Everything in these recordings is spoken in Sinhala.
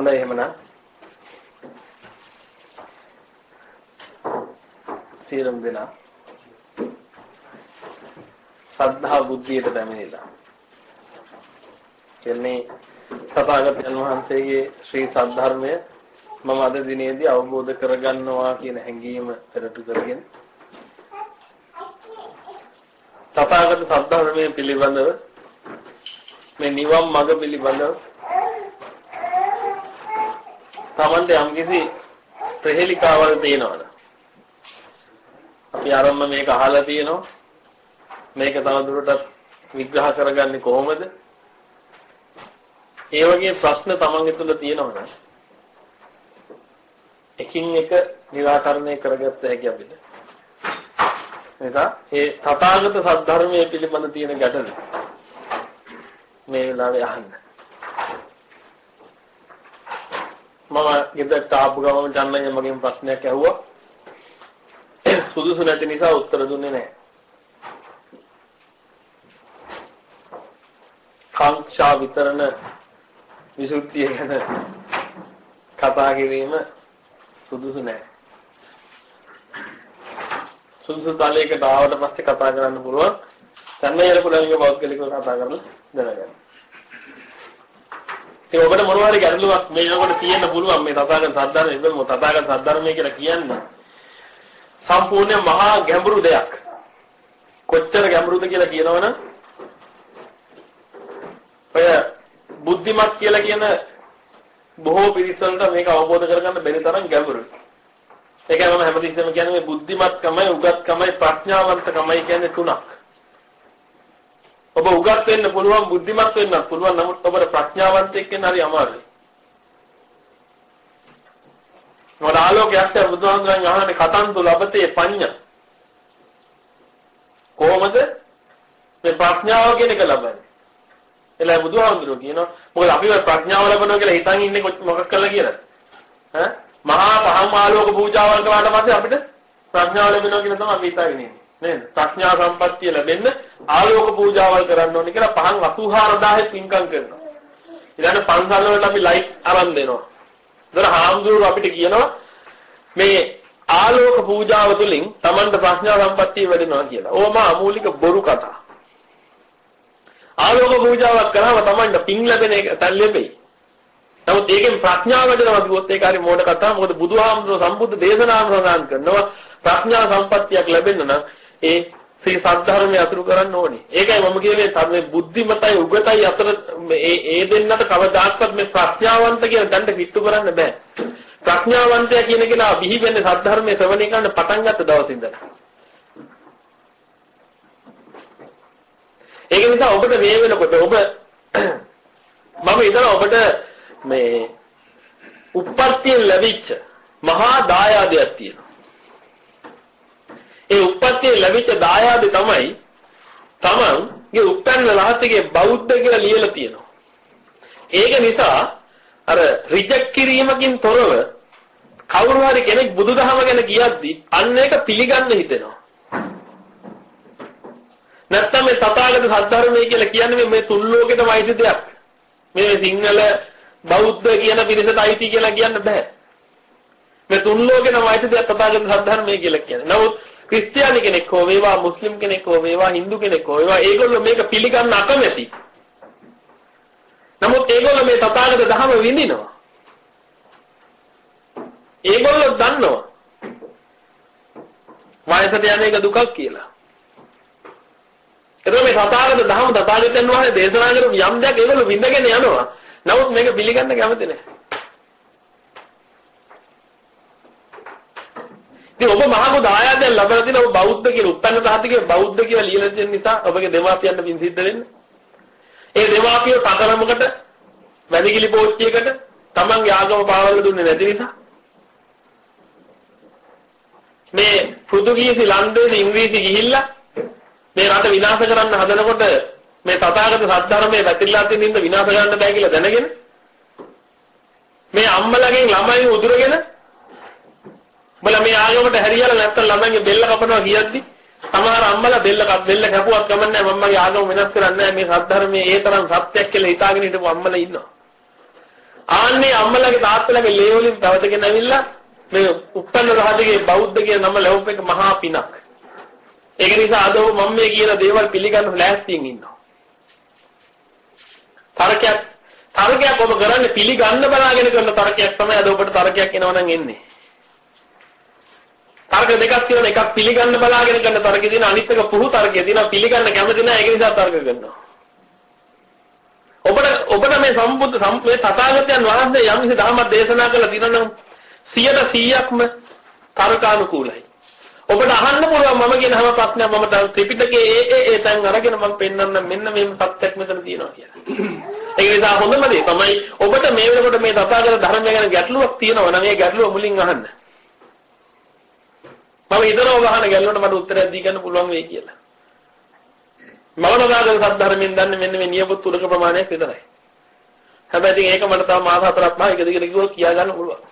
හොඳයි එහෙමනම්. සියලුම දෙනා. සද්ධා බුද්ධියට පැමිණිලා. කියන්නේ තථාගතයන් වහන්සේගේ ශ්‍රී සද්ධර්මය මම අද දිනේදී අවබෝධ කරගන්නවා කියන හැඟීම පෙරටු කරගෙන තථාගත සද්ධර්මයේ පිළිබඳව මේ නිවන් මඟ පිළිබඳව Tamante යම්කිසි ප්‍රහෙලිකාවල් තියෙනවද? අපි ආරම්භ මේක අහලා තියෙනවා. මේක තවදුරටත් විග්‍රහ කරගන්නේ කොහොමද? ඒ වගේ ප්‍රශ්න තමන්ගේ තුල තියෙනවනේ එකින් එක निराකරණය කරගත්ත හැකි අපිට. ඒක ඒ තථාගත සද්ධර්මයේ පිළිබඳ තියෙන ගැටලු. මේ වෙලාවේ අහන්න. මම ගෙදරට ආපු ගමන් ජන්නය මගෙන් ප්‍රශ්නයක් ඇහුවා. සුදුසු නැති නිසා උත්තර දුන්නේ නැහැ. කාංක්ෂා විතරණ විසුද්ධිය ගැන කතා කිරීම සුදුසු නැහැ. සුදුසු තලයකට ආවට පස්සේ කතා කරන්න පුළුවන්. සම්මේල කුලංග පෞද්ගලිකව කතා කරලා දැනගන්න. ඒ ඔබට මොනවා හරි ගැටලුවක් මේකට තියෙන්න පුළුවන් මේ තථාගත සද්ධර්මයේ ඉතින් තථාගත සද්ධර්මයේ කියලා කියන්නේ සම්පූර්ණ මහා ගැඹුරු දෙයක්. කොච්චර ගැඹුරුද කියලා කියනවනම් ඔය බුද්ධිමත් කියලා කියන බොහෝ පිරිස් වලට මේක අවබෝධ කරගන්න බැරි තරම් ගැඹුරුයි. ඒකයි මම හැමතිස්සෙම කියන්නේ මේ බුද්ධිමත්කමයි උගත්කමයි ප්‍රඥාවන්තකමයි කියන්නේ තුනක්. ඔබ උගත් වෙන්න පුළුවන් බුද්ධිමත් වෙන්න පුළුවන් නමුත් ඔබට ප්‍රඥාවන්තයෙක් වෙන්න හරි අමාරුයි. මොකද ආලෝකයක් බුදුහාමුදුරන් අහන්නේ කතන්තු ලබතේ පඤ්ඤා. කොහොමද මේ ප්‍රඥාව කියන එක ලබන්නේ? එලා බුදුහාමුදුරුවෝ කියනවා මොකද අපි ප්‍රඥාව ලබනවා කියලා හිතන් ඉන්නේ මොකක් කළා කියලාද? ඈ මහා පහම් ආලෝක පූජාවල් කළාට පස්සේ අපිට ප්‍රඥාව ලැබෙනවා කියලා තමයි අපි හිතාගෙන ඉන්නේ. නේද? ප්‍රඥා සම්පත්තිය ලැබෙන්න ආලෝක පූජාවල් කරන්න ඕනේ කියලා පහන් 84000 පින්කම් කරනවා. ඊළඟ පන්සල් වලට අපි ලයිට් අරන් දෙනවා. ඒතර හාමුදුරුවෝ අපිට කියනවා මේ ආලෝක පූජාව තුළින් Tamanට ප්‍රඥා සම්පත්තිය වැඩෙනවා කියලා. ඕම අමූලික බොරු කතා. ආලෝක පූජාවක් කරාම Tamanට පින් ලැබෙන එක තල් ලැබෙයි. නමුත් ඒකෙන් ප්‍රඥාව වැඩෙනවා කිව්වොත් ඒක හරි මෝඩ කතාවක්. මොකද බුදුහාමුදුරුවෝ සම්බුද්ධ දේශනාව සඳහන් කරනවා ප්‍රඥා සම්පත්තියක් ලැබෙන්න නම් ඒ ශ්‍රී සද්ධර්මය අතුරු කරන්න ඕනේ. ඒකයි මම කියන්නේ මේ බුද්ධිමතයි උගතයි අතර මේ ඒ දෙන්නට කවදාක්වත් මේ ප්‍රඥාවන්ත කියන දණ්ඩ පිට්ටු කරන්න බෑ. ප්‍රඥාවන්තයා කියන කෙනා බිහි වෙන්නේ සද්ධර්මයේ ශ්‍රවණය කරන්න පටන් ගත්ත දවසේ ඉඳලා. ඒක නිසා ඔබට මේ වෙනකොට ඔබ මම ඉතන ඔබට මේ උප්පත්තියෙන් ලැබිච්ච මහා දායාදයක් තියෙනවා. ඒ උප්පත්තියෙන් ලැබිච්ච දායාදේ තමයි තමන්ගේ උප්පන්න රහතගේ බෞද්ධ කියලා ලියලා තියෙනවා. ඒක නිසා අර රිජෙක්ට් කිරීමකින් තොරව කවුරු හරි කෙනෙක් බුදුදහම ගැන කියද්දි අන්න ඒක පිළිගන්න හිතෙනවා. නැත්තම් මේ තථාගත සද්ධර්මය කියලා කියන්නේ මේ තුන් ලෝකෙටම අයිති දෙයක්. මේ සිංහල බෞද්ධ කියන පිරිසට අයිති කියලා කියන්න බෑ. මේ තුන් ලෝකෙටම අයිති දෙයක් තථාගත සද්ධර්මය කියලා කියන්නේ. නමුත් ක්‍රිස්තියානි කෙනෙක් හෝ වේවා මුස්ලිම් කෙනෙක් හෝ වේවා Hindu කෙනෙක් හෝ වේවා ඒගොල්ලෝ මේක පිළිගන්න අකමැති. නමුත් ඒගොල්ලෝ මේ තථාගත ධර්ම විඳිනවා. ඒගොල්ලෝ දන්නවා. වයසට යන එක දුකක් කියලා. එතකොට මේ තථාගත ධර්ම තථාගතයන් වහන්සේ දේශනා කරපු යම් දෙයක් ඒගොල්ලෝ විඳගෙන යනවා. නමුත් මේක පිළිගන්න කැමති නැහැ. ඉතින් ඔබ මහඟු දායාදයක් ලබලා තියෙන ඔබ බෞද්ධ කියලා උත්පන්න සාහිතිකේ බෞද්ධ කියලා ලියලා තියෙන නිසා ඔබගේ දෙමාපියන්ට පින් සිද්ධ වෙන්නේ. ඒ දෙමාපියෝ තකරමකට වැදිකිලි පෝච්චියකට තමන්ගේ ආගම පාවල දුන්නේ නැති නිසා මේ පෘතුගීසි ලන්ඩනයේ ඉංග්‍රීසි ගිහිල්ලා මේ රට විනාශ කරන්න හදනකොට මේ තථාගත සද්ධර්මයේ වැතිරලා තියෙන ඉන්න විනාශ කරන්න බෑ කියලා දැනගෙන මේ අම්මලගෙන් ළමයි උදුරගෙන උඹලා මේ ආගමට හැරියලා නැත්තම් ළමයිගේ බෙල්ල කපනවා කියද්දි සමහර අම්මලා බෙල්ල කප බෙල්ල කැපුවත් කමන්නේ මම්මගේ ආගම වෙනස් කරන්නේ නැහැ මේ සද්ධර්මයේ ඒ තරම් සත්‍යයක් කියලා හිතාගෙන හිටපු අම්මලා ඉන්නවා ආන්නේ අම්මලාගේ තාත්තලාගේ ලේ වලින් පැවතගෙන ඇවිල්ලා මේ උප්පන්න රහතගේ බෞද්ධ කියන නම ලැබුප එක මහා පිනක්. ඒක නිසා අද මම මේ කියන දේවල් පිළිගන්න ලෑස්තියෙන් ඉන්නවා. තර්කයක් තර්කයක් ඔබ කරන්නේ පිළිගන්න බලාගෙන කරන තර්කයක් තමයි අද ඔබට තර්කයක් එනවනම් එන්නේ. තර්ක දෙකක් තියෙනවා එකක් පිළිගන්න බලාගෙන කරන තර්කය තියෙන අනිත් එක පුහු තර්කය තියෙනවා පිළිගන්න කැමති නැහැ ඒක නිසා තර්ක කරනවා. ඔබට ඔබට මේ සම්බුද්ධ මේ තථාගතයන් වහන්සේ යම් කිසි ධර්මයක් දේශනා කළා දිනනම් 100%ක්ම තර්කානුකූලයි. ඔබට අහන්න පුළුවන් මම කියන හැම ප්‍රශ්නයක් මම ත්‍රිපිටකයේ ඒ ඒ ඒ තැන් අරගෙන මම පෙන්වන්න මෙන්න මේ සත්‍යක් මෙතන තියෙනවා කියලා. ඒක නිසා හොඳම දේ තමයි ඔබට මේ වෙනකොට මේ තථාගත ධර්මය ගැන ගැටලුවක් තියෙනවා නම් ඒ ගැටලුව මුලින් අහන්න. මම හිතනවා ඔබ අහන ගැටලුවට මට උත්තරයක් දී ගන්න පුළුවන් වෙයි කියලා. මම තථාගත සත්‍ය දන්නේ මෙන්න මේ නියපොත් තුනක ප්‍රමාණයක් විතරයි. හැබැයි ඉතින් ඒක මට තව මාස හතරක් පහ එක දිගට කිව්වොත් කියා ගන්න පුළුවන්.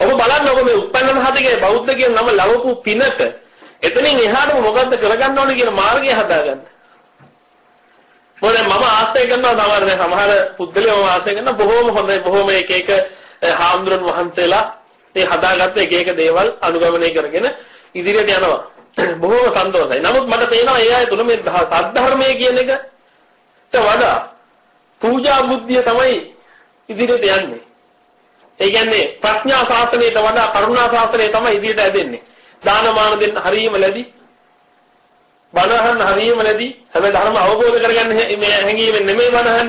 ඔබ බලන්න ඔබ මේ උප්පන්න මහතගේ බෞද්ධ කියන නම ලවපු පිනක එතනින් එහාට මොකද්ද කරගන්න ඕනේ කියන මාර්ගය හදාගන්න. මොකද මම ආශ්‍රය කරනවා සමහර දැන් සමහර පුද්ගලයෝ මම ආශ්‍රය කරන බොහෝම හොඳයි බොහෝම එක එක හාමුදුරන් වහන්සේලා මේ හදාගත්ත එක එක දේවල් අනුගමනය කරගෙන ඉදිරියට යනවා. බොහෝම සන්තෝෂයි. නමුත් මට තේරෙනවා ඒ අය තුල මේ සද්ධර්මයේ කියන එකට වඩා පූජා බුද්ධිය තමයි ඉදිරියට යන්නේ. ඒ කියන්නේ ප්‍රඥා ශාසනයට වඩා කරුණා ශාසනය තමයි ඉදිරියට ඇදෙන්නේ. දානමාන දෙන්න හරීම ලැබි. බණහන් හරීම ලැබි. හැබැයි ධර්ම අවබෝධ කරගන්න මේ හැඟීමෙන් නෙමෙයි බණහන්.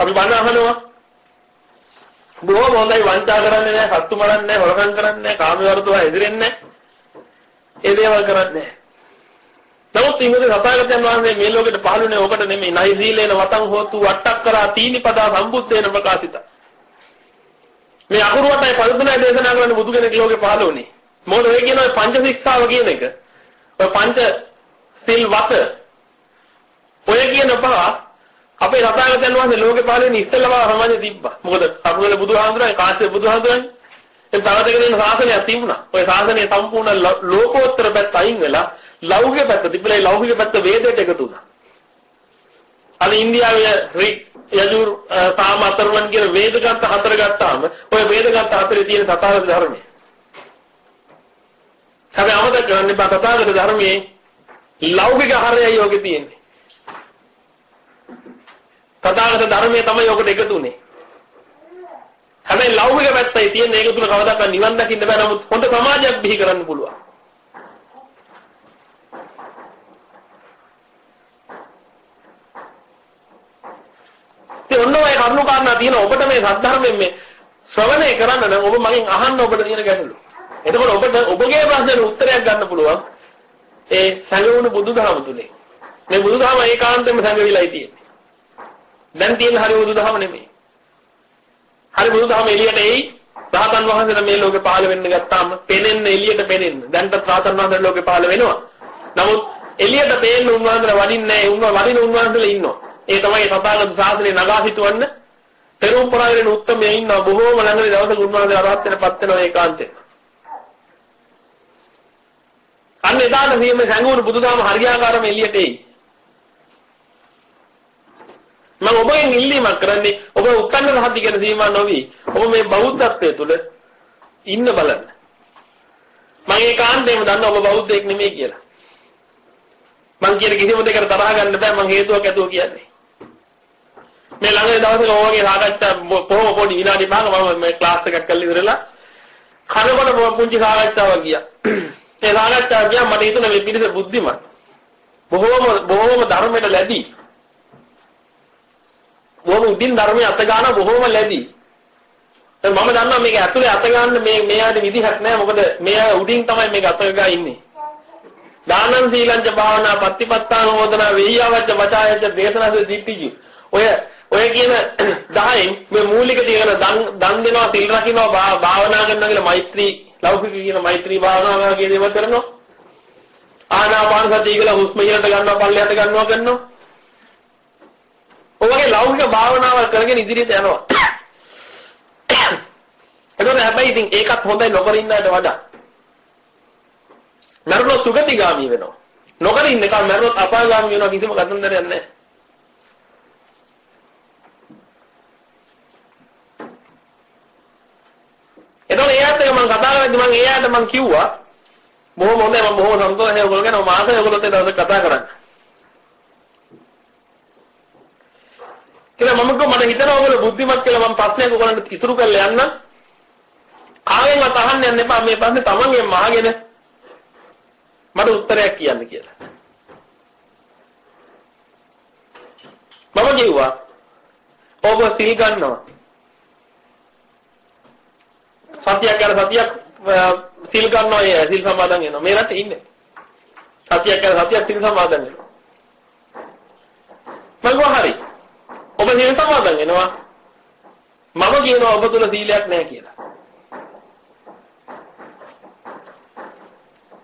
අපි බණ අහනවා. බොහොම හොඳයි වංචා කරන්නේ නැහැ, සත්තු මරන්නේ නැහැ, හොරකම් කරන්නේ නැහැ, කාම වර්ධව ඉදිරෙන්නේ නැහැ. ඒ දේවල් කරන්නේ නැහැ. නමුත් ඉංග්‍රීසි සතාගතයන් වහන්සේ මේ ලෝකෙට පහළුනේ ඔකට නෙමෙයි. නයි සීලේන වතං හෝතු වට්ටක් කරා තීනිපදා සම්බුද්දේන ප්‍රකාශිතා. මේ අකුරු වටයි පරිපූර්ණයි දේශනා කරන්න බුදු කෙනෙක් ලෝකේ පහළ වුණේ. මොකද ඔය කියන ඔය පංච ශික්ෂාව කියන එක. ඔය පංච සිල් වත ඔය කියන පහ අපේ රතාගතයන් වහන්සේ ලෝකේ පහළ වෙන ඉස්සෙල්ලම සමාජෙ තිබ්බා. මොකද කරුණල බුදුහාමුදුරන් කාශ්‍යප බුදුහාමුදුරන් එතන තව දෙකකින් ශාසනයක් තිබුණා. ඔය ශාසනය සම්පූර්ණ ලෝකෝත්තර පැත්ත අයින් වෙලා ලෞකික පැත්ත තිබුණා. ලෞකික පැත්ත වේදයට එකතු වුණා. අද ඉන්දියාවේ යජුර් සාම අතරමන් කියන වේදගත් හතර ගත්තාම ඔය වේදගත් හතරේ තියෙන තථාගත ධර්මය. හැබැයි අමතක කරන්න බා තථාගත ධර්මයේ ලෞකික හරයයි යෝගේ තියෙන්නේ. තථාගත ධර්මයේ තමයි ඔකට එකතු උනේ. හැබැයි ලෞකික පැත්තයි තියෙන ඒක තුල කවදාවත් නිවන් දකින්න බෑ නමුත් හොඳ සමාජයක් බිහි කරන්න පුළුවන්. ඉතින් ඔන්න ඔය කරුණු කාරණා තියෙන ඔබට මේ සද්ධර්මයෙන් මේ ශ්‍රවණය කරන්න නම් ඔබ මගෙන් අහන්න ඔබට තියෙන ගැටලු. එතකොට ඔබට ඔබගේ ප්‍රශ්නෙට උත්තරයක් ගන්න පුළුවන් ඒ සංගුණ බුදුදහම තුනේ. මේ බුදුදහම ඒකාන්තයෙන්ම සංගවිලායි තියෙන්නේ. දැන් තියෙන හරි බුදුදහම නෙමෙයි. හරි බුදුදහම එළියට එයි රහතන් වහන්සේලා මේ ලෝකේ පහළ වෙන්න ගත්තාම පෙනෙන්න එළියට පෙනෙන්න. දැන්ට රහතන් වහන්සේලා ලෝකේ පහළ වෙනවා. නමුත් එළියට පේන්න උන්වහන්සේලා වඩින්නේ නැහැ. උන්ව වඩින උන්වහන්සේලා ඉන්නවා. ඒ තමයි තථාගත ශාසනය නගා හිටවන්න පෙරම් පුරාගෙන උත්තමයේ ඉන්න බොහෝම ළඟදී දවසක උන්වහන්සේ අරහත් වෙනපත් වෙනවා ඒකාන්තයෙන්. අන්න එදාට මේ සංගුණ බුදුදහම හරියාකාරම එළියට එයි. මම ඔබෙන් ඉල්ලීමක් කරන්නේ ඔබ උත්පන්න රහත් කියන සීමා නොවි ඔබ මේ බෞද්ධත්වයේ තුල ඉන්න බලන්න. මම ඒකාන්තයෙන්ම දන්නවා ඔබ බෞද්ධයෙක් නෙමෙයි කියලා. මං කියන කිසිම දෙයකට තරහ ගන්න බෑ මං හේතුවක් ඇතුව කියන්නේ. මේ ළඟදී දවසක ඕවගේ සාකච්ඡා කොහොම පොඩි විනාඩි භාග මම මේ ක්ලාස් එකක් කරලා ඉවරලා කනකොට පුංචි සාකච්ඡාවක් ගියා. ඒ සාකච්ඡාව ගියා මට හිතුණා මේ පිළිස බුද්ධිමත්. බොහෝම බොහෝම ධර්මයට ලැබී. බොහෝම උඩින් ධර්මයේ අත ගන්න බොහෝම ලැබී. දැන් මම දන්නවා මේක ඇතුලේ අත ගන්න මේ මෙයාට විදිහක් නැහැ මොකද මෙයා උඩින් තමයි මේක අත ගා ඉන්නේ. දානං සීලංච භාවනා පත්තිපත්තාන හෝදනා වෙయ్యවච්ච වචායච්ච දේශනාද දීප්තිජි. ඔය ඔය කියන 10න් මේ මූලික තියෙන දන් දන් දෙනවා සිල් රකින්නවා භාවනා කරනවා කියලා මෛත්‍රී ලෞකික කියන මෛත්‍රී භාවනාව වගේ දේවල් කරනවා. ආනාපාන සතිය කියලා හුස්ම ඉහළට ගන්නවා පල්ලයට ගන්නවා කරනවා. ඔයගේ ලෞකික භාවනාවල් කරගෙන ඉදිරියට යනවා. එතකොට හැබැයි ඉතින් ඒකත් හොඳයි නොකර ඉන්නවට වඩා. නරක සුගතිගාමී වෙනවා. නොකර ඉන්න එක මරනොත් අපාගාමී වෙනවා කිසිම කතන්දරයක් නැහැ. එතකොට එයාට මම කතා කරද්දි මම එයාට මම කිව්වා බොහොම හොඳයි මම බොහොම සතුටුයි ඔයගොල්ලෝ ගැන මම ආසයි ඔයගොල්ලොත් ඒ දවස් කතා කරන්න. කියලා මම කිව්වා මට හිතෙනවා ඔයගොල්ලෝ බුද්ධිමත් කියලා මම ප්‍රශ්නයක් ඔයගොල්ලන්ට ඉතුරු කරලා යන්න. කාගෙන්වත් අහන්න යන්න එපා මේ ප්‍රශ්නේ තමන්ගෙන් අහගෙන මට උත්තරයක් කියන්න කියලා. මම කිව්වා ඔබ සිල් ගන්නවා. සතියක් යන සතියක් සිල් ගන්නවා ඒ සිල් සමාදන් වෙනවා. මේ රටේ ඉන්නේ. සතියක් යන සතියක් සිල් සමාදන් වෙනවා. මම හරි. ඔබ සිල් සමාදන් වෙනවා. මම කියනවා ඔබ තුල සීලයක් නැහැ කියලා.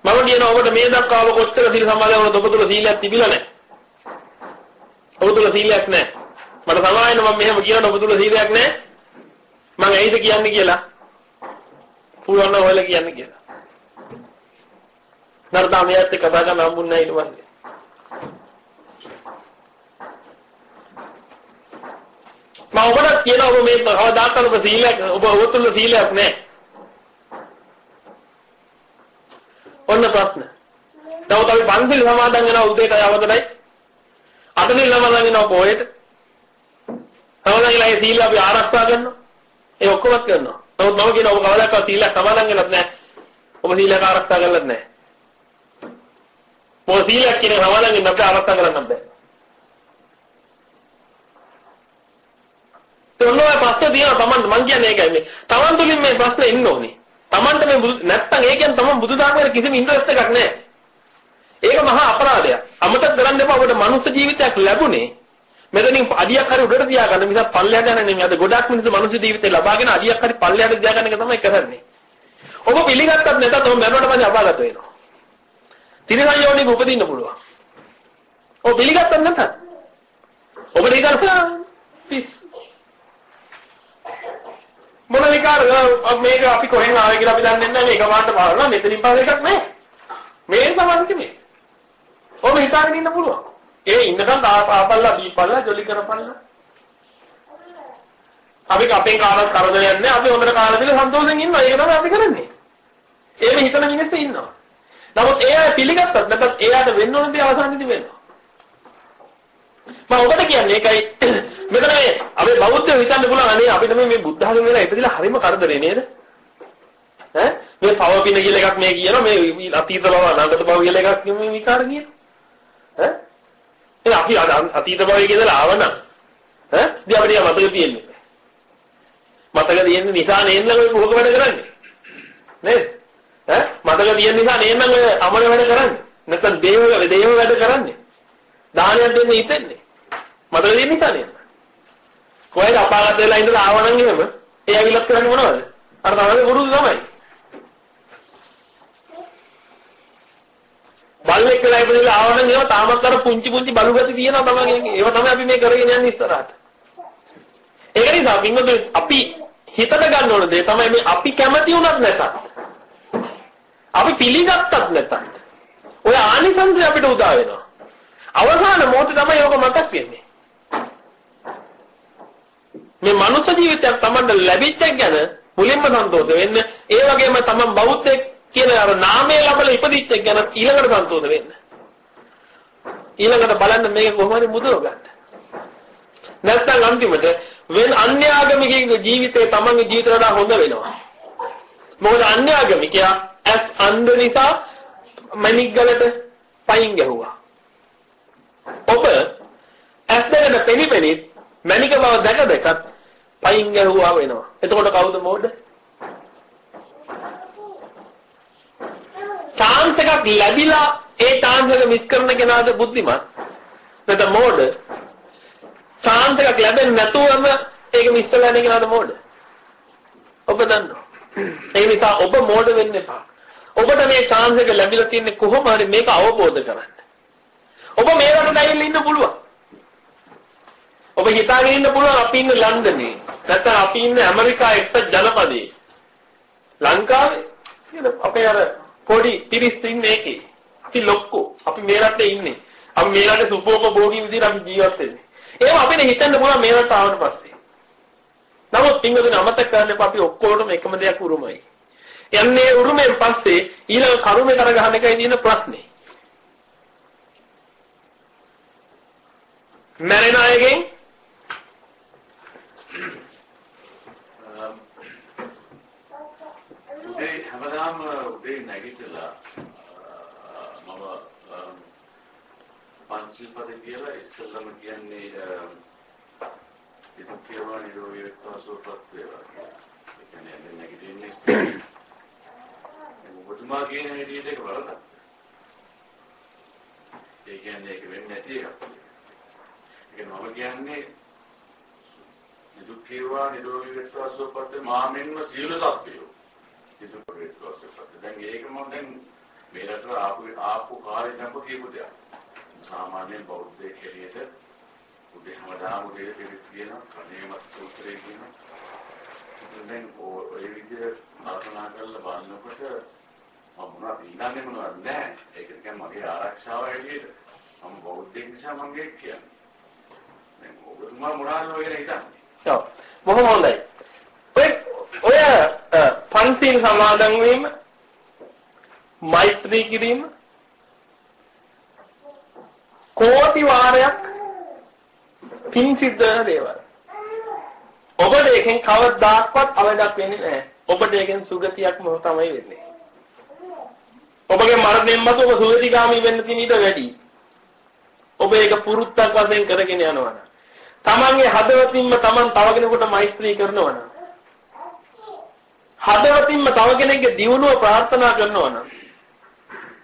මම කියනවා ඔබට මේ දක්වා ඔබ කොච්චර සිල් සමාදන් වුණත් ඔබ තුල සීලයක් තිබිලා නැහැ. ඔබ තුල සීලයක් නැහැ. මට සමාවෙන්න මම මෙහෙම කියනවා ඔබ තුල සීලයක් නැහැ. මම ඇයිද කියන්නේ කියලා. පුළුවන් නම් ඔයාලා කියන්න කියලා. නර්තා මෙයාත් එක්ක කතා කරන්න හම්බුන්නේ නැහැ ඊට පස්සේ. මම ඔබට කියනවා ඔබ මේ කවදාකවත් ඔබ සීලයක් ඔබ ඔබ තුල සීලයක් නැහැ. ඔන්න ප්‍රශ්න. නමුත් අපි පන්සිල් සමාදන් වෙනවා උදේට යවදනයි. අටනිල් සමාදන් වෙනවා පොයට. සමාදන්ලා ඒ සීල අපි ආරක්ෂා කරනවා. ඒ ඔක්කොම කරනවා. නමුත් මම කියන ඔබ කවදාකවත් සීලයක් සමාදන් වෙලත් නැහැ. ඔබ සීලයක් ආරක්ෂා කරලත් නැහැ. මොකද සීලයක් කියන සමාදන් වෙන්න අපිට ආරක්ෂා කරන්න බෑ. තොන්නෝ ප්‍රශ්න තියෙනවා Taman මං කියන්නේ ඒකයි මේ. Taman තුලින් මේ ප්‍රශ්න එන්න ඕනේ. Tamanට මේ නැත්තම් ඒ කියන්නේ Taman බුදුදාගමේ කිසිම ඉන්ට්‍රස්ට් එකක් නැහැ. ඒක මහා අපරාධයක්. අමතක කරන්න එපා ඔබට මනුස්ස ජීවිතයක් ලැබුණේ මෙතනින් අඩියක් හරි උඩට තියාගන්න මිසක් පල්ලයට යන නෙමෙයි. අද ගොඩක් මිනිස්සු මනුස්ස ජීවිතේ ලබාගෙන අඩියක් හරි පල්ලයට තියාගන්න එක තමයි කරන්නේ. ඔබ පිළිගත්තත් නැතත් ඔබ මරණයට පස්සේ අපාගත වෙනවා. තිරසන් යෝනික උපදින්න පුළුවන්. ඔබ පිළිගත්තත් නැතත් ඔබට ඒක අර පිස් මොන විකාර මේක අපි කොහෙන් ආවේ කියලා අපි දන්නේ නැහැ මේක වාට බලනවා මෙතනින් පස්සේ එකක් නැහැ මේ තමයි මේ ඔබ හිතාගෙන ඉන්න පුළුවන් ඒ ඉන්නකම් ආපල්ලා දීපල්ලා ජොලි කරපල්ලා. අපි අපෙන් කාටවත් කරදරයක් නැහැ. අපි හොඳට කාලා දීලා සන්තෝෂෙන් ඉන්නවා. ඒක තමයි අපි කරන්නේ. එහෙම හිතන මිනිස්සු ඉන්නවා. නමුත් එයා පිළිගත්තත් නැත්නම් එයාට වෙන්න ඕන දේ අවසානයේදී වෙනවා. මම ඔබට කියන්නේ ඒකයි මෙතන මේ අපි බෞද්ධයෝ හිතන්න පුළුවන් අනේ අපිට මේ මේ බුද්ධ ධර්ම වෙලා ඉපදිලා හරිම කරදරේ නේද? ඈ මේ පව පින කියලා එකක් මේ කියනවා මේ අතීත බව අනාගත බව කියලා එකක් මේ විකාර කියනවා. ඈ එහෙනම් අපි අතීත භවයේ ඉඳලා ආවනම් ඈ ඉතින් අපිට මතක තියෙන්නේ. මතක තියෙන නිසා නේද ඔය මොකක වැඩ කරන්නේ? නේද? ඈ මතක තියෙන නිසා නේද ඔය අමර වැඩ කරන්නේ? නැත්නම් දේව දේව වැඩ කරන්නේ? දානයක් දෙන්න හිතෙන්නේ. මතක තියෙන නිසා නේද? කොහෙද අපාගත වෙලා ඉඳලා ආවනම් එහෙම ඒ ඇවිල්ලා කරන්නේ මොනවද? අර තමයි පුරුදු තමයි. බල්ලෙක් වෙලා ඉපදෙලා ආවනම් ඒවා තාමත් අර පුංචි පුංචි බලු ගති තියෙනවා තමයි. ඒවා තමයි අපි මේ කරගෙන යන්නේ ඉස්සරහට. ඒක නිසා පින්වතුනි අපි හිතට ගන්න ඕන දේ තමයි මේ අපි කැමති වුණත් නැතත්. අපි පිළිගත්තත් නැතත්. ඔය ආනිසංසය අපිට උදා වෙනවා. අවසාන මොහොතේ තමයි ඕක මතක් වෙන්නේ. මේ මනුෂ්‍ය ජීවිතයක් Tamanට ලැබිච්ච ගැන මුලින්ම සන්තෝෂ වෙන්න. ඒ වගේම Taman බෞද්ධෙක් කියන අර නාමය ලැබලා ඉපදිච්ච ගැන ඊළඟට සන්තෝෂ වෙන්න. ඊළඟට බලන්න මේක කොහොමද මුදව ගන්න. නැත්නම් අන්තිමට වෙන අන්‍යාගමිකයෙකුගේ ජීවිතේ තමන්ගේ ජීවිතයට වඩා හොඳ වෙනවා. මොකද අන්‍යාගමිකයා ඇස් අන්ධ නිසා මණික් ගලට පයින් ගැහුවා. ඔබ ඇස් දෙකට පෙනිපෙනි මණික බව දැක දැකත් පයින් ගැහුවා වෙනවා. එතකොට කවුද මෝඩ? Chance එකක් ලැබිලා ඒ chance එක මිස් කරන කෙනාද බුද්ධිමත්? නැත්නම් මෝඩ? chance එකක් ලැබෙන්නේ නැතුවම ඒක මිස් කරලා යන කෙනාද මෝඩ? ඔබ දන්නවා. ඒ නිසා ඔබ මෝඩ වෙන්න එපා. ඔබට මේ chance එක ලැබිලා තින්නේ කොහොම හරි මේක අවබෝධ කරගන්න. ඔබ මේ රටට ඇවිල්ලා ඉන්න පුළුවන්. ඔබ හිතාගෙන ඉන්න පුළුවන් අපි ඉන්නේ ලන්ඩනේ. නැත්නම් අපි ඉන්නේ ඇමරිකා එක්ක ජනපදයේ. ලංකාවේ අපේ අර පොඩි පිරිස් ඉන්නේ ඒකේ. අපි ලොක්කෝ. අපි මේ රටේ ඉන්නේ. අපි මේ රටේ සුපෝපභෝගී විදිහට අපි ජීවත් වෙන්නේ. ඒව අපිට හිතන්න පුළුවන් මේ රට ආවට පස්සේ. නමුත් පින්වතුනි අමතක කරන්න එපා අපි ඔක්කොටම එකම දෙයක් උරුමයි. යන්නේ උරුමෙන් පස්සේ ඊළඟ කරුමේ කරගහන එකයි තියෙන ප්‍රශ්නේ. මැරෙන අයගෙන් උදේ හැමදාම උදේ නැගිටලා මම පංචිල්පද කියලා ඉස්සෙල්ලම කියන්නේ um, ඉතින් කියනවා නිරෝගී වෙත්වා සුවපත් වේවා කියලා. ඒ කියන්නේ නැගිටින්නේ ඉස්සෙල්ලා. ඔබතුමා කියන හැටියට ඒක වරදක්. ඒ කියන්නේ ඒක වෙන්නේ නැති එකක්. ඒක මම කියන්නේ නිදුක් වේවා නිරෝගී වෙත්වා සුවපත් මාමෙන්ම සීල සත්‍යෝ. නිදුක් වෙත්වා සුවපත්. දැන් ඒක මම දැන් මේ රටට ආපු ආපු කාලේ නම් කියපු දෙයක්. සාමාන්‍ය බෞද්ධ කෙලියට උදේ හැමදාම උදේ පිළිත් කියන කණේමත් සූත්‍රය කියන දැන් ඔය විදිහට කල්පනා කරලා බලනකොට මම මොනවද ඉන්නන්නේ මොනවද? නැහැ ඒක නිකන් මගේ ආරක්ෂාව ඇලියට මම බෞද්ධයෙක් නිසා මම ඒක කියන්නේ. දැන් ඔබතුමා මොනවද ඔය හිතන්නේ? ඔව්. බොහොම හොඳයි. ඔය ඔය පන්සිල් සමාදන් වීම මෛත්‍රී කිරීම කෝටි වාරයක් පින් සිද්ධ වෙන දේවල්. ඔබට එකෙන් කවදාවත් අවදක් වෙන්නේ නැහැ. ඔබට එකෙන් සුගතියක්ම තමයි වෙන්නේ. ඔබගේ මරණයෙන් මතු ඔබ සුගතිගාමී වෙන්න තියෙන ඊට වැඩි. ඔබ ඒක පුරුද්දක් වශයෙන් කරගෙන යනවා නම් තමන්ගේ හදවතින්ම තමන් තව කෙනෙකුට මෛත්‍රී කරනවා නම් හදවතින්ම තව කෙනෙක්ගේ දියුණුව ප්‍රාර්ථනා කරනවා නම්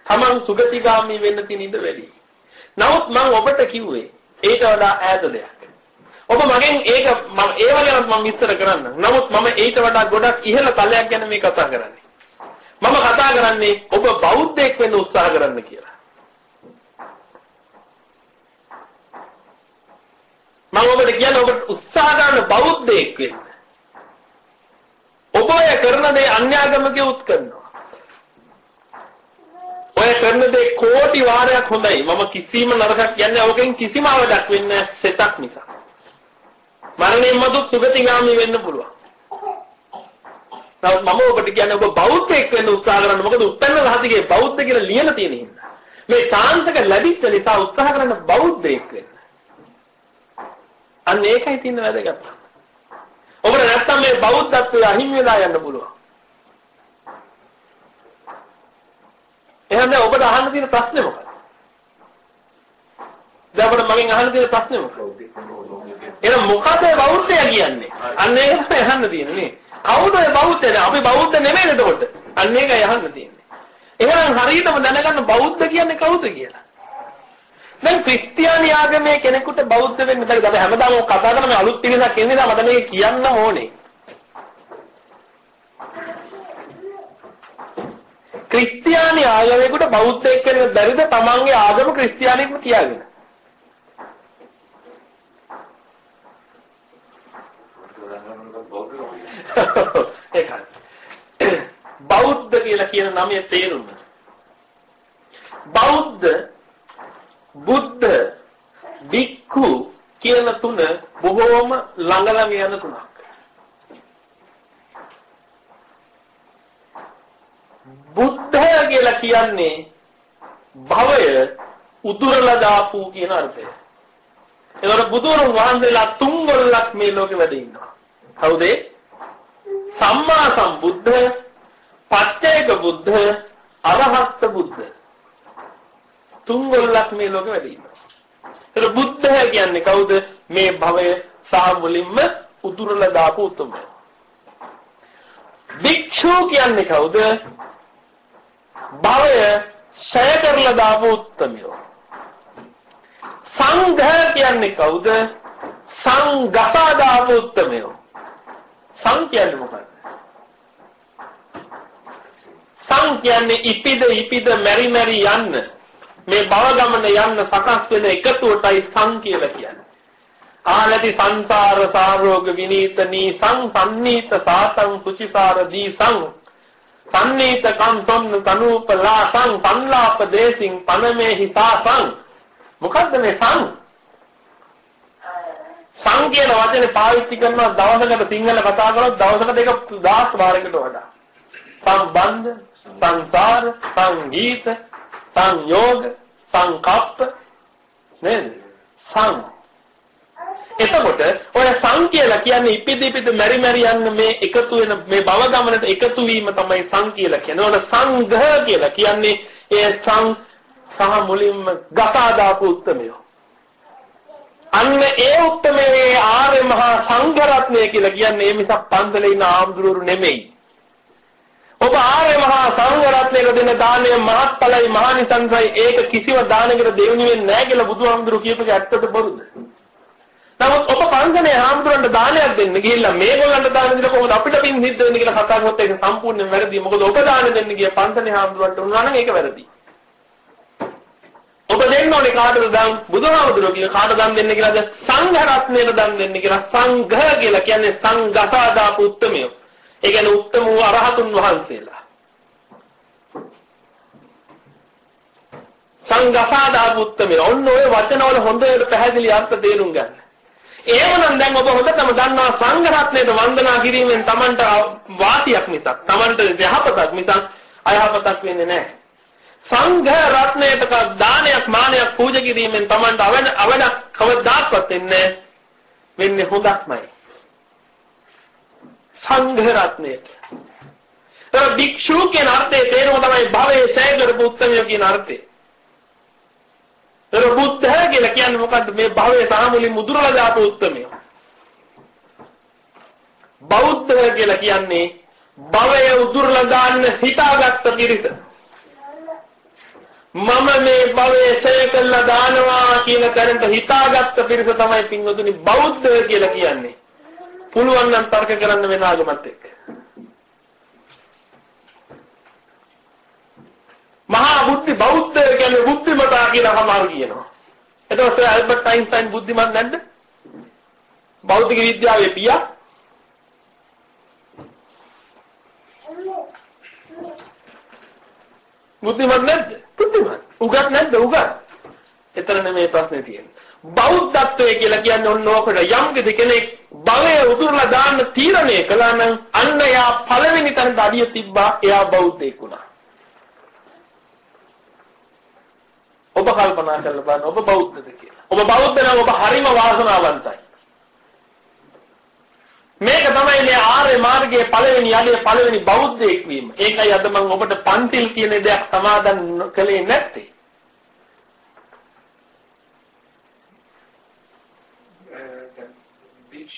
තමන් සුගතිගාමී වෙන්න තියෙන ඊට වැඩි. නමුත් මම ඔබට කිව්වේ ඊට වඩා ඈත දෙයක්. ඔබ මගෙන් ඒක මම ඒව ගැන මම විස්තර කරන්න. නමුත් මම ඊට වඩා ගොඩක් ඉහළ තලයක් ගැන මේ කතා කරන්නේ. මම කතා කරන්නේ ඔබ බෞද්ධයෙක් වෙන්න උත්සාහ කරන්න කියලා. මම ඔබට කියන්නේ ඔබ උත්සාහ ගන්න බෞද්ධයෙක් වෙන්න. ඔබ ඔය කරන දේ අන්‍යාගමිකයෝ උත් කරනවා. ඔය කරන දේ කෝටි වාරයක් හොඳයි. මම කිසිම නරකක් කියන්නේ ඕකෙන් කිසිම අවඩක් වෙන්නේ සෙතක් නිසා. මරණයෙන් මතු සුගතිගාමි වෙන්න පුළුවන්. නමුත් මම ඔබට කියන්නේ ඔබ බෞද්ධයෙක් වෙන්න උත්සාහ කරන්න. මොකද උත්පන්න රහසිගේ බෞද්ධ කියලා ලියන තියෙන හින්දා. මේ chance එක ලැබිච්ච නිසා උත්සාහ කරන්න බෞද්ධයෙක් වෙන්න. අන්න ඒකයි තියෙන වැදගත්. ඔබට නැත්තම් මේ බෞද්ධත්වය අහිමි වෙලා යන්න පුළුවන්. එහෙනම් ඔබට අහන්න තියෙන ප්‍රශ්නේ මොකක්ද? දැන් ඔබට මගෙන් අහන්න තියෙන ප්‍රශ්නේ මොකක්ද? එහෙනම් මොකද බෞද්ධය කියන්නේ? අන්න ඒක තමයි අහන්න තියෙන්නේ නේ. කවුද ඒ බෞද්ධය? අපි බෞද්ධ නෙමෙයි එතකොට. අන්න ඒකයි අහන්න තියෙන්නේ. එහෙනම් හරියටම දැනගන්න බෞද්ධ කියන්නේ කවුද කියලා. දැන් ක්‍රිස්තියානි ආගමේ කෙනෙකුට බෞද්ධ වෙන්න බැරිද? අපි හැමදාම කතා කරන අලුත් පිළිසක් එන්නේ නැහැ. මට මේක කියන්න ඕනේ. ක්‍රිස්තියානි ආගමේකට බෞද්ධයෙක් වෙන්න බැරිද? තමන්ගේ ආගම ක්‍රිස්තියානිකම තියාගෙන. ඒකයි. බෞද්ධ කියලා කියන නමේ තේරුම. බෞද්ධ බුද්ධ භික්ඛු කියන තුන බොහෝම ළඟ ළඟ යන තුනක්. බුද්ධ කියලා කියන්නේ භවය උදුරලා දාපු කියන අර්ථය. ඒකට බුදුරුන් වහන්සේලා තුන් ගොල්ලක් මේ ලෝකෙ වැඩ ඉන්නවා. කවුද? සම්මා සම්බුද්ධ, පච්චේක බුද්ධ, අරහත් බුද්ධ. තුන් ගොල්ලක් මේ ලෝකෙ වැඩ ඉන්නවා. ඒක බුද්ධ කියන්නේ කවුද? මේ භවය සහ මුලින්ම උදුරලා දාපු උතුමයා. භික්ෂු කියන්නේ කවුද? භවය ඡය කරලා දාපු උත්තමයෝ. සංඝ කියන්නේ කවුද? සංඝතා දාපු උත්තමයෝ. සං කියන්නේ මොකක්ද? සං කියන්නේ ඉපිද ඉපිද මෙරි මෙරි යන්න. මේ භව ගමන යන්න සකස් වෙන එකතුවටයි සං කියලා කියන්නේ. ආලති සංසාර සාරෝග විනීත නීසං සම්නීත සාතං කුචිසාර දීසං. සම්නීත කන්තොන් තනූපලාසං පන්ලාප දේසින් පනමේ හිතාසං මොකද්ද මේ සං? සං කියන වචනේ පාවිච්චි කරනවා දවසකට සිංහල කතා කරොත් දවසකට දෙක දහස් වාරයකට වඩා. සම්බන්ධ සංසාර සංගීත සංයෝග සංකප්ප නේද සං එතකොට ඔය සං කියලා කියන්නේ ඉපිදි ඉපිදි මෙරි මෙරි යන මේ එකතු වෙන මේ භව ගමනට එකතු වීම තමයි සං කියලා කියන්නේ. ඔන සංඝ කියලා කියන්නේ ඒ සං සහ මුලින්ම ගසා දාපු උත්මයෝ. අන්න ඒ උත්මයේ ආර්ය මහා සංඝ රත්නය කියලා කියන්නේ මේ මිසක් පන්සලේ ඉන්න ආම්දුරු නෙමෙයි. ඔබ ආර්ය මහා සංඝ රත්නයක දෙන දාණය මහත්ඵලයි මහානිසංසයි ඒක කිසිව දානකට දෙවුණු වෙන්නේ නැහැ කියලා බුදුහාමුදුරු කියපේක ඇත්තද බොරුද? නමුත් ඔබ පන්සලේ හාමුදුරන්ට දානයක් දෙන්න ගිහිල්ලා මේගොල්ලන්ට දාන දෙන්න කොහොමද අපිට පින් සිද්ධ වෙන්නේ කියලා කතා කරොත් ඒක සම්පූර්ණයෙන් වැරදි. මොකද ඔබ දාන දෙන්න ගිය පන්සලේ හාමුදුරන්ට උනා නම් ඒක වැරදි. ඔබ දෙන්න ඕනේ කාටද දන් බුදුහාමුදුරුවෝ කියන කාට දන් දෙන්න කියලාද සංඝ රත්නයට දන් දෙන්න කියලා සංඝ කියලා කියන්නේ සංඝසාදා පුත්තමිය. ඒ කියන්නේ උත්තම වූ අරහතුන් වහන්සේලා. සංඝසාදා පුත්තමිය. ඔන්න ඔය වචනවල හොඳට පැහැදිලි අර්ථ තේරුම් ගන්න. එහෙමනම් දැන් ඔබ හොඳටම දන්නවා සංඝ රත්නයට වන්දනා කිරීමෙන් Tamanට වාසියක් මිසක් Tamanට යහපතක් මිසක් අයහපතක් වෙන්නේ නැහැ. සංඝ රත්නයට දානයක් මානයක් පූජා කිරීමෙන් Tamanට අවන අවන කවදාවත් වෙන්නේ වෙන්නේ හොඳක්මයි. සංඝ රත්නයට. ඒ භික්ෂු කියන අර්ථයේ තේරුම තමයි භවයේ සෑගර පුත්තමිය කියන අර්ථය. ඒක බුද්ධ කියලා කියන්නේ මොකද්ද මේ භවයේ සාමුලින් මුදුරලා දාපු උත්මය. බෞද්ධ කියලා කියන්නේ භවයේ උදුරලා දාන්න හිතාගත්ත පිරිස. මම මේ භවයේ ඡය කළා දානවා කියන තරන්ට හිතාගත්ත පිරිස තමයි පින්වතුනි බෞද්ධ කියලා කියන්නේ. පුළුවන් නම් තර්ක කරන්න වෙන ආගමත් එක්ක. මහා බුද්ධි බෞද්ධ කියන්නේ බුද්ධිමතා කියලා සමහර කියනවා. එතකොට ඇල්බර්ට් අයින්ස්ටයින් බුද්ධිමත් නැද්ද? භෞතික විද්‍යාවේ පියා. බුද්ධිමත් නැද්ද? බුද්ධිමත්. උගත් නැද්ද? උගත්. එතන නෙමෙයි ප්‍රශ්නේ තියෙන්නේ. බෞද්ධත්වය කියලා කියන්නේ ඔන්න ඕකට යම් කෙනෙක් භවය උදුරලා දාන්න තීරණය කළා නම් අන්න එයා පළවෙනි තැනට අඩිය තිබ්බා එයා බෞද්ධයෙක් වුණා. ඔබ කල්පනා කරලා බලන්න ඔබ බෞද්ධද කියලා. ඔබ බෞද්ධ නම් ඔබ හරිම වාසනාවන්තයි. මේක තමයි මේ ආර්ය මාර්ගයේ පළවෙනි යලේ පළවෙනි බෞද්ධයෙක් වීම. ඒකයි අද මම ඔබට පන්තිල් කියන දෙයක් සමාදන් කළේ නැත්තේ.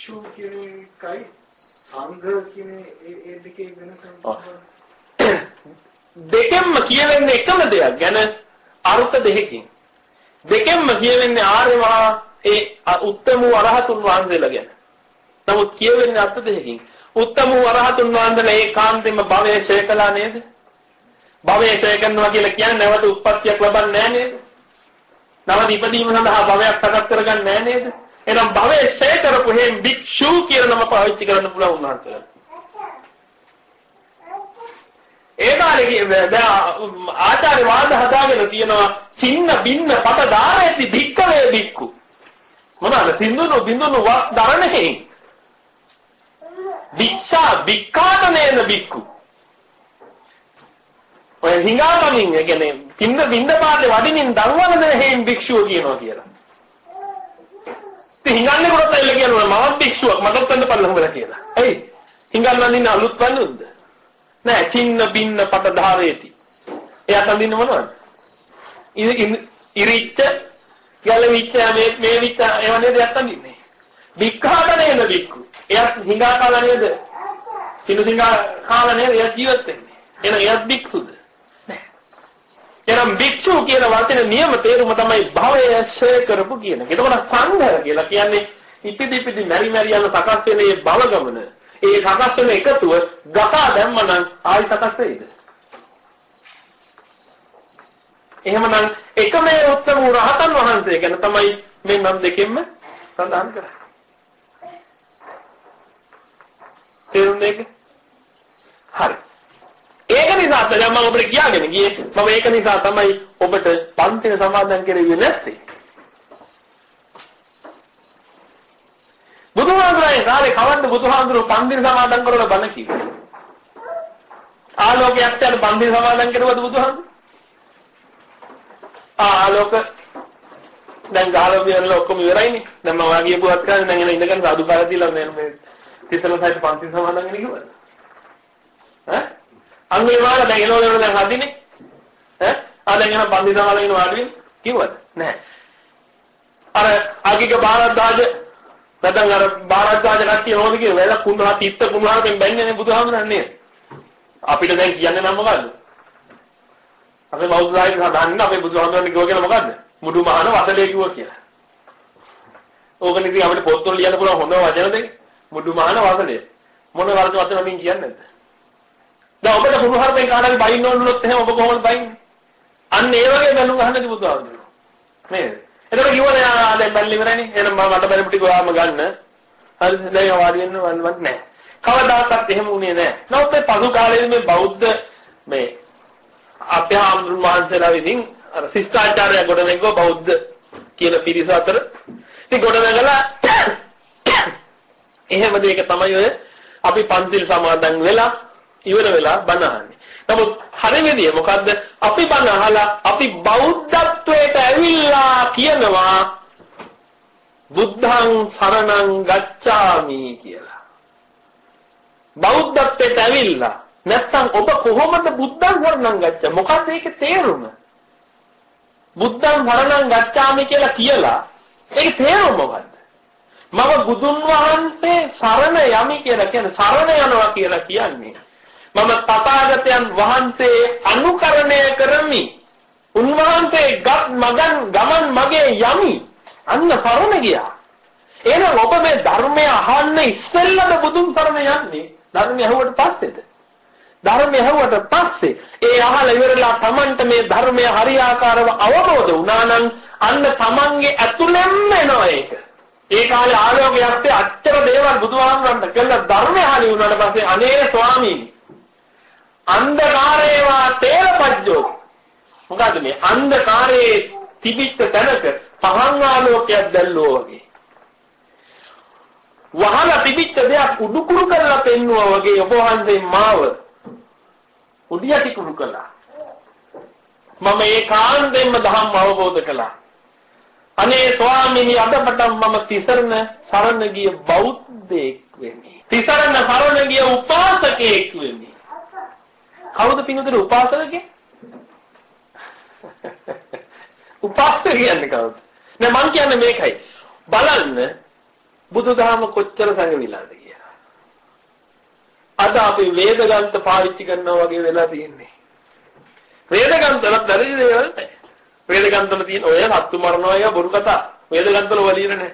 භික්ෂු කියන එකයි සංඝ කියන ඒ දෙකේ වෙනස දෙකෙන්ම කියවෙන්නේ එකම දෙයක් ගැන අර්ථ දෙකකින් දෙකෙන්ම කියවෙන්නේ ආර්ය මහා ඒ උත්තම වූ අරහතුන් වහන්සේලා ගැන. නමුත් කියවෙන්නේ අර්ථ දෙකකින්. උත්තම වූ අරහතුන් වහන්සේලා ඒකාන්තයෙන්ම භවයේ කළා නේද? භවයේ ඡය කරනවා කියලා කියන්නේ නැවත උත්පත්තියක් ලබන්නේ නැහැ නේද? නැවත ඉපදීම සඳහා භවයක් සකස් කරගන්නේ නැහැ නේද? එහෙනම් භවයේ ඡය කරපු හේම් භික්ෂු කියන නම පාවිච්චි කරන්න පුළුවන් උන්වහන්සේලා. ඒ කාලේ ආචාර්ය වාද හදාගෙන තියෙනවා සින්න බින්න පත දාරේති භික්කවේ භික්ඛු. මොනවාද? සින්දුනු බින්දුනු වක් දරණෙහි වික්ෂා වික්කාතනේන භික්ඛු. ඔය හිඟාමමින් කියන්නේ පින්න බින්න පාඩේ වඩිනින් දරුවන දෙන හේන් භික්ෂුව කියනවා කියලා. ඉතින් හිඟන්නේ කොටත් එල්ල කියනවා මම භික්ෂුවක් මටත් වෙන්න පල්ලහමලා කියලා එයි හිඟන්නන් ඉන්න අලුත් වන්නුද්ද නෑ චින්න බින්න පට ධාරේති. එයා තඳින්න මොනවද? ඉරිච්ච ගැලවිච්ච මේ මේ විච්ච ඒව නේද එයා තඳින්නේ. වික්ඛාතනේන වික්ඛු. එයා හිඟා කාලා නේද? සිනු සිඟා කාලා නේද එයා ජීවත් වෙන්නේ. එහෙනම් එයාත් භික්ෂුද? නෑ. එහෙනම් භික්ෂු කියන වචනේ නියම තේරුම තමයි භවය ඡය කරපු කියන එක. එතකොට සංඝ කියලා කියන්නේ ඉපිදි ඉපිදි මෙරි මෙරි යන සකස් වෙන මේ භව ගමන. ඒ සකස් වෙන එකතුව ගසා දැම්මනම් ආයි සකස් වෙයිද? එහෙමනම් එකම උත්තම රහතන් වහන්සේ ගැන තමයි මේ නම් දෙකෙන්ම සඳහන් කරන්නේ. තේරුණේද? හරි. ඒ මහත්තයා දැන් මම ඔබට කියාගෙන ගියේ මම ඒක නිසා තමයි ඔබට පන්තින සමාදන් කෙරෙන්නේ නැත්තේ. බුදුහාමුදුරනේ කාලේ කවන්න බුදුහාමුදුරුවෝ පන්තින සමාදන් කරලා බණ කිව්වා. ආලෝකයක් යන පන්තින සමාදන් කරුවද බුදුහාමුදුරුවෝ? ආලෝක දැන් ගහලා වියරලා ඔක්කොම ඉවරයිනේ. දැන් මම වාගේ පුවත් කරන්නේ දැන් එන ඉඳගෙන සාදු පාර දීලා මේ මේ තිසරණ සයිඩ් පන්ති සමාදන් වෙන කිව්වද? ඈ? අන්නේ වාල දැන් එනවද දැන් හදිනේ? ඈ? ආ දැන් යන පන්ති සමාදන් වෙන වාඩි වෙන කිව්වද? නැහැ. අර අගික බාරද්දාජ නැත්නම් අර බාරද්දාජ කට්ටිය මොකද කියන්නේ? වැල කුණා තිත්ත කුණාරෙන් බැන්නේ බුදුහාමුදුරන්නේ. අපිට දැන් කියන්නේ නම් මොකද්ද? අපේ බෞද්ධ සාහිත්‍ය සඳහන් අපේ බුදුහාමුදුරනේ කිව්ව කියලා මොකද්ද? මුඩු මහන වසලේ කිව්වා කියලා. ඕකනේ ඉතින් අපිට පොත්වල ලියන්න පුළුවන් හොඳ වචන දෙක. මුඩු මහන වසලේ. මොන වර්ධ වචන වලින් කියන්නේ නැද්ද? දැන් ඔබට පුරුහරෙන් කාටරි බයින්න ඕන වුණොත් එහෙනම් ඔබ කොහොමද බයින්නේ? අන්න ඒ වගේ බැලුම් අහන්නද බුදුහාමුදුරුවෝ. නේද? එතකොට කිව්වනේ ආ දැන් බැලි ඉවරනේ. එහෙනම් මම මට බැලි ටික ඔයාම ගන්න. හරිද? දැන් වාඩි වෙන්න වන්වත් නැහැ. කවදාකවත් එහෙම වුණේ නැහැ. නමුත් මේ පසු කාලේදී මේ බෞද්ධ මේ අපේ ආම්දුන් වහන්සේලා විසින් අර ශිෂ්ටාචාරය ගොඩනැගුව බෞද්ධ කියන පිරිස අතර ඉතින් ගොඩනැගලා එහෙම දෙයක තමයි ඔය අපි පන්තිල් සමාදන් වෙලා ඉවර වෙලා බණ අහන්නේ. නමුත් හරි විදිය මොකද්ද? අපි බණ අහලා අපි බෞද්ධත්වයට ඇවිල්ලා කියනවා බුද්ධං සරණං ගච්ඡාමි කියලා. බෞද්ධත්වයට ඇවිල්ලා නැත්තම් ඔබ කොහොමද බුද්ධං සරණං ගච්ඡා? මොකක්ද ඒකේ තේරුම? බුද්ධං සරණං ගච්ඡාමි කියලා කියලා ඒකේ තේරුම මොකද්ද? මම බුදුන් වහන්සේ සරණ යමි කියලා කියන්නේ සරණ යනවා කියලා කියන්නේ මම තථාගතයන් වහන්සේ අනුකරණය කරමි. උන්වහන්සේ ගත් මගන් ගමන් මගේ යමි. අන්න සරණ ගියා. එහෙනම් ඔබ මේ ධර්මය අහන්න ඉස්සෙල්ලම බුදුන් සරණ යන්නේ. ධර්මය අහුවට පස්සේද? ධර්මය අහුවට පස්සේ ඒ අහලා ඉවරලා Tamanට මේ ධර්මය හරියාකාරව අවබෝධ වුණා නම් අන්න Tamanගේ ඇතුළෙන්ම එනවා ඒක. ඒ කාලේ ආලෝකයක් අච්චර දේවල් බුදුහාමුදුරන්ට කළ ධර්මය හරි වුණාට පස්සේ අනේ ස්වාමීනි අන්ධකාරේවා තේරපජ්ජෝ මොකද මේ අන්ධකාරයේ තිබිච්ච තැනක පහන් ආලෝකයක් දැල්ලුවා වගේ. වහලා තිබිච්ච දෙයක් උඩුකුරු කරලා පෙන්නුවා වගේ ඔබ වහන්සේ මාව උඩියට කුරු කළා. මම ඒකාන්තයෙන්ම ධම්ම අවබෝධ කළා. අනේ ස්වාමීනි අදපටන් මම තිසරණ සරණ ගිය බෞද්ධයෙක් වෙමි. තිසරණ සරණ ගිය උපාසකයෙක් වෙමි. කවුද පින්වතුනි උපාසක කියන්නේ? උපාසක කියන්නේ කවුද? නෑ මං කියන්නේ මේකයි. බලන්න බුදුදහම කොච්චර සංගවිලාද කියලා. අද අපි වේදගන්ත පාවිච්චි කරනවා වගේ වෙලා තියෙන්නේ. වේදගන්තලත් වැරදි දේවල් නැහැ. වේදගන්තල තියෙන ඔය සත්තු මරනවා එක බොරු කතා. වේදගන්තල වලියන නැහැ.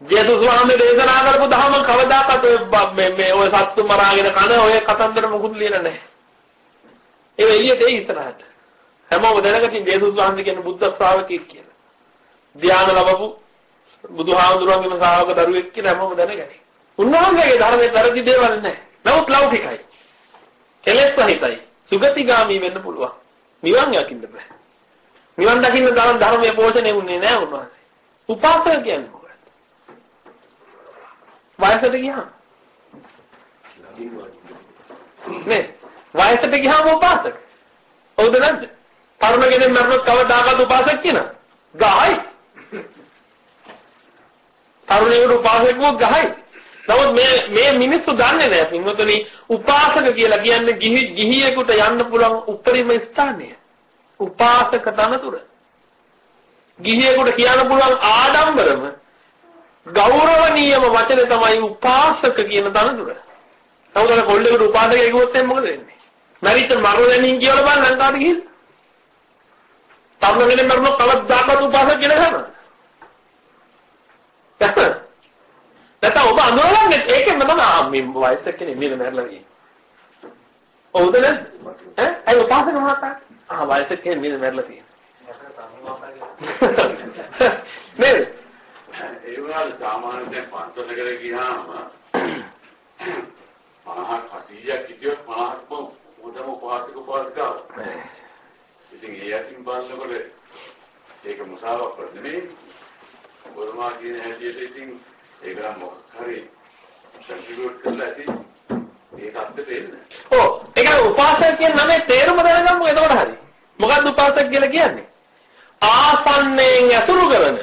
ජේසුස් වහන්සේ දේශනා කරපු දහම කවදාකවත් මේ මේ ඔය සත්තු මරාගෙන කන ඔය කතන්දර මොකුත් ලියලා නැහැ. ඒ එළියට ඒ ඉස්සරහට. හැමෝම දැනගතින් ජේසුස් වහන්සේ කියන්නේ බුද්ධ ශ්‍රාවකෙක් කියලා. ධ්‍යාන ලැබපු බුදුහාමුදුරුවන්ගේම ශ්‍රාවක දරුවෙක් කියලා හැමෝම දැනගනි. උන්වහන්සේගේ ධර්මයේ තරදි දේවල් නැහැ. නමුත් ලෞකිකයි. කෙලෙස් සහිතයි. සුගතිගාමි වෙන්න පුළුවන්. නිවන් යකින්න බෑ. නිවන් දකින්න තරම් ධර්මයේ පෝෂණය වුණේ නැහැ උන්වහන්සේ. උපාසක කියන්නේ මොකක්ද? වයසට ගියාම. නේ වයසට ගියාම උපාසක. හවුද නැද්ද? තරුණ කෙනෙක් මරනොත් කවදාකවත් උපාසක කියන? ගහයි. තරුණයෙකුට උපාසක වුත් ගහයි. නමුත් මේ මේ මිනිස්සු දන්නේ නැහැ පින්වතුනි උපාසක කියලා කියන්නේ ගිහි ගිහියෙකුට යන්න පුළුවන් උපරිම ස්ථානය. උපාසක තනතුර. ගිහියෙකුට කියන්න පුළුවන් ආඩම්බරම ගෞරවනීයම වචනේ තමයි උපාසක කියන තනතුර. කවුරුද කොල්ලෙකුට උපාසකයෙක් කිව්වොත් එන්නේ මොකද වෙන්නේ? මරිච්ච මරණයෙන් කියලා බලන්න ලංකාවට ගිහින්. තරුණ කෙනෙක් මරුණොත් කවදාකවත් උපාසක කියලා ගන්නවා. නැත්නම් ඔබ අඳුරගන්නේ ඒකෙන්ම තමයි මේ වයස කෙනෙක් මේක මැරලා ගියේ. ඔව්ද නැද්ද? ඈ අය උපාසක මහතා. ආ වයස කෙනෙක් මේක මැරලා තියෙනවා. නේද? ඒ වුණාට සාමාන්‍යයෙන් පන්සලකට ගියාම 50 80ක් හිටියොත් 50ක්ම හොඳම උපාසක උපාසිකාව. ඉතින් ඒ අතින් බලනකොට ඒක මුසාවක් නෙමෙයි. බොරුමා කියන හැටියට ඉතින් ඒක නම් මොකක් හරි සංකීර්ණ කරලා ඇති ඒ தත්ත්වයට එන්න. ඔව් ඒ කියන්නේ උපාසක කියන නමේ තේරුම දැනගමු එතකොට හරි. මොකක්ද උපාසක කියලා කියන්නේ? ආසන්නයෙන් ඇසුරු කරන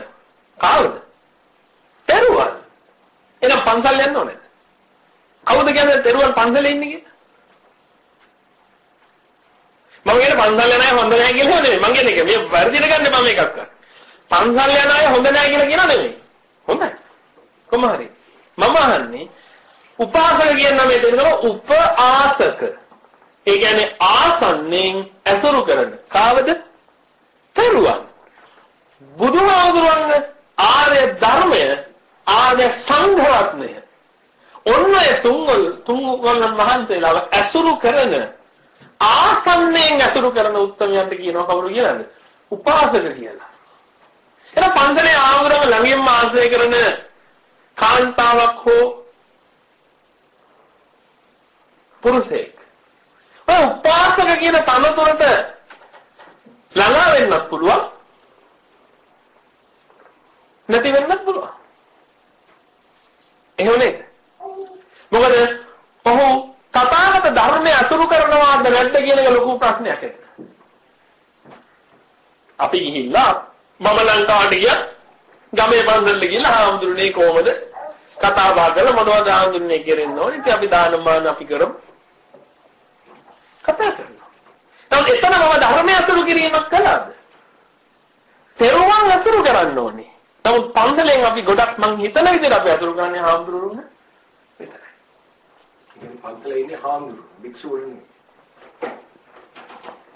කාවද? තෙරුවන්. එහෙනම් පන්සල් යන්න ඕනේ. කවුද කියන්නේ තෙරුවන් පන්සලේ ඉන්නේ කියලා? මම කියන්නේ පන්සල් යන අය හොඳ නැහැ කියලා නෙමෙයි. මම කියන්නේ මේ වර්ධින ගන්න මම එකක් කරා. පන්සල් යන අය හොඳ නැහැ කියලා කියනවා නෙමෙයි. හොඳයි. කොහොම හරි. මම අහන්නේ උපාසක කියන නමේ තේරෙනවා උපආසක. ඒ කියන්නේ ආසන්නෙන් ඇසුරු කරන. කාවද? තෙරුවන්. බුදුහාමුදුරන්ගේ ආර්ය ධර්මය ආර්ය සංඝරත්නය ඔන්න තුන්වල තුන්වල මහන්සේලාව ඇසුරු කරන ආසන්නයෙන් ඇසුරු කරන උත්තරයන්ට කියනවා කවුරු කියලාද? උපාසක කියලා. එන පන්සලේ ආවරම ළඟින්ම ආශ්‍රය කරන කාන්තාවක් හෝ පුරුෂයෙක්. ඔය උපාසක කියන තනතුරට ළඟා වෙන්නත් පුළුවන්. නැති වෙන්නත් පුළුවන්. එහෙම නේද? මොකද ඔහු තථාගත ධර්මය අතුරු කරනවාද නැද්ද කියන එක ලොකු ප්‍රශ්නයක් ඒක. අපි ගිහිල්ලා මම ලංකාවට ගියා ගමේ පන්සලට ගිහිල්ලා හාමුදුරනේ කොහමද කතා බහ කරලා මොනවද හාමුදුරනේ කියරෙන්න ඕනේ ඉතින් අපි දානමාන අපි කරමු කතා කරනවා. නමුත් එතන මම ධර්මය අතුරු කිරීමක් කළාද? තෙරුවන් අතුරු කරන්න ඕනේ. නමුත් පන්සලෙන් අපි ගොඩක් මං හිතන විදිහට අපි අතුරු කරන්නේ හාමුදුරුවෝ ඉතින් පන්සලේ ඉන්නේ හාමුදුරුවෝ භික්ෂුවෝ ඉන්නේ.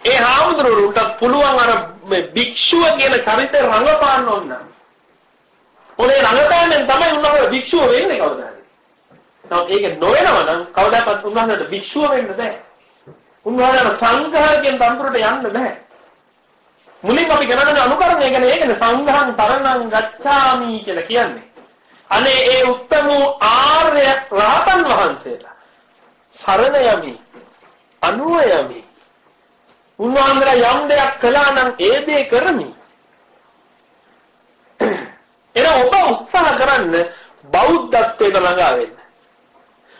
ඒ හාමුදුරුවන්ට පුළුවන් අර මේ භික්ෂුව කියන චරිතය රඟපාන්න ඕන නම්. ඔනේ රඟපෑමෙන් තමයි උන්වහන්සේ භික්ෂුව වෙන්නේ කවදාද? නමුත් ඒක නොවෙනව නම් කවදාකවත් උන්වහන්සේට භික්ෂුව වෙන්න බෑ. උන්වහන්සේට සංඝහයෙන් තන්තුරට යන්න බෑ. මුලින්ම අපි ගණන අනුකරණය කියන්නේ ඒකනේ සංඝං තරණං ගච්ඡාමි කියලා කියන්නේ. අනේ ඒ උත්තම ආර්ය රහතන් වහන්සේලා සරණ යමි. අනුව යමි. උන්වහන්සේලා යම් දෙයක් කළා නම් ඒ දේ කරමි. එන ඔබ උත්සාහ කරන්න බෞද්ධත්වයට ළඟා වෙන්න.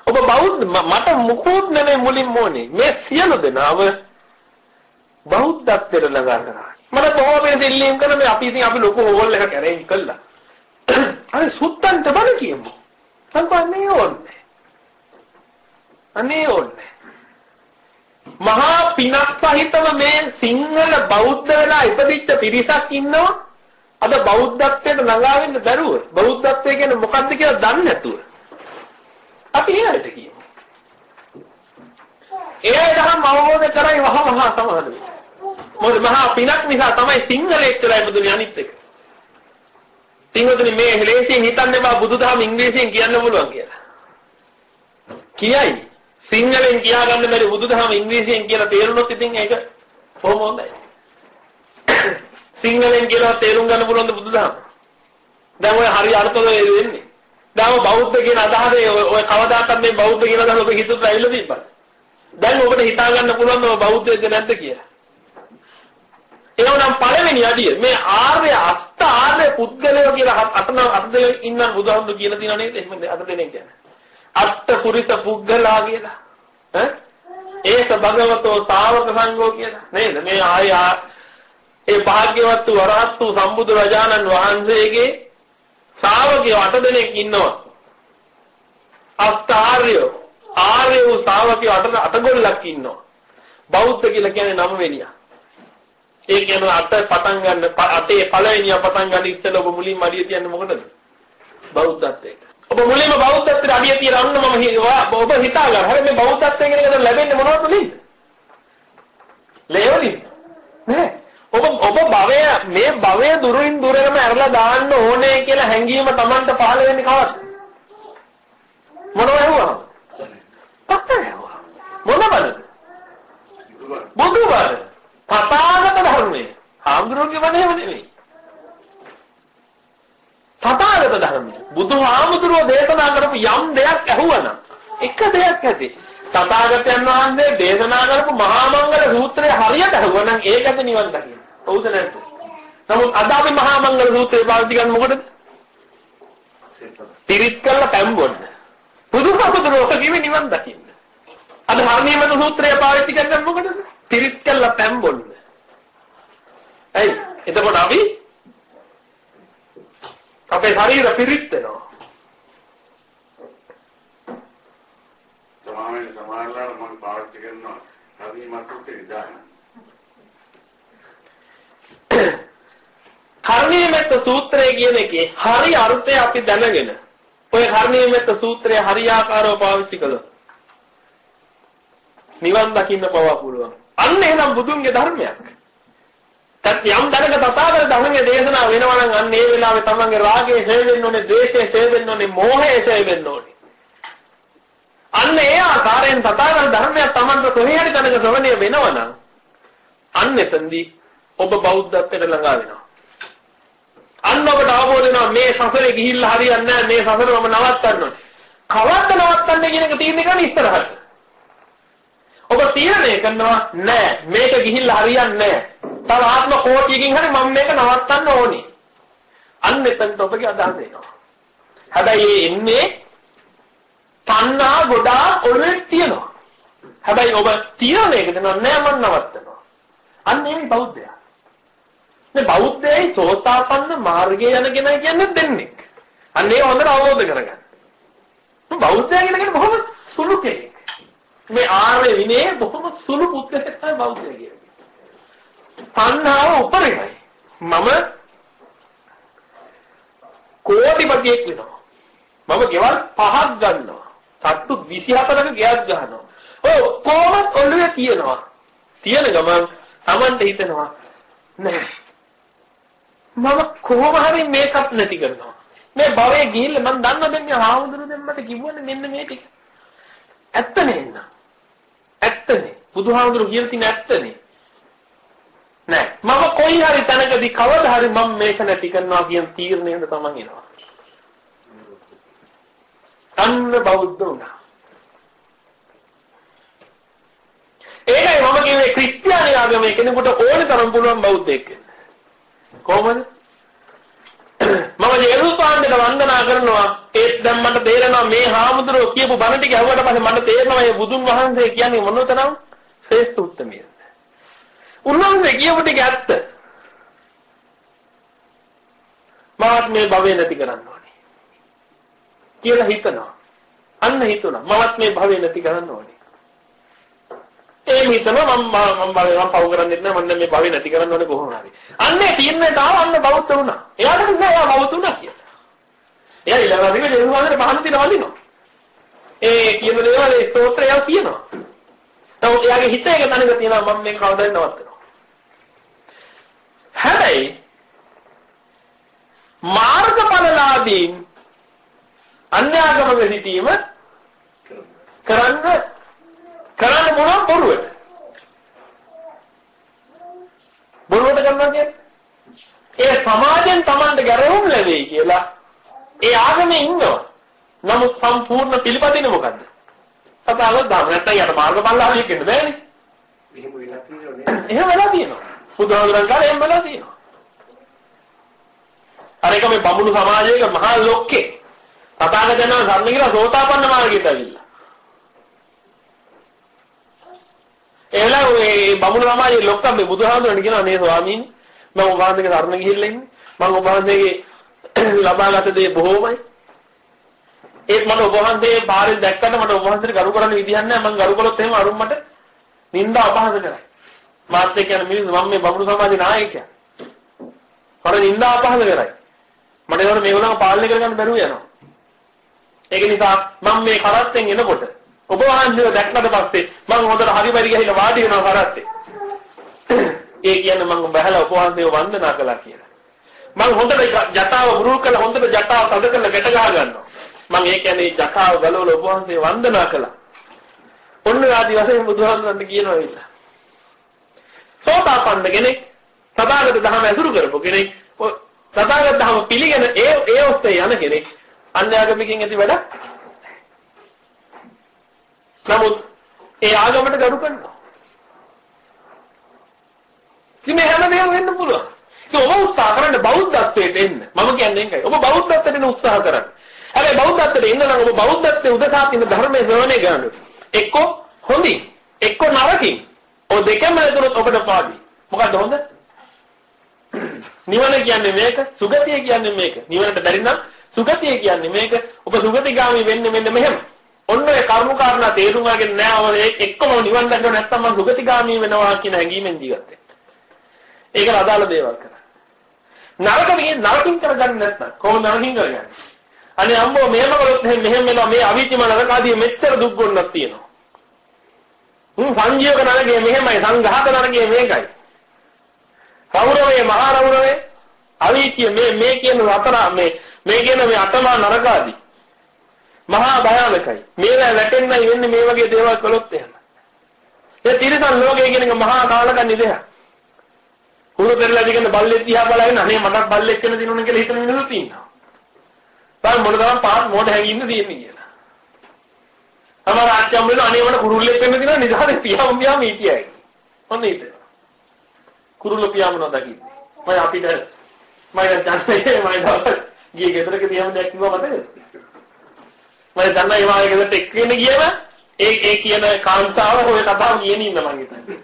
ඔබ බෞද්ධ මට මුකුත් නෙමෙයි මුලින්ම ඕනේ. මේ සියලු දෙනාව බෞද්ධත්වයට ළඟා කරා. මට බොහෝ වෙන දෙල්ලීම් කරන මේ අපි ඉතින් අපි ලොකු හෝල් එකක් අරගෙන කළා. අර සුත්තන්ට බල කියමු. සංකල්පනේ ඕනේ. අනේ ඕනේ. මහා පිනක් සහිතව මේ සිංහල බෞද්ධ වෙලා ඉපදිච්ච පිරිසක් ඉන්නවා. අද බෞද්ධත්වයට ළඟා වෙන්න බැරුව. බෞද්ධත්වය කියන්නේ මොකක්ද කියලා දන්නේ නැතුව. අපි එයාට කියමු. එයා දහම් අවබෝධ කරයි වහ වහ සමහර විට. මොකද මහා පිනක් නිසා තමයි සිංහලෙක් කියලා ඉපදුනේ අනිත් එක. සිංහතුනි මේ ලේසියෙන් හිතන්නේ බා බුදුදහම ඉංග්‍රීසියෙන් කියන්න පුළුවන් කියලා. කියයි. සිංහලෙන් කියා ගන්න බැරි බුදුදහම ඉංග්‍රීසියෙන් කියලා තේරුනොත් ඉතින් ඒක කොහොම හොඳයි. සිංහලෙන් කියලා තේරුම් ගන්න පුළුවන් බුදුදහම. දැන් ඔය හරි අර්ථය වෙන්නේ. දැන් බෞද්ධ කියන අදහසේ ඔය කවදාකවත් මේ බෞද්ධ කියන අදහස ඔබ හිතුවට ඇවිල්ලා තිබ්බද? දැන් ඔබට හිතා ගන්න පුළුවන් ඔබ බෞද්ධයද නැද්ද කියලා. එවනම් පළවෙනි අඩිය මේ ආර්ය අෂ්ට ආර්ය පුද්ගලයෝ කියලා අතන අත දෙක ඉන්න බුදුහාමුදුරු කියලා තියෙනව නේද? එහෙම අත දෙනෙක් කියන්නේ. අට්ඨ පුරිත පුද්ගලා කියලා. ඈ ඒක භගවතෝ තාවක සංඝෝ කියලා. නේද? මේ ආය ඒ භාග්‍යවත් වරහත් වූ සම්බුදු රජාණන් වහන්සේගේ ශ්‍රාවකයෝ අට දෙනෙක් ඉන්නවා. අෂ්ටාර්යෝ ආර්ය වූ ශ්‍රාවකයෝ අට අටගොල්ලක් ඉන්නවා. බෞද්ධ කියලා කියන්නේ නම වෙනියා. ඒ කියන්නේ අට පටන් ගන්න අටේ පළවෙනිය පටන් ගන්න ඉස්සෙල්ලා ඔබ මුලින්ම අඩිය තියන්නේ මොකටද? බෞද්ධත්වයට. ඔබ මුලින්ම බෞද්ධත්වයට අඩිය තියලා අන්න මම හිතුවා ඔබ හිතා ගන්න. හරි මේ බෞද්ධත්වය කියන එකට ලැබෙන්නේ මොනවද වලින්ද? ලේවලින්. නෑ. ඔබ ඔබ භවය මේ භවය දුරින් දුරටම ඇරලා දාන්න ඕනේ කියලා හැඟීම Tamanට පහළ වෙන්නේ කවද්ද? මොනව ඇහුවා? මොන බලද? බුදු බල. තථාගත ධර්මයේ. හාමුදුරුවෝගේ වනේම නෙමෙයි. තථාගත ධර්මය. බුදුහාමුදුරුවෝ දේශනා කරපු යම් දෙයක් ඇහුවනම් එක දෙයක් ඇති. තථාගතයන් වහන්සේ දේශනා කරපු මහා මංගල සූත්‍රය හරියට අහුවනම් ඒකද නිවන් දකින්න. හවුද නැද්ද? නමුත් අද අපි මහා මංගල සූත්‍රය පාවිච්චි කරන්නේ මොකටද? පිරිත් කළ පැම්බොන්න. බුදුහාමුදුරුවෝ කිව්වේ නිවන් දකින්න. අද හර්ණීයමත සූත්‍රය පාවිච්චි කරන්නේ මොකටද? පිරිත් කළ පැම්බොන්න. ඇයි? එතකොට අපි අපේ ශරීර පිරිත් වෙනවා. සමාවෙන් සමානලාට මම පාවිච්චි කරනවා හරි මතුත් විදාන. කර්ණීයමෙත් සූත්‍රය කියන එකේ හරි අර්ථය අපි දැනගෙන ඔය කර්ණීයමෙත් සූත්‍රය හරියාකාරව පාවිච්චි කළොත් නිවන් දකින්න පවා පුළුවන්. අන්න එහෙනම් බුදුන්ගේ ධර්මයක්. තත් යම් දැනක තථාගත ධර්මයේ දේශනා වෙනවා නම් අන්න ඒ වෙලාවේ තමන්ගේ රාගය ඡය වෙන්න ඕනේ, ද්වේෂය ඡය වෙන්න ඕනේ, මෝහය ඡය වෙන්න ඕනේ. අන්න ඒ ආකාරයෙන් තථාගත ධර්මයක් තමන්ට කොහේ හරි තැනක ශ්‍රවණය වෙනවා නම් අන්න එතෙන්දී ඔබ බෞද්ධත්වයට ළඟා වෙනවා. අන්න ඔබට අවබෝධ වෙනවා මේ සසරේ ගිහිල්ලා හරියන්නේ නැහැ මේ සසර මම නවත්තන්න ඕනේ. කවද්ද නවත්තන්නේ කියන එක තීරණය කරන්න ඉස්සරහට. ඔබ තීරණය කරනවා නෑ මේක ගිහිල්ලා හරියන්නේ නෑ. තව ආත්ම කෝටියකින් හරි මම මේක නවත්තන්න ඕනේ. අන්න එතනට ඔබගේ අදහස එනවා. හැබැයි එන්නේ තණ්හා ගොඩාක් ඔළුවේ තියෙනවා. හැබැයි ඔබ තීරණයක දෙනවා නෑ මම නවත්තනවා. අන්න ඒ බෞද්ධයා. මේ බෞද්ධයයි සෝතාපන්න මාර්ගයේ යන කෙනා කියන්නේ දෙන්නේ. අන්න ඒක හොඳට අවබෝධ කරගන්න. බෞද්ධයා කියන කෙනා බොහොම සුළු කෙනෙක්. මේ ආර්ය විනය බොහොම සුළු පුද්ගලයෙක් තමයි බෞද්ධය කියන්නේ. තණ්හාව උපරිමයි. මම කෝටිපතියෙක් වෙනවා. මම ගෙවල් පහක් ගන්නවා. තට්ටු 24ක ගෙයක් ගන්නවා. ඔව් කොහොමද ඔළුවේ තියනවා. තියෙන ගමන් Tamanට හිතෙනවා නෑ. මම කොහොම හරි මේකත් නැති කරනවා. මේ භවයේ ගිහිල්ලා මම දන්න දෙන්නේ හාමුදුරු දෙන්නට කිව්වනේ මෙන්න මේ ටික. ඇත්ත නේන්න. ඇත්තනේ. බුදුහාමුදුරු කියලා තියෙන ඇත්තනේ. නෑ. මම කොයි හරි තැනකදී කවදා හරි මම මේක නැති කරනවා කියන තීරණයකට තමයි එනවා. අන්න බෞද්ධ වුණා. ඒකයි මම කියන්නේ ක්‍රිස්තියානි ආගමේ කෙනෙකුට ඕන තරම් පුළුවන් බෞද්ධයෙක් වෙන්න. කොහොමද? මම ජේරුසාලෙන්ට වන්දනා කරනවා ඒත් දැන් මට තේරෙනවා මේ හාමුදුරුවෝ කියපු බණ ටික අහුවට පස්සේ මට තේරෙනවා මේ බුදුන් වහන්සේ කියන්නේ මොනතරම් ශ්‍රේෂ්ඨ උත්මයද. උන්වහන්සේ කියපු ටික ඇත්ත. මාත් මේ භවය නැති කරන්න ඕනේ. කියලා හිතනවා. අන්න හිතුණා. මමත් මේ භවය නැති කරන්න ඕනේ. ඒ හිතනවා මම මම භවය මම පව කරන්නේ නැහැ මම මේ භවය නැති කරන්න ඕනේ කොහොම හරි. අන්නේ තීරණයට ආව අන්න බෞද්ධ වුණා. එයාට කිව්වා එයා බෞද්ධ වුණා කියලා. එයා ඊළඟට ජේසුස්වහන්සේට පහන තියන වදිනවා. ඒ කියන දේවල් ඒ ස්තෝත්‍රය කියනවා. නමුත් එයාගේ හිත එක තැනක තියෙනවා මම මේක කවදාවත් නවත්තනවා. හැබැයි මාර්ගඵලලාදීන් අන්‍යාගමක සිටීම කරන්න කරන්න මොනවා බොරුවට. බොරුවට කරනවා කියන්නේ? ඒ සමාජයෙන් Tamanට ගැරවුම් ලැබෙයි කියලා ඒ ආගමේ ඉන්නවා. නමුත් සම්පූර්ණ පිළිපදින මොකද්ද? සතාවක් දාම නැත්නම් යට මාර්ගඵලලාදී කියන්න බෑනේ එහෙම වෙලා තියෙනවා එහෙම වෙලා තියෙනවා බුදුහාමුදුරන් කාලේ එහෙම වෙලා තියෙනවා අර එක මේ බමුණු සමාජයක මහා ලොක්කේ තථාගතයන් වහන්සේ කියලා සෝතාපන්න මාර්ගයට ඇවිල්ලා. එලා ඒ බමුණු සමාජයේ ලොක්ක මේ බුදුහාමුදුරන් කියනවා නේ ස්වාමීන් මම ඔබ වහන්සේගේ ධර්ම ගිහිල්ලා ඉන්නේ. මම ඔබ වහන්සේගේ ලබාගත දේ බොහෝමයි. ඒත් මට ඔබ වහන්සේ පාරෙන් දැක්කට මට ඔබ වහන්සේට ගරු කරන්න විදිහක් නැහැ. මම ගරු කළොත් එහෙම අරුම් මට නින්දා අපහාස කරයි. මාත් එක්ක යන මිනිස්සු මම මේ බමුණු සමාජයේ නායකයා. මට නින්දා අපහාස කරයි. මට ඒවල මේගොල්ලෝ පාලනය කරගන්න බැරුව යනවා. ඒක නිසා මම මේ කරත්තෙන් එනකොට ඔබ වහන්සේව දැක්කට පස්සේ මම හොඳට හරි පරි ගහලා වාඩි වෙනවා කරත්තේ. ඒ කියන්නේ මම බහලා ඔබ වහන්සේව වන්දනා කළා කියලා. මම හොඳට ජටාව බුරුල් කළා හොඳට ජටාව තද කරලා ගැට ගහ ගන්නවා. මම ඒ කියන්නේ ජටාව ගලවලා ඔබ වහන්සේ වන්දනා කළා. ඔන්න ආදි වශයෙන් බුදුහාමුදුරන්ට කියනවා ඒක. සෝතාපන්න කෙනෙක් සදාගත දහම ඇසුරු කරපු කෙනෙක් සදාගත දහම පිළිගෙන ඒ ඒ ඔස්සේ යන කෙනෙක් අන්‍යාගමිකෙන් ඇති වැඩක් නමුත් ඒ ආගමට ගරු කරනවා. ඉතින් මේ හැමදේම වෙන්න පුළුවන්. ඉතින් ඔබ උත්සාහ කරන්න බෞද්ධත්වයට එන්න. මම කියන්නේ ඒකයි. ඔබ බෞද්ධත්වයට එන්න උත්සාහ කරන්න. හැබැයි බෞද්ධත්වයට එන්න නම් ඔබ බෞද්ධත්වයේ උදසා තියෙන ධර්මයේ ශ්‍රවණය කරන්න. එක්ක හොඳින්, එක්ක නරකින්. ඔය දෙකම නේතුනොත් ඔබට පාඩි. මොකද්ද හොඳ? නිවන කියන්නේ මේක, සුගතිය කියන්නේ මේක. නිවනට බැරි නම් සුගතිය කියන්නේ මේක. ඔබ සුගතිගාමී වෙන්නේ මෙන්න මෙහෙම. ඔන්න ඔය කර්ම කාරණා තේරුම් ගන්න නෑ ඔය එක්කම නිවන් දකින්න නැත්තම් මම සුගතිගාමී වෙනවා කියන හැඟීමෙන් ජීවත් වෙන්න. ඒකට අදාළ දේවල් කරා. නරක මේ නරකින් කරගන්න නැත්නම් කොහොමද නරකින් කරගන්නේ? අනේ අම්මෝ මෙහෙම කරොත් මෙහෙම වෙනවා මේ අවිචිම නරකාදී මෙච්චර දුක් ගොන්නක් තියෙනවා. හ්ම් සංජීවක නරකයේ මෙහෙමයි සංඝාත නරකයේ මේකයි. රෞරවේ මහා රෞරවේ අවීචිය මේ මේ කියන හතර මේ මේ කියන මේ අටමා නරකාදී මහා භයානකයි. මේවා වැටෙන්නයි වෙන්නේ මේ වගේ දේවල් කළොත් එහෙම. ඒ තිරසන් ලෝකයේ කියන එක මහා කාලකන්ණි දෙයක්. කුරු පෙරලා දිගන බල්ලෙක් දිහා බලගෙන අනේ මටත් බල්ලෙක් වෙන දිනුනේ කියලා හිතන මිනිස්සු ඉන්නවා. බලන්න මොන තරම් පාත් මොඩ හැංගින්න තියෙන්නේ කියලා. අමාර ආච්චම් වෙන අනේ මට කුරුල්ලෙක් වෙන්න දිනවා නිදානේ පියාඹ පියාඹ හිටියයි. ඔන්න ඒක. කුරුල්ල පියාඹ නොදකින්නේ. මම අපිට මම දැන් මම දවස් ගියේ ගෙදරක තියම දැක් කිව්වා මතකද? මම දන්නා ඒ වාගේ ගෙදරට එක්කගෙන ගියම ඒ ඒ කියන කාන්තාව ඔය කතාව කියන ඉන්න මං හිතන්නේ.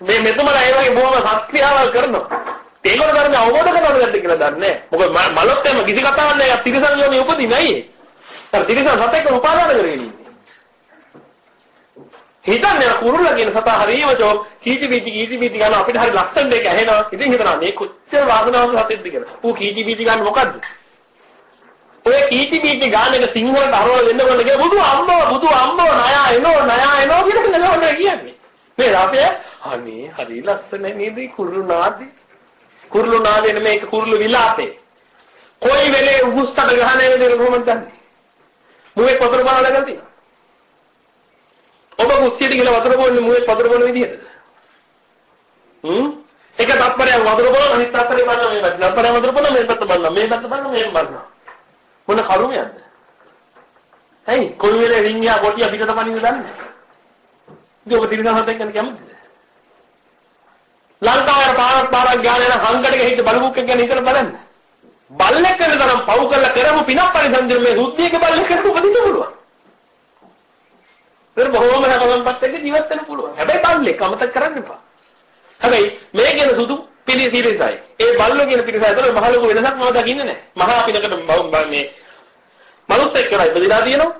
මේ මෙතුමලා ඒ වගේ බොහොම සත්‍යාවල් කරනවා. ඒගොල්ලෝ කරන්නේ අවබෝධ කරගන්නද කියලා දන්නේ නැහැ. මොකද මලොත් එම කිසි කතාවක් නැහැ. තිරසන් යෝනි උපදින්නේ නැහැ. අර තිරසන් සතෙක් උපාදාන කරගෙන ඉන්නේ. හිතන්නේ කුරුල්ලා කියන සතා හරියවචෝ කීචි බීචි කීචි බීචි ගන්න අපිට හරි ලස්සන දෙයක් ඇහෙනවා. ඉතින් හිතනවා මේ කොච්චර වාසනාවක සතෙක්ද කියලා. ඌ කීචි බීචි ගන්න මොකද්ද? ඔය කීචි බීචි ගන්න එක සිංහලට හරවල දෙන්න ඕන කියලා බුදු අම්මෝ බුදු අම්මෝ නයා එනෝ නයා එනෝ කියලා නේද කියන්නේ. මේ රාපේ අනේ හරි ලස්සන නේද කුරුළු නාදේ. කුරුළු නාදේ මේක කුරුළු විලාපේ. කොයි වෙලේ උගුස්සට ගහන්නේ නේද කොහොමද දන්නේ? මුවේ පතර බලලා ගල්තියි. ඔබ කුස්සියට ගිහලා වතුර බොන්නේ මුවේ වතුර බොන විදිහටද? හ්ම්? එක තත්පරයක් වතුර බොන අනිත් තත්පරේ බලනවා මේ පැත්ත. තත්පරයක් වතුර බොන මේ පැත්ත බලනවා. මේ පැත්ත බලනවා මේ බලනවා. මොන කරුමයක්ද? ඇයි කොයි වෙලේ රින්ගියා කොටිය පිටත පනින්න දන්නේ? ඉතින් ඔබ තිරසන් හතෙන් යන කැමතිද? ලංකාවේ පාරක් පාරක් ගානේ යන හංගඩක හිට බලමුක් එක ගැන හිතලා බලන්න. බල්ලෙක් වෙන තරම් පව් කරලා කරමු පිනක් පරිසම්දිර මේ සුද්ධියක බල්ලෙක් කරපු උපදින්න පුළුවන්. ඒක බොහොම හැමෝමපත් එක්ක ජීවත් වෙන්න පුළුවන්. හැබැයි බල්ලෙක් අමතක කරන්න එපා. හැබැයි මේ කියන සුදු පිළිසිරිසයි. ඒ බල්ලෝ කියන පිරිස අතර මහ ලොකු වෙනසක් මම දකින්නේ නැහැ. මහා පිනකට මේ මනුස්ස එක්කලා ඉපදිලා තියෙනවා.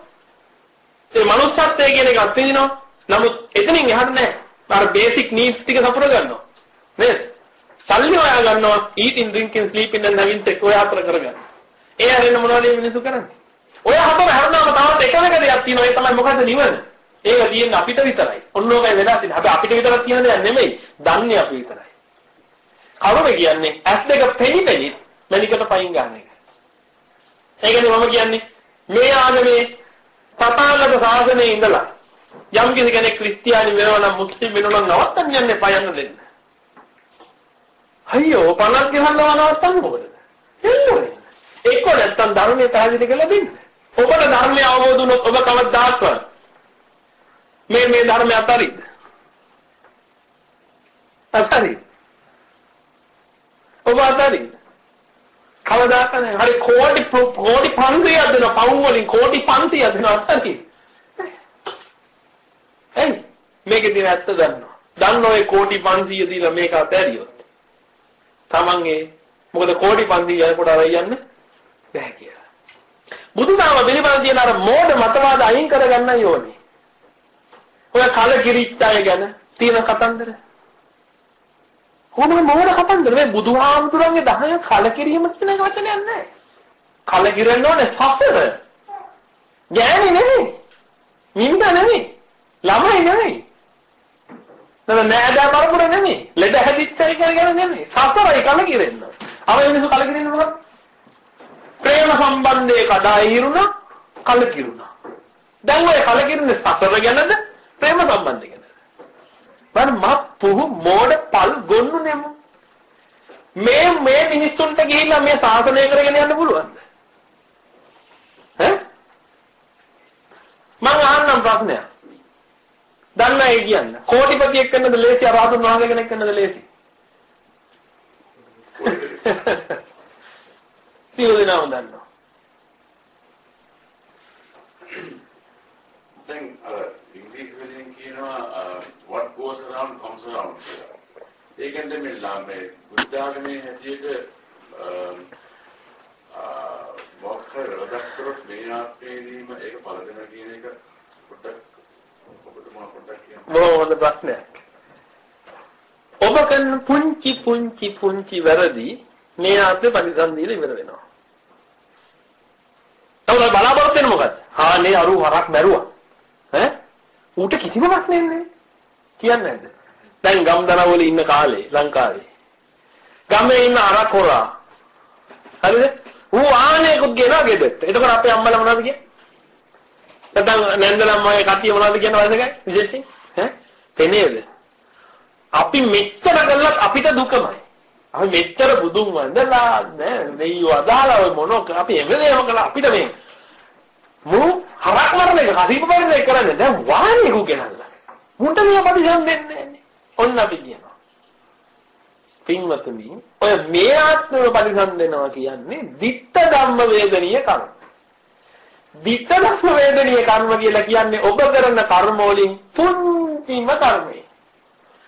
ඒ මනුස්සත්වයේ කියන එක අත්විඳිනවා. නමුත් එතනින් එහාට නැහැ. අර බේසික් නීඩ්ස් ටික සපුර ගන්නවා. නේද? සල්ලි හොයා ගන්නවා. eating drinking sleeping and having sex ඔය අතර කරගන්න. ඒ හැරෙන්න මොනවද මිනිස්සු කරන්නේ? ඔය හතර හැරුණාම තවත් එකම දෙයක් තියෙනවා. ඒ තමයි මොකද්ද නිවන? ඒක තියෙන්නේ අපිට විතරයි. ඔන්නෝකයි වෙලා තියෙන්නේ. හැබැයි අපිට විතරක් තියෙන දෙයක් නෙමෙයි. දන්නේ අපි විතරයි. කවුද කියන්නේ? ඇස් දෙක පෙනි පෙනි මණිකට පයින් ගන්න එක. ඒකනේ මම කියන්නේ මේ ආගමේ තථාගත ශාසනයේ ඉඳලා යම් කෙනෙක් ක්‍රිස්තියානි වෙනවා නම් මුස්ලිම් වෙනවා නම් නවත්තන්න යන්න එපා යන්න දෙන්න. අයියෝ පණක් ගහනවා නවත්තන්න මොකද? එන්නේ. එක්ක නැත්තම් ධර්මයේ පැහැදිලි කරලා දෙන්න. ඔබට ධර්මය අවබෝධ වුණොත් ඔබ කවදාවත් මේ මේ ධර්මය අතරින්. අතරින්. ඔබ අතරින්. කවදාක නැහැ හරි කෝටි කෝටි 500ක් දෙන පවුම් වලින් කෝටි 500ක් දෙන අතරින්. එයි මේකේ ඇත්ත දන්නවා. දන්න ඔය කෝටි 500 දීලා මේක අතෑරියොත්. තමන්ගේ මොකද කෝටි 500 යනකොට අර යන්නේ බෑ කියලා බුදුදහම පිළිබඳ තියෙන අර මෝඩ මතවාද අයින් කරගන්නයි ඕනේ ඔය කල කිරිච්ච අය ගැන තියෙන කතන්දර. කොහොමද මොන කතන්දර මේ බුදුහාමුදුරන්ගේ දහය කල කිරීම කියන එක වචනයක් නැහැ. කල කිරෙන්න ඕනේ සසර. ගෑණි නෙමෙයි. මිනිහ නෙමෙයි. ළමයි නෙමෙයි. නේද නෑදා බරපුර නෙමෙයි. ලෙඩ හැදිච්ච එක ගැන නෙමෙයි. සසරයි කල කිරෙන්න. අව මිනිස්සු කල කිරෙන්න මොකක්ද? ප්‍රේම සම්බන්ධයේ කඩා ඉරුණා කල කිරුණා. දැන් ඔය කල කිරුනේ සසර ගැනද ප්‍රේම සම්බන්ධ ගැන. මම මත් පුහු මෝඩ පල් ගොන්නු නෙමු. මේ මේ මිනිස්සුන්ට ගිහිල්ලා මේ සාසනය කරගෙන යන්න පුළුවන්ද? ඈ? මම අහන්නම් ප්‍රශ්නයක්. දන්න අය කියන්න. කෝටිපතියෙක් වෙන්නද ලේසි අරහතුන් වහන්සේ කෙනෙක් වෙන්නද ලේසි? සියලු දෙනාම දන්නවා. දැන් අර ඉංග්‍රීසි වලින් කියනවා what goes around comes around කියලා. ඒකෙන්ද මේ ළමේ බුද්ධාගමේ හැටියට මොකක්ද රදස්තරොත් මේ ආත්මේදීම ඒක පළදෙන කියන එක පොඩ්ඩක් ඔබට මම පොඩ්ඩක් කියන්න. බොහොම හොඳ ප්‍රශ්නයක්. ඔබ කරන පුංචි පුංචි පුංචි වැරදි මේ ආත්මේ පරිසන්දීල ඉවර වෙනවා. තවද බලාපොරොත්තු වෙන්නේ මොකද්ද? හානේ අරු හරක් මැරුවා. ඈ? ඌට කිසිම ප්‍රශ්නයක් නැහැ. කියන්නේ නැද්ද? දැන් ගම්දරවල ඉන්න කාලේ ලංකාවේ. ගමේ ඉන්න අරක් හොරා. හරිද? ඌ ආනේකුත් ගෙනා ගෙදරට. එතකොට අපේ අම්මලා මොනවද කියන්නේ? නැත්නම් නැන්දලම් මගේ කට්ටිය මොනවද කියන වයසකයි විශේෂයෙන්? ඈ? තේනේද? අපි මෙච්චර කළත් අපිට දුකමයි. අපි මෙච්චර බුදුන් වන්දලා නෑ දෙයියෝ අදාලා ඔය මොනෝ අපි එවෙලේම කළා අපිට මේ මු හරක් මරන එක කසීප බරින එක කරන්නේ දැන් වාහනේ කු ගෙනල්ලා. මුන්ට මේ ප්‍රතිසම් දෙන්නේ නෑනේ. ඔන්න අපි කියනවා. පින්වතුනි ඔය මේ ආත්මව පරිසම් දෙනවා කියන්නේ ditta ධම්ම වේදනීය කර්ම. Ditta ධම්ම වේදනීය කර්ම කියලා කියන්නේ ඔබ කරන කර්ම වලින් පුංචිම කර්මය.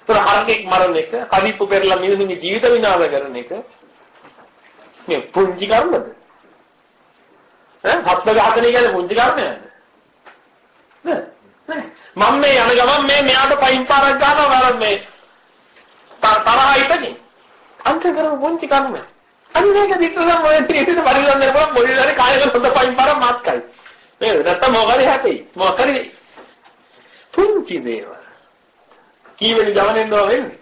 ඒතර හරකෙක් මරන එක, කඩිප්පු පෙරලා මිනිසුන්ගේ ජීවිත විනාශ කරන එක මේ පුංචි කර්මද? ඈ සත්ත්ව ඝාතනය කියන්නේ පුංචි කර්මයක්ද? නෑ. මම මේ යන ගමන් මේ මෙයාට පයින් පාරක් ගන්නවා වරන් මේ තරහා ඉපදී. අන්ත කරන පුංචි කර්මයක්. අන්න ඒක දිට්ඨසම් ඔය ත්‍රිවිධ පරිලෝකන කරපුවා පොඩිලාරේ කායක හොඳ පයින් පාරක් මාත් කයි. නේද? නැත්තම් මොකද හැපෙයි. මොකද පුංචි දේවල්. කීවෙනි ජවනෙන්ද වෙන්නේ?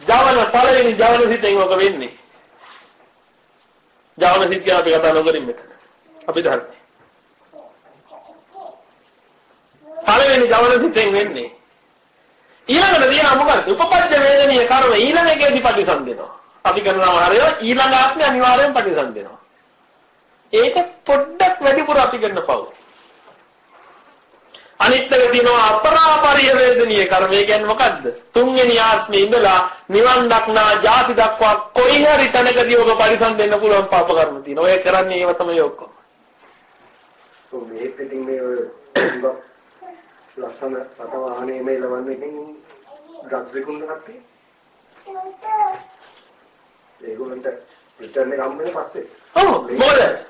ජවන පළවෙනි ජවන සිතෙන් ඔක වෙන්නේ. ජවන සිත කියලා අපි කතා නොකරින් මෙතන. අපි දන්නේ. පළවෙනි ජවන සිතෙන් වෙන්නේ. ඊළඟට තියෙන මොකක්ද? උපපච්ච වේදනීය කර්ම ඊළඟ එකේදී ප්‍රතිසන්දෙනවා. අපි කරනවා හරිය ඊළඟ ආත්මය අනිවාර්යෙන් ප්‍රතිසන්දෙනවා. ඒක පොඩ්ඩක් වැඩිපුර අපි කරන පව්. අනිත් එක තියෙනවා අපරාපරිය වේදනීය කර්ම. ඒ කියන්නේ මොකද්ද? තුන්වෙනි ආත්මේ ඉඳලා නිවන් දක්නා ජාති දක්වා කොයි හරි තැනකදී ඔබ පරිසම්දෙන්න පුළුවන් පාප කර්ම තියෙනවා. ඔය කරන්නේ ඒව තමයි ඔක්කොම. මේ පිටින් මේ ලස්සන රට වාහනේ මේ ලවන්නේ ඉතින් ඩ්‍රග්ස් විකුණන කට්ටිය. ඒගොල්ලන්ට රිටර්න් එක හම්බෙන්නේ පස්සේ. ඔව් මොකද?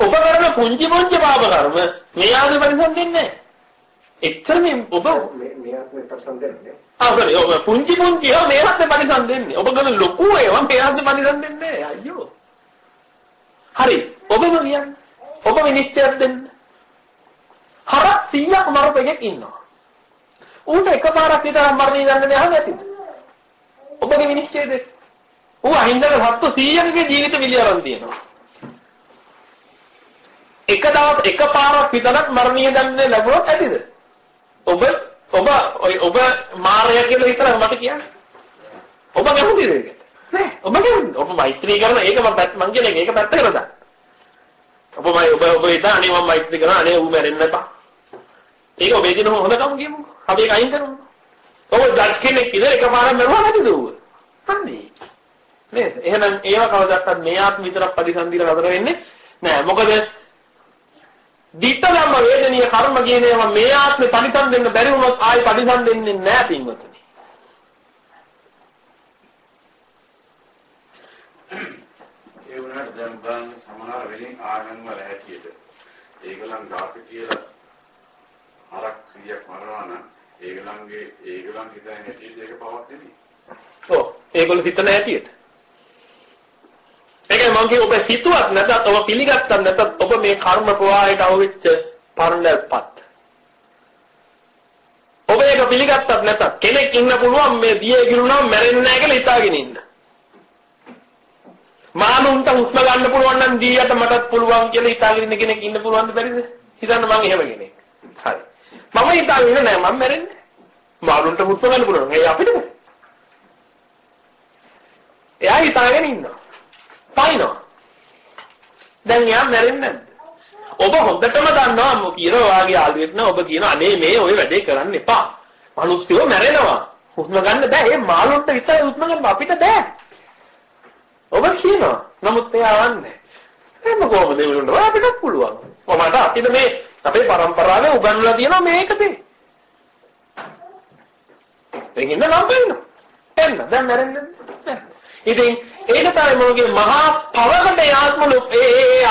ඔබ කරන පුංචි පුංචි පාප කර්ම මේ ආදී පරිසම්දෙන්නේ නැහැ. එච්චර මේ ඔබ මේ මේ ආත්මේ පරිසම් දෙන්නේ. ආසරි ඔබ පුංචි පුංචි ඒවා මේ හත්ේ පරිසම් දෙන්නේ. ඔබ කරන ලොකු ඒවා මේ හත්ේ පරිසම් දෙන්නේ නැහැ. අයියෝ. හරි. ඔබම කියන්නේ. ඔබ විනිශ්චයක් දෙන්න. හරක් 100ක් මරපෙක් ඉන්නවා. ඌට එකපාරක් විතර මරණය ගන්න නෑ නැතිද? ඔබගේ විනිශ්චය දෙන්න. ඌ අහින්දක සත්තු 100කගේ ජීවිත මිලියරන් තියෙනවා. එක දවස් එකපාරක් විතරක් මරණීය දන්නේ ලැබුණොත් ඇතිද? ඔබ ඔබ ඔබ මාරය කියලා හිතලා මට කියන්නේ. ඔබ කැමතිද ඒකට? නෑ ඔබ කැමතිද? ඔබ මෛත්‍රී කරන ඒක මම මං කියන්නේ ඒක පැත්තකට දාන්න. ඔබ මයි ඔබ ඔබ හිතා අනේ මම මෛත්‍රී කරනවා අනේ ඌ මැරෙන්න එපා. ඒක ඔබේ දින හොඳකම කියමුකෝ. අපි ඒක අයින් කරමු. ඔබ ජජ් කෙනෙක් ඉතින් එකපාරක් මරුවා නැතිද ඌ? හරි. නේද? එහෙනම් ඒව කවදාවත් මේ ආත්ම විතරක් පරිසන්දිලා නතර වෙන්නේ නෑ. මොකද ditta ධම්ම වේදනීය කර්ම කියන ඒවා මේ ආත්මේ පරිසම් දෙන්න බැරි වුණොත් ආයි පරිසම් දෙන්නේ නෑ පින්වතුනි. ඒ වුණාට දැන් බලන්න සමහර වෙලින් ආගම් වල හැටියට ඒගොල්ලන් ගාපි කියලා හරක් 100ක් මරනවා නම් ඒගොල්ලන්ගේ ඒගොල්ලන් හිතන හැටියට ඒක පවක් දෙන්නේ. ඔව් ඒගොල්ලෝ හිතන හැටියට. ඒකයි මම කිය ඔබ හිතුවත් නැත්නම් ඔබ පිළිගත්තත් නැත්නම් ඔබ මේ කර්ම ප්‍රවාහයට අවුච්ච පරණපත්. ඔබ ඒක පිළිගත්තත් නැත්නම් කෙනෙක් ඉන්න පුළුවන් මේ දියේ ගිරුණාම මැරෙන්නේ නැහැ කියලා හිතාගෙන ඉන්න. මානුන්ට හුස්ම ගන්න පුළුවන් නම් දීයට මටත් පුළුවන් කියලා හිතාගෙන ඉන්න කෙනෙක් ඉන්න පුළුවන්ද බැරිද? හිතන්න මං එහෙම කෙනෙක්. හරි. මම හිතාගෙන ඉන්න නෑ මම මැරෙන්නේ. මානුන්ට හුස්ම ගන්න පුළුවන්. ඒ අපිට. එයා හිතාගෙන ඉන්නවා. පයින්නවා. දැන් යා මැරෙන්නේ නැද්ද? ඔබ හොඳටම දන්නවා මම කියන ඔයාගේ යාළුවෙක් නා ඔබ කියන අනේ මේ ඔය වැඩේ කරන්න එපා. මිනිස්සුયો මැරෙනවා. හුස්ම ගන්න බෑ. මේ මාළුන්ට විතරයි හුස්ම ගන්න අපිට බෑ. ඔබ කියනවා. නමුත් එයා වන්නේ. එහෙම කොහොමද මේ වුණේ? අපිට පුළුවන්. කොහමද අපිට මේ අපේ પરම්පරාවේ උගන්වලා තියෙනවා මේකද? දෙකින්ද නම් වෙනවා. එන්න දැන් මැරෙන්නේ. ඉතින් ඒක තමයි මොකගේ මහා පවකට ආත්මලු ඒ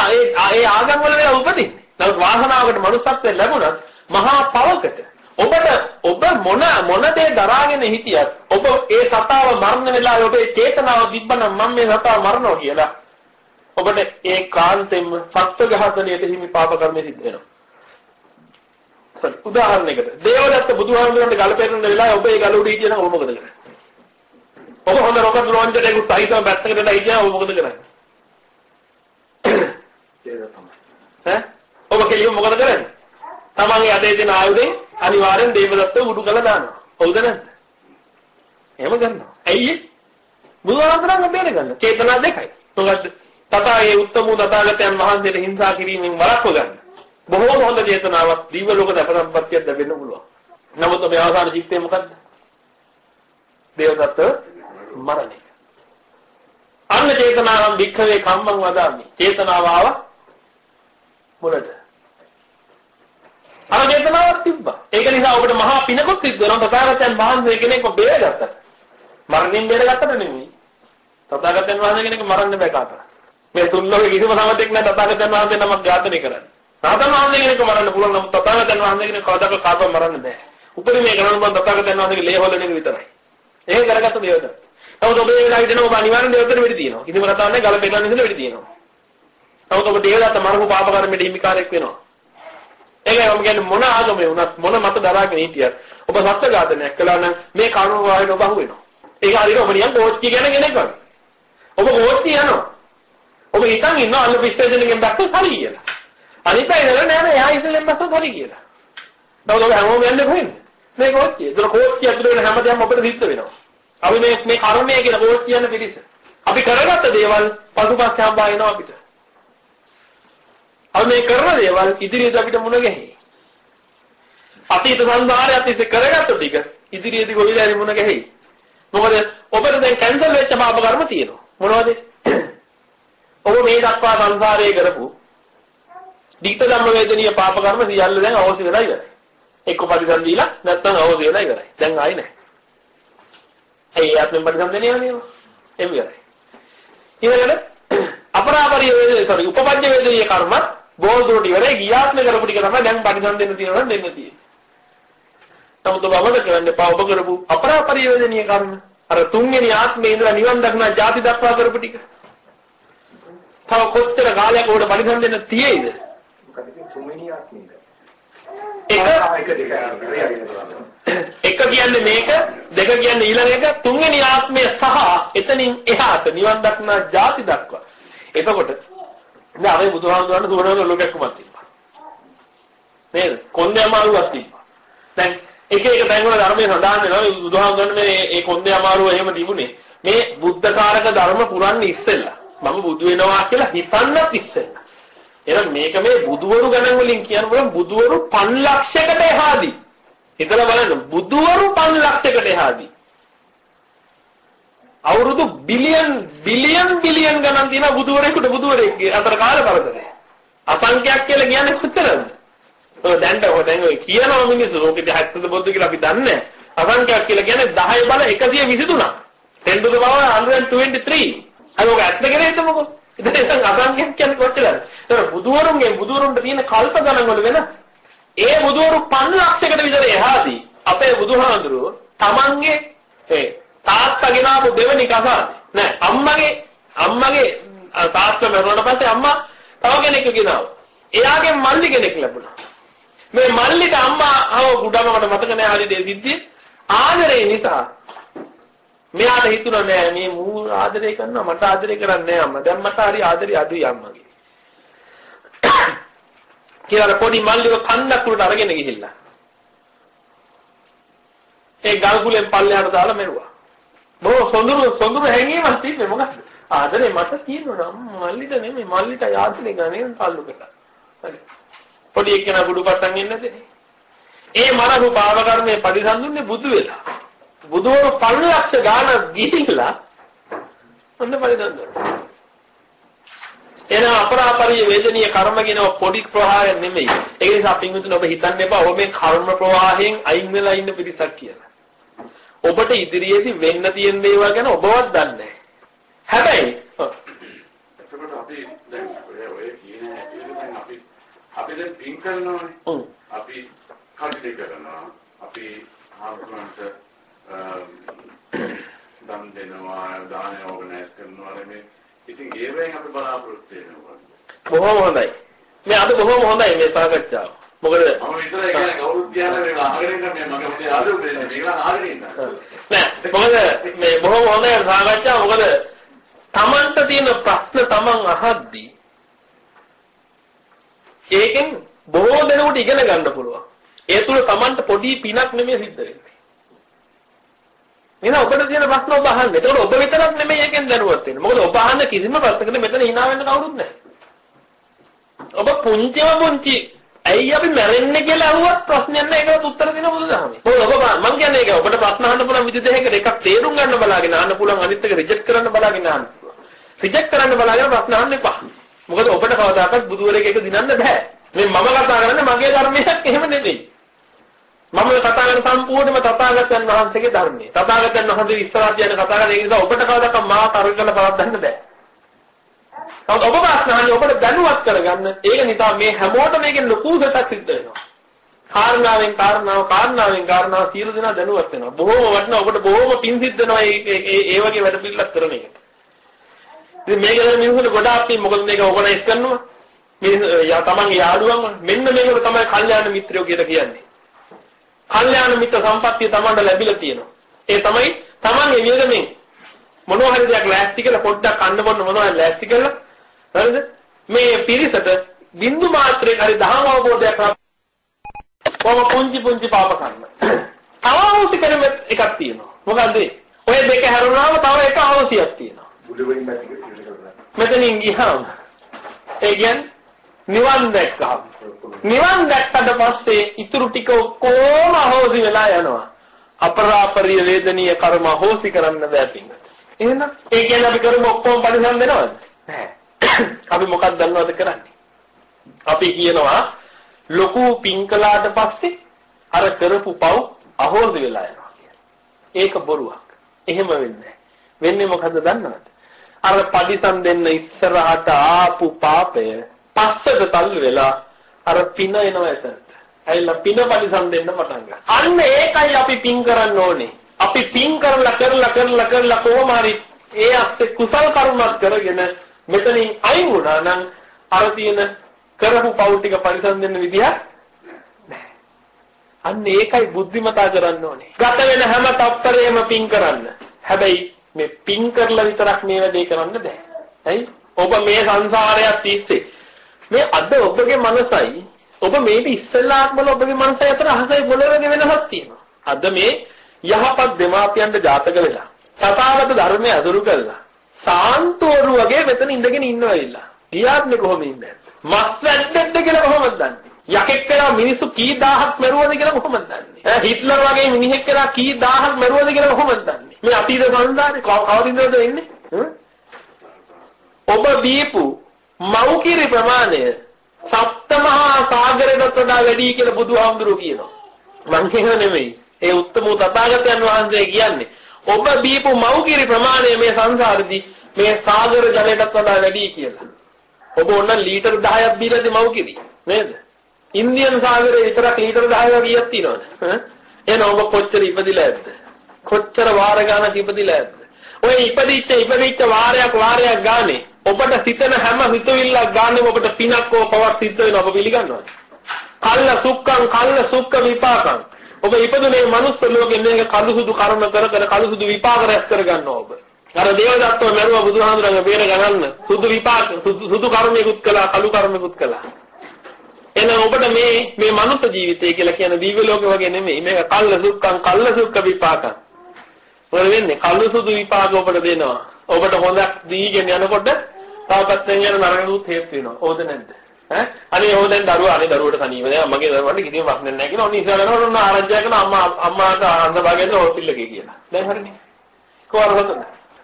ඒ ඒ ආගම් වල වෙලා උපදින්නේ. නමුත් වාසනාවකට මනුස්සත්වයෙන් ලැබුණත් මහා පවකට ඔබට ඔබ මොන මොන දේ දරාගෙන හිටියත් ඔබ ඒ සතාව මරණ වෙලාවේ ඔබේ චේතනාව තිබ්බනම් මම මේ සතාව මරනවා කියලා ඔබට ඒ කාන්තෙන්ම සත්ව ඝාතනයට හිමි පාප කර්ම සිද්ධ වෙනවා. සරි උදාහරණයකට දේවදත්ත බුදුහාමුදුරන්ට ගල පෙරන වෙලාවේ ඔබ ඒ ගල උඩ හිටියනම් ඔබ මොකද කරන්නේ? ඔබ හොඳ රොකට් ලොන්චර් එකක් සහිතව පැත්තකට දායියා ඔබ මොකද කරන්නේ? ඈ ඔබ කෙලියම මොකද කරන්නේ? තමන්ගේ අතේ තියෙන ආයුධෙන් අනිවාර්යෙන් දේවදත්ත උඩු කළ දානවා. හවුද නැද්ද? එහෙම කරනවා. ඇයි? බුදුහාමුදුරන් බේර ගන්න. චේතනා දෙකයි. මොකද්ද? තථාගේ උත්තම තථාගතයන් වහන්සේට හිංසා කිරීමෙන් වළක්ව ගන්න. බොහෝම හොඳ චේතනාවක් දිව්‍ය ලෝක දප සම්පත්තියක් ලැබෙන්න පුළුවන්. නමුත් මේ අවසාන චිත්තය මොකද්ද? දේවදත්ත මරණය. අන්න චේතනාවන් වික්ඛවේ කම්මං වදාමි. චේතනාව ආව මොනද? අර චේතනාවක් තිබ්බා. ඒක නිසා ඔබට මහා පිනකොත් සිද්ධ වෙනවා. තථාගතයන් වහන්සේ කෙනෙක්ව බේරගත්තා. මරණින් බේරගත්තට නෙමෙයි. තථාගතයන් වහන්සේ කෙනෙක් මරන්න බෑ කාටවත්. මේ තුන්ලෝකේ කිසිම සමතෙක් නැහැ තථාගතයන් වහන්සේ නමක් ඝාතනය කරන්නේ. රහතන් වහන්සේ කෙනෙක් මරන්න පුළුවන් නම් තථාගතයන් වහන්සේ කෙනෙක් කවදාක කාටවත් මරන්න බෑ. උපරිමයේ කරන්න බෑ තථාගතයන් වහන්සේගේ ලේ හොලන එක විතරයි. ඒක කරගත්ත දේවද. නමුත් ඔබ ඒ වෙලාවට දෙනවා ඔබ අනිවාර්යෙන් දේවතර වෙඩි තියෙනවා. කිසිම කතාවක් නැහැ ගල පෙන්නන්න ඉඳලා වෙඩි තියෙනවා. නමුත් ඔබ දේවදත්ත මරපු පාප කර්මෙට හිමිකාරයෙක් වෙනවා. ඒකයි මම කියන්නේ මොන ආගමේ වුණත් මොන මත දරාගෙන හිටියත් ඔබ සත්‍ය ඝාතනයක් කළා නම් මේ කරුණ වායන ඔබ අහුවෙනවා. ඒක හරියට ඔබ නිකන් කෝච්චිය ගැන කෙනෙක් වගේ. ඔබ කෝච්චිය යනවා. ඔබ හිතන් ඉන්නවා අල්ල පිස්ටේෂන් එකෙන් බැස්සොත් හරි කියලා. අනිත් අය නේද නෑ නෑ එයා ඉස්සෙල්ලෙන් බැස්සොත් හරි කියලා. තවද ඔබ හැමෝම යන්නේ කොහෙන්ද? මේ කෝච්චිය. ඒතර කෝච්චිය ඇතුළේ වෙන හැමදේම ඔබට සිද්ධ වෙනවා. අපි මේ මේ කර්මය කියන කෝච්චිය යන පිළිස. අපි කරගත්ත දේවල් පසුපස්සේ හම්බා එනවා අපිට. අපි මේ කරන දේවල් ඉදිරියට අපිට මුණ ගැහෙයි. අතීත සංසාරය අතීත කරගත්ත ටික ඉදිරියේදී කොයිලා හරි මුණ ගැහෙයි. මොකද ඔබට දැන් කැන්සල් වෙච්ච පාප කර්ම තියෙනවා. මොනවද? ඔබ මේ දක්වා සංසාරයේ කරපු දීප ධම්ම වේදනීය පාප කර්ම සියල්ල දැන් අවශ්‍ය වෙලා ඉවරයි. එක්ක පරිසම් දීලා නැත්නම් අවශ්‍ය වෙලා ඉවරයි. දැන් ආයි නැහැ. ඇයි ආත්මෙන් පරිසම් දෙන්නේ නේද? එම් ඉවරයි. ඊළඟට අපරාපරිය වේදේ sorry උපපජ්ජ වේදනීය කර්මත් බොහෝ දුරට ඉවරයි. ගියාත්ම කරපු ටික තමයි දැන් පරිසම් දෙන්න තියෙනවා දෙන්න තියෙන්නේ. නමුත් ඔබ අවද කරන්න එපා ඔබ කරපු අපරාපරිය වේදනීය කර්ම අර තුන්වෙනි ආත්මේ ඉඳලා නිවන් දක්නා ಜಾති දක්වා කරපු ටික. තව කොච්චර කාලයක් උඩ පරිසම් දෙන්න තියෙයිද? මොකද තුන්වෙනි ආත්මෙද? එක එක දෙක එක කියන්නේ මේක දෙක කියන්නේ ඊළඟ එක තුන්වෙනි ආත්මය සහ එතනින් එහාට නිවන් දක්නා ಜಾති දක්වා. එතකොට දැන් අපි බුදුහාමුදුරන් සුවනවල ලෝකයක්මත් තිබ්බා. නේද? කොන්දේ අමාරුවක් තිබ්බා. දැන් එක එක තැන්වල ධර්මයේ සඳහන් වෙනවා බුදුහාමුදුරන් මේ ඒ කොන්දේ අමාරුව එහෙම තිබුණේ මේ බුද්ධකාරක ධර්ම පුරන්නේ ඉස්සෙල්ලා. මම බුදු වෙනවා කියලා හිතන්නත් ඉස්සෙල්ලා. එහෙනම් මේක මේ බුදුවරු ගණන් වලින් කියන්න බලන්න බුදුවරු 5 ලක්ෂයකට එහාදී. හිතලා බලන්න බුදුවරු 5 ලක්ෂයකට එහාදී. අවුරුදු බිලියන් බිලියන් බිලියන් ගණන් තියෙන බුදුවරයෙකුට බුදුවරයෙක්ගේ අතර කාල පරතරය. අසංඛ්‍යක් කියලා කියන්නේ කොච්චරද? ඔය දැන්ට ඔය දැන් ඔය කියනවා මිනිස්සු ලෝකෙ 70 බොද්ද කියලා අපි දන්නේ අසංඛ්‍යක් කියලා කියන්නේ 10 බල 123. 10 to the power 123. අරෝග ඇත්ත කියලා හිතමුකෝ. ඉතින් ඒක අසංඛ්‍යක් කියන්නේ කොච්චරද? ඒතර බුදුවරුන්ගේ බුදුවරුන්ට තියෙන කල්ප ගණන් වල වෙන ඒ බුදුවරු 5 ලක්ෂයකට විතර එහාදී අපේ බුදුහාඳුරෝ තමන්ගේ ඒ තාත්තා ගෙනාවු දෙවෙනි කසාද නෑ අම්මගේ අම්මගේ තාත්තා මරුණාට පස්සේ අම්මා තව කෙනෙක් ගෙනාවා. එයාගේ මල්ලි කෙනෙක් ලැබුණා. මේ මල්ලිට අම්මා ආව කුඩම මට මතක නෑ හරි දේ සිද්ධිය. ආදරේ නිසා මෙයාට හිතුණා නෑ මේ මූ ආදරේ කරනවා මට ආදරේ කරන්නේ නෑ අම්මා. දැන් මට හරි ආදරේ අඩුයි අම්මගේ. කියලා පොඩි මල්ලිව කන්දක් උඩට අරගෙන ගිහිල්ලා. ඒ ගල් කුලෙන් පල්ලෙහාට දාලා මෙරුවා. බොහොම සොඳුරු සොඳුරු හැංගීමක් තිබ්බේ මොකක්ද? ආදරේ මට තියෙනවා මල්ලිට නෙමෙයි මල්ලිට ආදරේ ගන්නේ තල්ලු කරලා. හරි. පොඩි එක්කෙනා බුදු පටන් ඉන්නේ නැතේ. ඒ මරහු පාව කර්මයේ පරිසම්දුන්නේ බුදු වෙලා. බුදුවරු 5 ලක්ෂ ගාන ගිහිල්ලා ඔන්න පරිසම්දුන්නේ. එන අපරාපරිය වේදනීය කර්ම කියන පොඩි ප්‍රවාහයක් නෙමෙයි. ඒ නිසා පින්විතුනි ඔබ හිතන්න එපා ඔබ මේ කර්ම ප්‍රවාහයෙන් අයින් වෙලා ඉන්න පිරිසක් කියලා. ඔබට ඉදිරියේදී වෙන්න තියෙන දේවල් ගැන ඔබවත් දන්නේ නැහැ. හැබැයි එතකොට අපි දැන් ඔය කියන හැටියට අපි අපි දැන් පින් කරනවානේ. අපි කල්පි කරනවා. අපි ආත්මන්ත දන් දෙනවා, දාන ඕගනයිස් කරනවා මේ ඉතින් ඒවෙන් අපි බලාපොරොත්තු වෙනවා. බොහොම හොඳයි. මේ අද බොහොම හොඳයි මේ සාකච්ඡාව. මොකද මම විතරයි කියන්නේ කවුරුත් කියන්නේ මේ අහගෙන ඉන්න මේ මගේ ඔතේ ආදු වෙන්නේ මේගොල්ලන් අහගෙන ඉන්නවා. නෑ මොකද මේ බොහොම හොඳයි සාකච්ඡාව. මොකද Tamanට තියෙන ප්‍රශ්න Taman අහද්දී ඒකෙන් බොහෝ දෙනෙකුට ඉගෙන ගන්න පුළුවන්. ඒ තුල Tamanට පොඩි පිනක් නෙමෙයි සිද්ධ වෙන්නේ. එහෙනම් ඔබට තියෙන ප්‍රශ්න ඔබ අහන්න. ඒතකොට ඔබ විතරක් නෙමෙයි එකෙන් දැනුවත් වෙන්නේ. මොකද ඔබ අහන්න කිසිම ප්‍රශ්නකට මෙතන hina වෙන්න කවුරුත් නැහැ. ඔබ පුංචිම පුංචි ඇයි අපි මැරෙන්නේ කියලා අහුවත් ප්‍රශ්නයක් නැහැ ඒකට උත්තර දෙන බුදුදහමේ. මොකද ඔබ මම කියන්නේ ඒක ඔබට ප්‍රශ්න අහන්න පුළුවන් විදිහ දෙකකට එකක් තේරුම් ගන්න බලාගෙන අහන්න පුළුවන් අනිත් එක රිජෙක්ට් කරන්න බලාගෙන අහන්න පුළුවන්. රිජෙක්ට් කරන්න බලාගෙන ප්‍රශ්න අහන්න එපා. මොකද ඔබට කවදාකවත් බුදුවරයෙක් එක දිනන්න බෑ. මේ මම කතා කරන්නේ මගේ ධර්මයක් එහෙම නෙමෙයි. මම කතා කරන සම්පූර්ණයෙන්ම තථාගතයන් වහන්සේගේ ධර්මය. තථාගතයන් වහන්සේ ඉස්සරහට යන කතා කරන ඒ නිසා ඔබට කවදාකවත් මා තර්ක කරලා පවත්වන්න බෑ. නමුත් ඔබ ප්‍රශ්නහන්නේ ඔබට දැනුවත් කරගන්න. ඒක නිසා මේ හැමෝටම මේකෙන් ලොකු සැටක් සිද්ධ වෙනවා. කාරණාවෙන් කාරණාව කාරණාවෙන් කාරණාව සියලු දෙනා දැනුවත් වෙනවා. බොහෝම වටිනවා ඔබට බොහෝම පිං සිද්ධ වෙනවා මේ ඒ වගේ වැඩ පිළිලක් කරන එක. ඉතින් මේක දැන් මිනිස්සුන්ට ගොඩාක් පිං මොකද මේක ඕගනයිස් කරනවා. මේ යා තමන්ගේ යාළුවන් මෙන්න මේකට තමයි කල්යාණ මිත්‍රයෝ කියලා කියන්නේ. කල්යාණ මිත්‍ර සම්පත්තිය තමන්ට ලැබිලා තියෙනවා. ඒ තමයි තමන්ගේ නියමයෙන් මොනවා හරි දෙයක් ලෑස්ති කරලා පොඩ්ඩක් අන්න බොන්න මොනවා හරි ලෑස්ති කරලා හරිද? මේ පිරිසට බින්දු මාත්‍රේ හරි දහම අවබෝධයක් කොහොම පුංචි පුංචි පාප කරන්න. අවශ්‍ය කරන එකක් තියෙනවා. මොකන්ද? ඔය දෙක හැරුණාම තව එක අවශ්‍යයක් තියෙනවා. මෙතනින් ගියාම ඒ කියන්නේ නිවන් දැක්කහම නිවන් දැක්කට පස්සේ ඉතුරු ටික ඔක්කොම අහෝසි වෙලා යනවා. අපරාපරිය වේදනීය කර්ම අහෝසි කරන්න බෑ පින්ගත. එහෙනම් ඒ කියන්නේ අපි කරමු ඔක්කොම පරිසම් වෙනවද? නැහැ. අපි මොකක්ද දන්නවද කරන්නේ? අපි කියනවා ලොකු පින්කලාට පස්සේ අර කරපු පව් අහෝසි වෙලා යනවා කියලා. ඒක බොරුවක්. එහෙම වෙන්නේ වෙන්නේ මොකද්ද දන්නවද? අර පරිසම් දෙන්න ඉස්සරහට ආපු පාපය පස්සට තල්ලු වෙලා අර පින එනවා එතනට. ඇයිලා පින පරිසම් දෙන්න පටන් ගන්නවා. අන්න ඒකයි අපි පින් කරන්න ඕනේ. අපි පින් කරලා කරලා කරලා කරලා කොහොම හරි ඒ අස්සේ කුසල් කර්මයක් කරගෙන මෙතනින් අයින් වුණා නම් අර තියෙන කරපු පව් ටික පරිසම් දෙන්න විදිහක් නැහැ. අන්න ඒකයි බුද්ධිමතා කරන්න ඕනේ. ගත වෙන හැම තත්පරේම පින් කරන්න. හැබැයි මේ පින් කරලා විතරක් මේ වැඩේ කරන්න බෑ. ඇයි? ඔබ මේ සංසාරයක් තිස්සේ මේ අද ඔබගේ මනසයි ඔබ මේක ඉස්සෙල්ලාත්මල ඔබගේ මනසයි අතර අහසයි පොළොවේ වෙනසක් තියෙනවා. අද මේ යහපත් දෙමාපියන්ට ජාතක වෙලා තථාගත ධර්මය අඳුරු කරලා සාන්තෝරු වගේ මෙතන ඉඳගෙන ඉන්නවා ඉල්ලා. ගියාත්නේ කොහොම ඉන්නේ? මස් වැද්දෙක්ද කියලා කොහොමද දන්නේ? යකෙක් කරා මිනිස්සු කී දහහක් මරුවද කියලා කොහොමද දන්නේ? ඈ හිට්ලර් වගේ මිනිහෙක් කරා කී දහහක් මරුවද කියලා කොහොමද දන්නේ? මේ අතීත සංසාරේ කවදින්දද වෙන්නේ? ඔබ දීපු මෞකිරි ප්‍රමාණය සප්තමහා සාගරයට වඩා වැඩි කියලා බුදුහාමුදුරුවෝ කියනවා. මං කියව නෙමෙයි. ඒ උත්තම තථාගතයන් වහන්සේ කියන්නේ ඔබ දීපු මෞකිරි ප්‍රමාණය මේ සංසාරෙදී මේ සාගර ජලයටත් වඩා වැඩි කියලා. ඔබ ඕන ලීටර් 10ක් බීලාද මෞකිරි නේද? ඉන්දියන් සාගරේ විතරක් ලීටර් 10ක් ගියක් තියෙනවද? එහෙනම් ඔබ කොච්චර ඉපදිලා ඇද්ද? කොච්චර වාර ගානක් ඉපදිලා ඇද්ද? ඔය ඉපදිච්ච ඉපදිච්ච වාරයක් වාරයක් ගානේ ඔබට සිතන හැම හිතවිල්ලක් ගානේ ඔබට පිනක් හෝ පවක් සිද්ධ වෙනවා ඔබ පිළිගන්නවද? කල්ල සුක්කං කල්ල සුක්ක විපාකං ඔබ ඉපදුනේ මනුස්ස ලෝකෙ මේක කළු සුදු කර්ම කර කර කළු සුදු විපාක රැස් කර ගන්නවා ඔබ. අර දේවදත්තව මරුවා බුදුහාමුදුරන්ගේ බේර ගණන්න සුදු විපාක සුදු කර්මයකුත් කළා කළු කර්මයකුත් කළා. එහෙනම් ඔබට මේ මේ මනුස්ස ජීවිතය කියලා කියන දිව්‍ය ලෝකෙ වගේ නෙමෙයි. මේක කල්ල සුක්කං කල්ල සුක්ක විපාකං. මොකද වෙන්නේ? කළු සුදු විපාක ඔබට දෙනවා. ඔබට හොඳක් දීගෙන යනකොට තාපත්තෙන් යන නරක දුත් හේතු වෙනවා. ඕද නැද්ද? ඈ අනේ ඕ දැන් දරුවා අනේ දරුවට තනියම දැන් මගේ දරුවාට කිසිම ප්‍රශ්නයක් නැහැ කියලා ඔන්න ඉස්සරහ යනකොට ඔන්න ආරංචි කරන අම්මා අම්මාට අන්ද භාගයෙන් හොස්පිටල් එකේ කියලා. දැන් හරිනේ. කොහොමද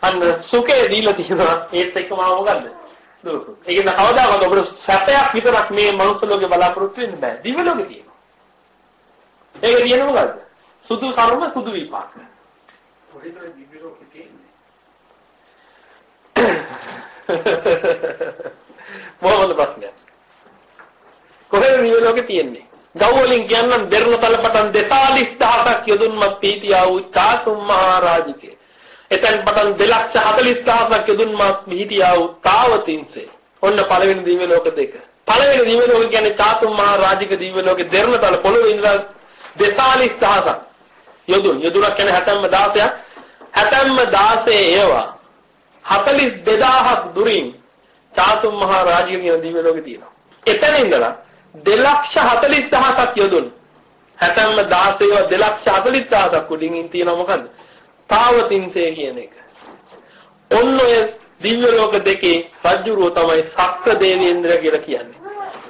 අන්න සුඛේ දීලා තියෙනවා ඒත් එක්කම ආව මොකද්ද? දුක. ඒක න කවදාකවත් ඔබට සැපයක් විතරක් මේ මනුස්ස ලෝකේ බලාපොරොත්තු වෙන්න බෑ. දිව්‍ය ලෝකේ තියෙනවා. ඒක තියෙන්නේ මොකද්ද? සුදු කර්ම සුදු විපාක. කොහෙද දිව්‍ය ලෝකේ තියෙන්නේ? මොකද ප්‍රශ්නය? කොහෙද දිව්‍ය ලෝකේ තියෙන්නේ? ගව් වලින් කියන්නම් දෙරණ තලපටන් 42000ක් යොදුන්මත් පීතියා වූ චාතුම් මහරජිකේ. එතෙන් පටන් 240000ක් යොදුන්මත් පීතියා වූ තාවතින්සේ. ඔන්න පළවෙනි දිව්‍ය ලෝක දෙක. පළවෙනි දිව්‍ය ලෝක කියන්නේ චාතුම් මහරජික දිව්‍ය ලෝකේ දෙරණ තල පොළොවේ ඉඳලා 42000ක් යොදුන් යොදුනක් කියන්නේ හැතැම්ම 16ක් හැතැම්ම 16 ඒවා 42000ක් දුරින් චාතුම් මහා රාජ්‍ය කියන දිව්‍ය ලෝකේ තියෙනවා. එතන ඉඳලා 240000ක් යොදුන් හැතැම්ම 16 ඒවා 240000ක් උඩින් තියෙනවා මොකද්ද? තාවතින්සේ කියන එක. ඔන්න ඔය දිව්‍ය ලෝක දෙකේ රජුරෝ තමයි සක්‍ර දේවේන්ද්‍ර කියලා කියන්නේ.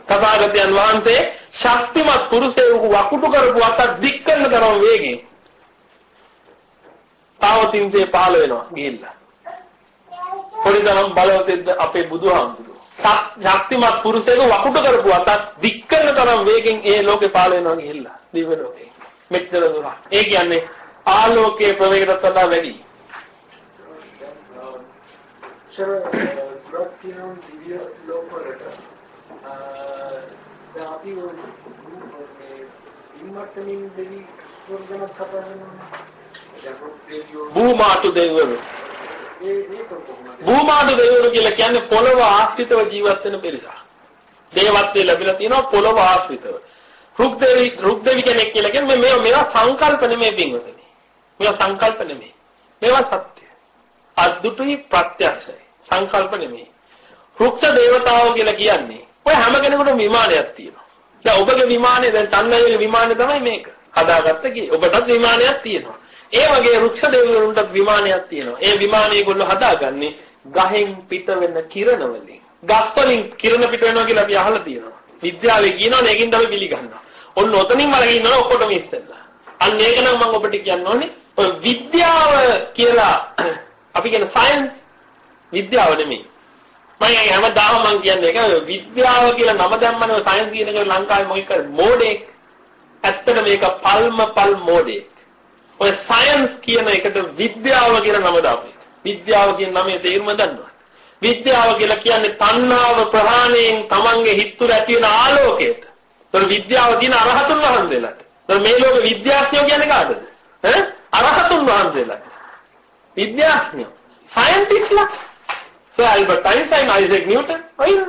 තථාගතයන් වහන්සේ ශක්තිමත් පුරුෂයෙකු වකුටු කරපු අත දික් කරන තරම් වේගෙන් තාවතින්සේ පහළ වෙනවා ගිහිල්ලා. පොඩි තරම් බලවතෙක්ද අපේ බුදුහාමුදුරුවෝ. ශක්තිමත් පුරුෂයෙකු වකුටු කරපු අත දික් කරන තරම් වේගෙන් ඒ ලෝකේ පහළ වෙනවා ගිහිල්ලා. දිව්‍ය ලෝකේ. මෙච්චර දුර. ඒ කියන්නේ ආලෝකයේ ප්‍රවේගයට වඩා වැඩි. සර ග්‍රොතියන් දිව්‍ය ලෝකවලට දැන් අපි මේ ඉම්මට්ටමින් දෙවි වර්ගන කතාවෙනවා. භූමාතු දෙවිවරු. ඒ ඒක කොහොමද? භූමාතු දෙවිවරු කියලා කියන්නේ පොළව ආශ්‍රිතව ජීවත් වෙන පිරිසක්. දේවත්වයේ ලැබිලා තියෙනවා පොළව ආශ්‍රිතව. රුක් දෙවි රුක් දෙවි කෙනෙක් කියලා කියන්නේ මේ මේවා සංකල්ප නෙමෙයි පින්වතුනි. මේවා සංකල්ප නෙමෙයි. මේවා සත්‍ය. අද්දුටුයි ප්‍රත්‍යක්ෂයි. සංකල්ප නෙමෙයි. රුක්ෂ දේවතාවෝ කියලා කියන්නේ ඔය හැම කෙනෙකුටම විමානයක් තියෙනවා. දැන් ඔබගේ විමානේ දැන් චන්දයගේ විමානේ තමයි මේක. හදාගත්ත කී. ඔබටත් විමානයක් තියෙනවා. ඒ වගේ රුක්ෂ දේවවරුන්ටත් විමානයක් තියෙනවා. ඒ විමානය ඒගොල්ලෝ හදාගන්නේ ගහෙන් පිට වෙන කිරණ වලින්. ගස් වලින් කිරණ පිට වෙනවා කියලා අපි අහලා තියෙනවා. විද්‍යාවේ කියනවනේ ඒකින් තමයි පිළිගන්නවා. ඔන්න ඔතනින් මලගෙන ඉන්නවනේ ඔක්කොටම ඉස්සෙල්ලා. අන්න ඒක නම් මම ඔබට කියන්න ඕනේ. ඔය විද්‍යාව කියලා අපි කියන සයන්ස් විද්‍යාව නෙමෙයි. මම හැමදාම මම කියන්නේ ඒක විද්‍යාව කියලා නම දැම්මම සයන්ස් කියන එක ලංකාවේ මොකක් කර මෝඩෙක්. ඇත්තට මේක පල්ම පල් මෝඩෙක්. ඔය සයන්ස් කියන එකට විද්‍යාව කියන නම දාපු. විද්‍යාව කියන නමේ තේරුම දන්නවා. විද්‍යාව කියලා කියන්නේ තණ්හාව ප්‍රහාණයෙන් Tamange හිත තුළ ඇති වෙන ආලෝකයට. ඒතර විද්‍යාව කියන අරහතුන් වහන්සේලාට. ඒතර මේ ලෝක විද්‍යාඥයෝ කියන්නේ කාටද? ඈ අරහතුන් වහන්සේලාට. විද්‍යාඥයෝ. සයන්ටිස්ට්ලා. Sir Albert Einstein Isaac Newton අයින.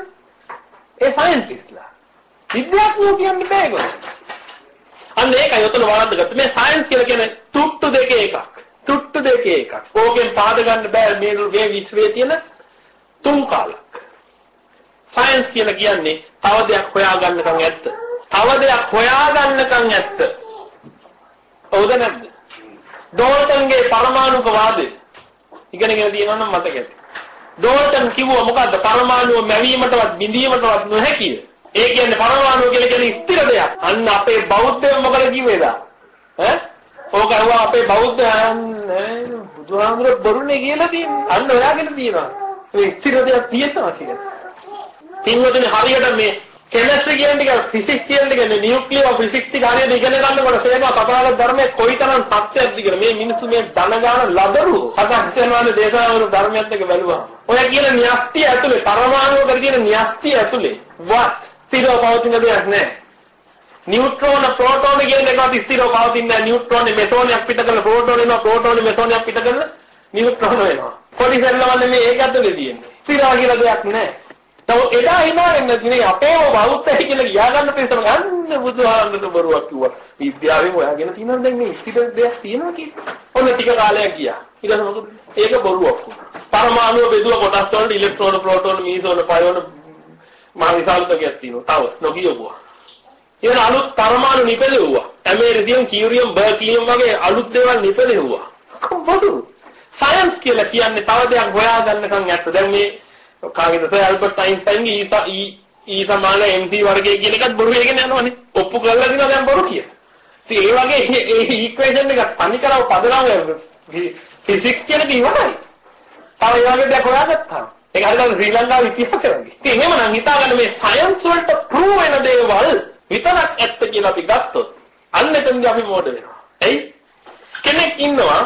ඒ සයන්ටිස්ට්ලා. විද්‍යාඥයෝ කියන්නේ බෑ ඒගොල්ලෝ. අන්න ඒකයි උතන වරද්දගත්ත. මේ සයන්ස් කියලා කියන්නේ තුට්ටු දෙකේ එකක්. තුට්ටු දෙකේ එකක්. ඕකෙන් පාද ගන්න බෑ මේ මේ විශ්වයේ තියෙන තුන් කාලක්. සයන්ස් කියලා කියන්නේ තව දෙයක් හොයාගන්නකම් ඇත්ත. තව දෙයක් හොයාගන්නකම් ඇත්ත. හවුද නැද්ද? ඩෝල්ටන්ගේ පරමාණුක වාදය ඉගෙනගෙන තියෙනවා නම් මතකයි. ඩෝල්ටන් කිව්වා මොකද්ද? පරමාණුව මැවීමටවත් බිඳීමටවත් නොහැකිය. ඒ කියන්නේ පරමාණුව කියලා කියන්නේ ස්ථිර දෙයක්. අන්න අපේ බෞද්ධයෝ මොකද කිව්වේද? ඈ? ඕක අරුවා අපේ බෞද්ධයන් බුදුහාමුදුර බොරුනේ කියලා තියෙන්නේ. අන්න ඔයාගෙන තියෙනවා. ඒ ස්ථිර දෙයක් තියෙනවා කියලා. තින්වතුනි හරියට මේ කෙමිස්ට්‍රි කියන ටික ෆිසික්ස් කියන ටික මේ නියුක්ලියර් ෆිසික්ස් ටික හරියට ඉගෙන ගන්නකොට තේරෙනවා කතාවල ධර්මයේ කොයිතරම් සත්‍යයක්ද කියලා. මේ මිනිස්සු මේ ධන ගාන ලදරු හදාගන්නවානේ දේශනාවල ධර්මයත් එක්ක බැලුවා. ඔය කියන න්‍යෂ්ටි ඇතුලේ පරමාණුවක තියෙන න්‍යෂ්ටි ඇතුලේ වත් ස්ථිරව පවතින දෙයක් නැහැ. නියුට්‍රෝන ප්‍රෝටෝන කියන එකවත් ස්ථිරව පවතින්නේ නැහැ. නියුට්‍රෝනේ මෙතෝනියක් පිට කරලා ප්‍රෝටෝන එනවා ප්‍රෝටෝනේ මෙතෝනියක් පිට කරලා නියුට්‍රෝන වෙනවා. පොඩි සෙල්ලමන්නේ මේ ඒක ඇතුලේ තියෙන්නේ. ස්ථිරව කියලා දෙයක් නැහැ. තව එදා හිනාගෙන නේ අපේම බෞද්ධයි කියලා කියා ගන්න පිටතම ගන්න බුදුහාමුදුරු බරුවක් කිව්වා. විද්‍යාවෙන් හොයාගෙන තියෙනවා දැන් මේ ස්ථිර දෙයක් තියෙනවා කියලා. ඔන්න ටික කාලයක් ගියා. ඊට පස්සේ මොකද? ඒක බොරුවක් වුණා. පරමාණු බෙදුව කොටස් වලට ඉලෙක්ට්‍රෝන ප්‍රෝටෝන මීසෝන පයෝන මහ විශාලතකයක් තියෙනවා. තව නොකියුවා. ඊට අලුත් පරමාණු නිපදෙව්වා. ඇමෙරිසියම්, කියුරියම්, බර්කිලියම් වගේ අලුත් දේවල් නිපදෙව්වා. කොහොමද? සයන්ස් කියලා කියන්නේ තව දෙයක් හොයාගන්නකම් ඇත්ත. දැන් මේ කාගේද සර් ඇල්බර්ට් අයින්ස්ටයින්ගේ E සමාන MC වර්ගය කියන එකත් බොරු වෙගෙන යනවනේ. ඔප්පු කරලා දිනවා දැන් බොරු කියලා. ඉතින් ඒ වගේ ඒ ඉක්වේෂන් එක තනිකරව පදනම ෆිසික්ස් කියන එක ඉවරයි. තව ඒ වගේ දෙයක් හොයාගත්තා. ඒක හරියට ශ්‍රී ලංකාවේ ඉතිහාසය වගේ. ඉතින් එහෙමනම් හිතාගන්න මේ සයන්ස් වලට ප්‍රූව් වෙන දේවල් විතරක් ඇත්ත කියලා අපි ගත්තොත් අන්න එතනදී අපි මෝඩ වෙනවා. එයි කෙනෙක් ඉන්නවා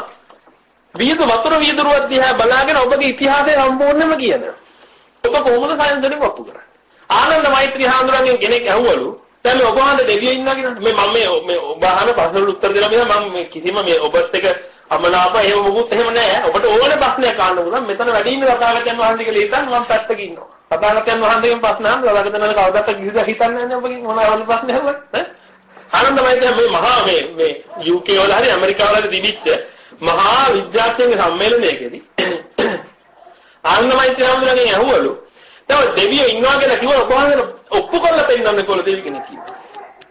වියදු වතුර වියදුරුවක් දිහා බලාගෙන ඔබගේ ඉතිහාසය සම්පූර්ණයෙන්ම කියන. ඔබ කොහොමද සයන්ස් වලින් වප්පු කරන්නේ? ආනන්ද මෛත්‍රී හාමුදුරන්ගෙන් කෙනෙක් ඇහුවලු දැන් මේ ඔබ වහන්සේ දෙවියෝ ඉන්නවා කියනවා. මේ මම මේ මේ ඔබ අහන ප්‍රශ්නවලට උත්තර දෙලා මේ මම මේ කිසිම මේ ඔබත් එක අමනාප එහෙම මොකුත් එහෙම නැහැ. ඔබට ඕනේ ප්‍රශ්නයක් අහන්න පුළුවන්. මෙතන වැඩි ඉන්න තථාගතයන් වහන්සේ කියලා හිතන්න මම පැත්තක ඉන්නවා. තථාගතයන් වහන්සේගෙන් ප්‍රශ්න අහන්න තථාගතයන් වහන්සේ කවදාවත් කිසිදා හිතන්නේ නැහැ ඔබගෙන් මොනවා වගේ ප්‍රශ්න ඇහුවත් ඈ. ආනන්ද මෛත්‍රී මේ මහා මේ මේ UK වල හරි ඇමරිකාව වල තිබිච්ච මහා විද්‍යාඥයන්ගේ සම්මේලනයකදී ආනන්ද මෛත්‍රී හාමුදුරන්ගෙන් ඇහුවලු තව දෙවියෝ ඉන්නවා කියලා කිව්වොත් කොහොමද ඔප්පු කරලා පෙන්නන්නේ කොළ දෙවි කෙනෙක් කියලා.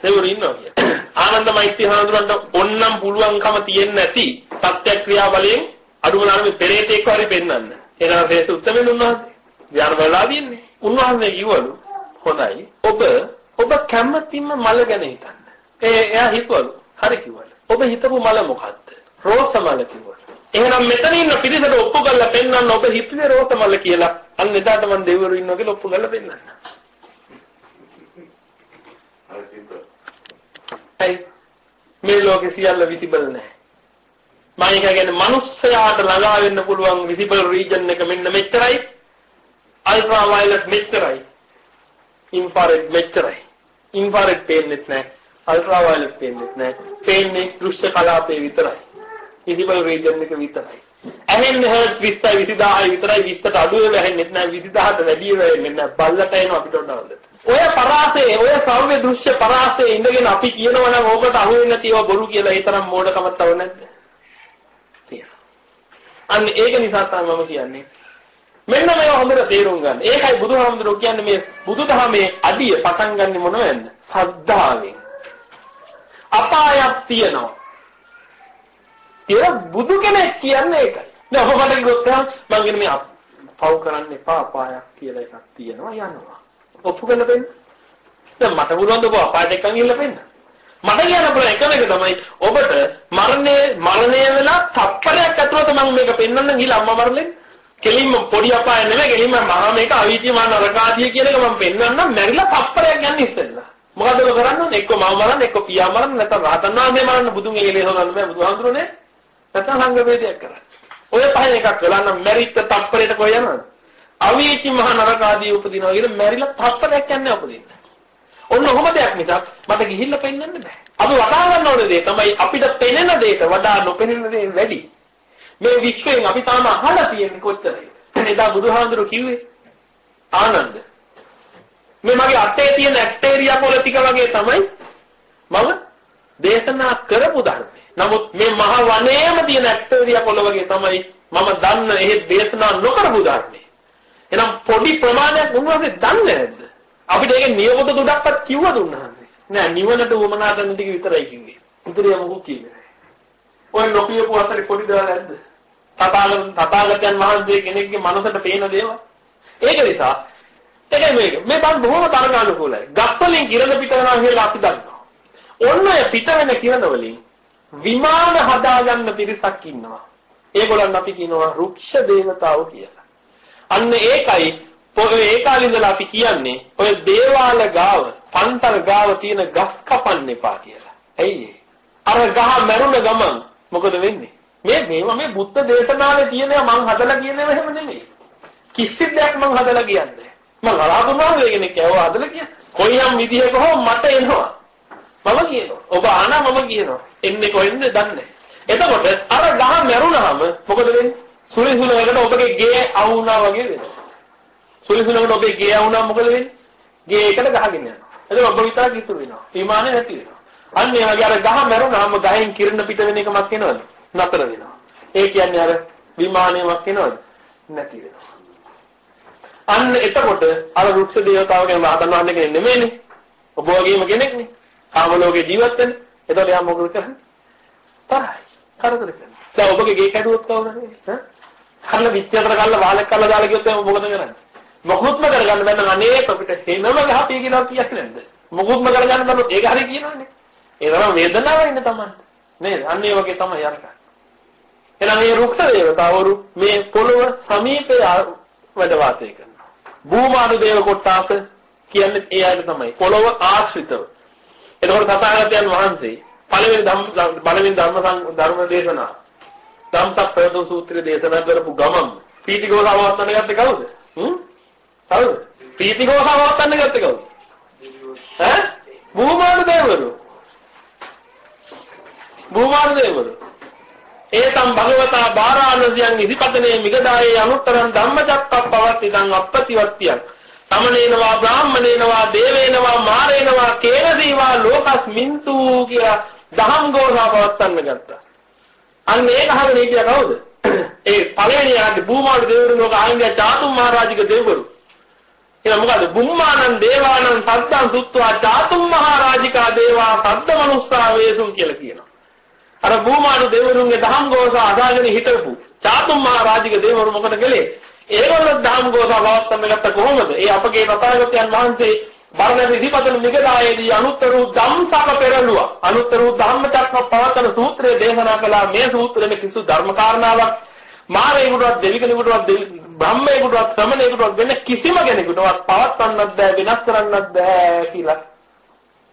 දෙවියෝ ඉන්නවා කියලා. ආනන්ද මෛත්‍රී හාමුදුරන්ට ඕන්නම් පුළුවන්කම තියෙන්නේ නැති සත්‍යක්‍රියා බලයෙන් අඩුම තරමේ පෙරේතෙක් හරි පෙන්වන්න. ඒනවා හේත උත්තරෙන් උන්වහන්සේ. ඥාන බලලා දින්නේ. උන්වහන්සේ කිව්වලු හොඳයි. ඔබ ඔබ කැමැතිම මල ගැන හිතන්න. ඒ එයා හිතුවලු. හරි කිව්වලු. ඔබ හිතපු මල මොකද්ද? රෝස මල කිව්වලු. එහෙනම් මෙතන ඉන්න පිරිසට ඔප්පු කරලා පෙන්වන්න ඔබ හිතුවේ රෝස මල කියලා. අන්න එදාට මම දෙවිවරු ඉන්නවා කියලා ඔප්පු කරලා පෙන්නන්න. හරි මේ ලෝකේ සියල්ල විසිබල් නැහැ. මම එක කියන්නේ මිනිස්සයාට ළඟා වෙන්න පුළුවන් විසිබල් රීජන් එක මෙන්න මෙච්චරයි. අල්ට්‍රා වයලට් මෙච්චරයි. ඉන්ෆ්‍රාරෙඩ් මෙච්චරයි. ඉන්ෆ්‍රාරෙඩ් පේන්නේ නැහැ. අල්ට්‍රා වයලට් පේන්නේ නැහැ. පේන්නේ දෘශ්‍ය කලාපේ විතරයි. විසිබල් රීජන් එක විතරයි. ඇහෙන්නේ හර්ට් 20 20000 විතරයි 20ට අඩු වෙලා ඇහෙන්නේ නැහැ 20000ට වැඩි වෙලා එන්නේ නැහැ. බල්ලට එනවා අපිට වඩා හොඳට. ඔය පරාසයේ ඔය සෞම්‍ය දෘශ්‍ය පරාසයේ ඉඳගෙන අපි කියනවා නම් ඕකට අහු වෙන්නේ නැතිව බොරු කියලා ඒ තරම් මෝඩකමක් තව නැද්ද? අන්න ඒක නිසා තමයි මම කියන්නේ. මෙන්න මේව හොඳට තේරුම් ගන්න. ඒකයි බුදුහාමුදුරුවෝ කියන්නේ මේ බුදුදහමේ අඩිය පටන් ගන්නෙ මොනවෙන්ද? සද්ධාවෙන්. අපායක් තියෙනවා. කියලා බුදු කෙනෙක් කියන්නේ ඒකයි. දැන් ඔබ මට කිව්වොත් මම කියන්නේ මේ පව් කරන්න එපා අපායක් කියලා එකක් තියෙනවා යනවා. ඔප්පු කරලා පෙන්න. දැන් මට පුළුවන් ද ඔබ අපායට එක්කන් ගිහලා පෙන්න. මට කියන්න පුළුවන් එකම එක තමයි ඔබට මරණය මරණය වෙලා තප්පරයක් ඇතුළත මම මේක පෙන්වන්න ගිහලා අම්මා මරලෙන් කෙලින්ම පොඩි අපාය නෙමෙයි කෙලින්ම මහා මේක අවීචි මහා නරකාදිය කියන එක මම පෙන්වන්නම් මැරිලා තප්පරයක් යන්න ඉස්සෙල්ලා. මොකද ඔබ කරන්නේ? එක්ක මම මරන්න, එක්ක පියා මරන්න, නැත්නම් රහතන් වහන්සේ මරන්න බුදුන් එලේ හොරන්න බෑ බුදුහාඳුරනේ. නැත්නම් සංඝ වේදයක් කරන්නේ. ඔය පහෙන් එකක් කළා නම් මැරිච්ච තප්පරයට කොහෙ යනවද? අවීචි මහා නරකාදී උපදිනවා කියන මැරිලා තප්පරයක් යන්නේ උපදින්න. ඔන්න ඔහොම දෙයක් නිසා මට ගිහිල්ලා පෙන්වන්න බෑ. අපි වඩා ගන්න ඕනේ දේ තමයි අපිට පෙනෙන දේට වඩා නොපෙනෙන දේ වැඩි. මේ විශ්වයෙන් අපි තාම අහලා තියෙන්නේ කොච්චරද? එදා බුදුහාඳුරු කිව්වේ ආනන්ද. මේ මගේ අතේ තියෙන ඇක්ටේරියා පොළ ටික වගේ තමයි මම දේශනා කරපු ධර්මය. නමුත් මේ මහ වනයේම තියෙන ඇක්ටේරියා පොළ වගේ තමයි මම දන්න එහෙ දේශනා නොකරපු ධර්මය. එහෙනම් පොඩි ප්‍රමාණයක් උන්වහන්සේ දන්නේ නැද්ද? අපිට ඒකේ නියපොත තුඩක්වත් කිව්වද උන්වහන්සේ? නෑ නිවනට උවමනා කරන ටික විතරයි කිව්වේ. ඉතිරිය මොකක් කිව්වේ? ඔය නොකියපු අතරේ පොඩි දේවල් නැද්ද? තථාගත තථාගතයන් වහන්සේ කෙනෙක්ගේ මනසට පේන දේවල්. ඒක නිසා ඒකයි මේක. මේ බන් බොහොම තරගානුකූලයි. ගස්වලින් කිරණ පිට වෙනවා කියලා අපි දන්නවා. ඔන්න ඔය පිට වෙන කිරණ වලින් විමාන හදාගන්න පිරිසක් ඉන්නවා. ඒගොල්ලන් අපි කියනවා රුක්ෂ දේවතාවෝ කියලා. අන්න ඒකයි ඒ කාලේ ඉඳලා අපි කියන්නේ ඔය දේවාල ගාව, පන්තර ගාව තියෙන ගස් කපන්න එපා කියලා. ඇයි අර ගහ මැරුණ ගමන් මොකද වෙන්නේ? මේ මේවා මේ බුද්ධ දේශනාවේ තියෙනවා මං හදලා කියනවා එහෙම නෙමෙයි. කිසි දෙයක් මං හදලා කියන්නේ. මං අරාදුනා වෙගෙන කියව හදලා කිය. කොයියම් විදිහක හෝ මට එනවා. මම කියනවා. ඔබ ආනා මම කියනවා. එන්නේ කොහෙන්ද දන්නේ. එතකොට අර ගහ මැරුණාම මොකද වෙන්නේ? සුළි සුළකට ඔබගේ ගේ අවුනා වගේ වෙනවා. සුළි සුළකට ඔබේ ගේ අවුනා මොකද වෙන්නේ? ගේ එකට ගහගෙන යනවා. එතකොට ඔබ විතරක් ඉතුරු වෙනවා. ඊමානේ නැති වෙනවා. අන්න ඒ වගේ අර ගහ මැරුණාම ගහෙන් කිරණ පිට වෙන එකමක් එනවද? නතර වෙනවා. ඒ කියන්නේ අර විමානයක් එනවද? නැති වෙනවා. අන්න එතකොට අර රුක්ෂ දේවතාව ගැන රහතන් වහන්සේ කෙනෙක් නෙමෙයිනේ. ඔබ වගේම කෙනෙක්නේ. කාම ලෝකේ ජීවත් වෙන. එතකොට යා මොකද කරන්නේ? තරහයි. කරදර කරනවා. දැන් ඔබගේ ගේ කැඩුවොත් කවුද? ඈ? කරලා විච්ඡේදතර කරලා වාලක් කරලා දාලා ගියොත් එහම මොකද කරන්නේ? මොකුත්ම කරගන්න බැන්න අනේ අපිට හේනම ගහපිය කියලා කියන්නේ නැද්ද? මොකුත්ම කරගන්න බැලුවොත් ඒක හරි කියනවනේ. ඒ තරම් වේදනාවක් ඉන්න තමයි. නේද? අන්න ඒ වගේ තමයි අරක. එහෙනම් මේ රුක්ෂ දේවතාවරු මේ පොළොව සමීපයේ වැඩ වාසය කරනවා. භූමානු දේව කොටාස කියන්නේ ඒ අයට තමයි. පොළොව ආශ්‍රිතව. එතකොට තථාගතයන් වහන්සේ පළවෙනි ධම්ම පළවෙනි ධර්ම ධර්ම දේශනා ධම්සක් ප්‍රයෝජන සූත්‍රයේ දේශනා කරපු ගමම් පීතිගෝසාව වත්තන්න ගත්තේ කවුද? හ්ම්? කවුද? පීතිගෝසාව වත්තන්න ගත්තේ කවුද? ඈ? භූමානු දේවරු. භූමානු දේවරු. ඒතම් භගවතා බාරාණසියන් ඉදිපතනේ මිගදායේ අනුත්තරං ධම්මචක්කප්පවත්තිදං අප්පතිවත්තියං තමනේනවා බ්‍රාහ්මණේනවා දේවේනවා මාරේනවා කේනදීවා ලෝකස්මින්තු කියලා දහම් ගෝසා පවත්වන්න ගත්තා. අන්න ඒක අහගෙන හිටියා කවුද? ඒ පළවෙනි ආගේ භූමාණු දේවරු ලෝක ආයින්ගේ චාතුම් මහරජික දේවරු. එහෙනම් මොකද බුම්මානං දේවානං සද්දං සුත්වා චාතුම් මහරජිකා දේවා සද්ද මනුස්සා වේසුම් කියලා කියනවා. අර භූමාණු දේවරුන්ගේ දහම් ගෝසා අදාගෙන හිටපු චාතුම් මහරජික දේවරු මොකද කළේ? ඒගොල්ලෝ දහම් ගෝසා පවත්වන්න ගත්ත කොහොමද? ඒ අපගේ තථාගතයන් වහන්සේ බරණ විධිපතන නිගදායේදී අනුත්තර වූ ධම්සක පෙරළුවා. අනුත්තර වූ ධම්මචක්ක පවතන සූත්‍රය දේශනා කළා. මේ සූත්‍රයේ කිසි ධර්ම කාරණාවක් මාරේකටවත් දෙවිකෙනෙකුටවත් බ්‍රහ්මයෙකුටවත් ශ්‍රමණයෙකුටවත් වෙන කිසිම කෙනෙකුටවත් පවත්වන්නත් බෑ වෙනස් කරන්නත් බෑ කියලා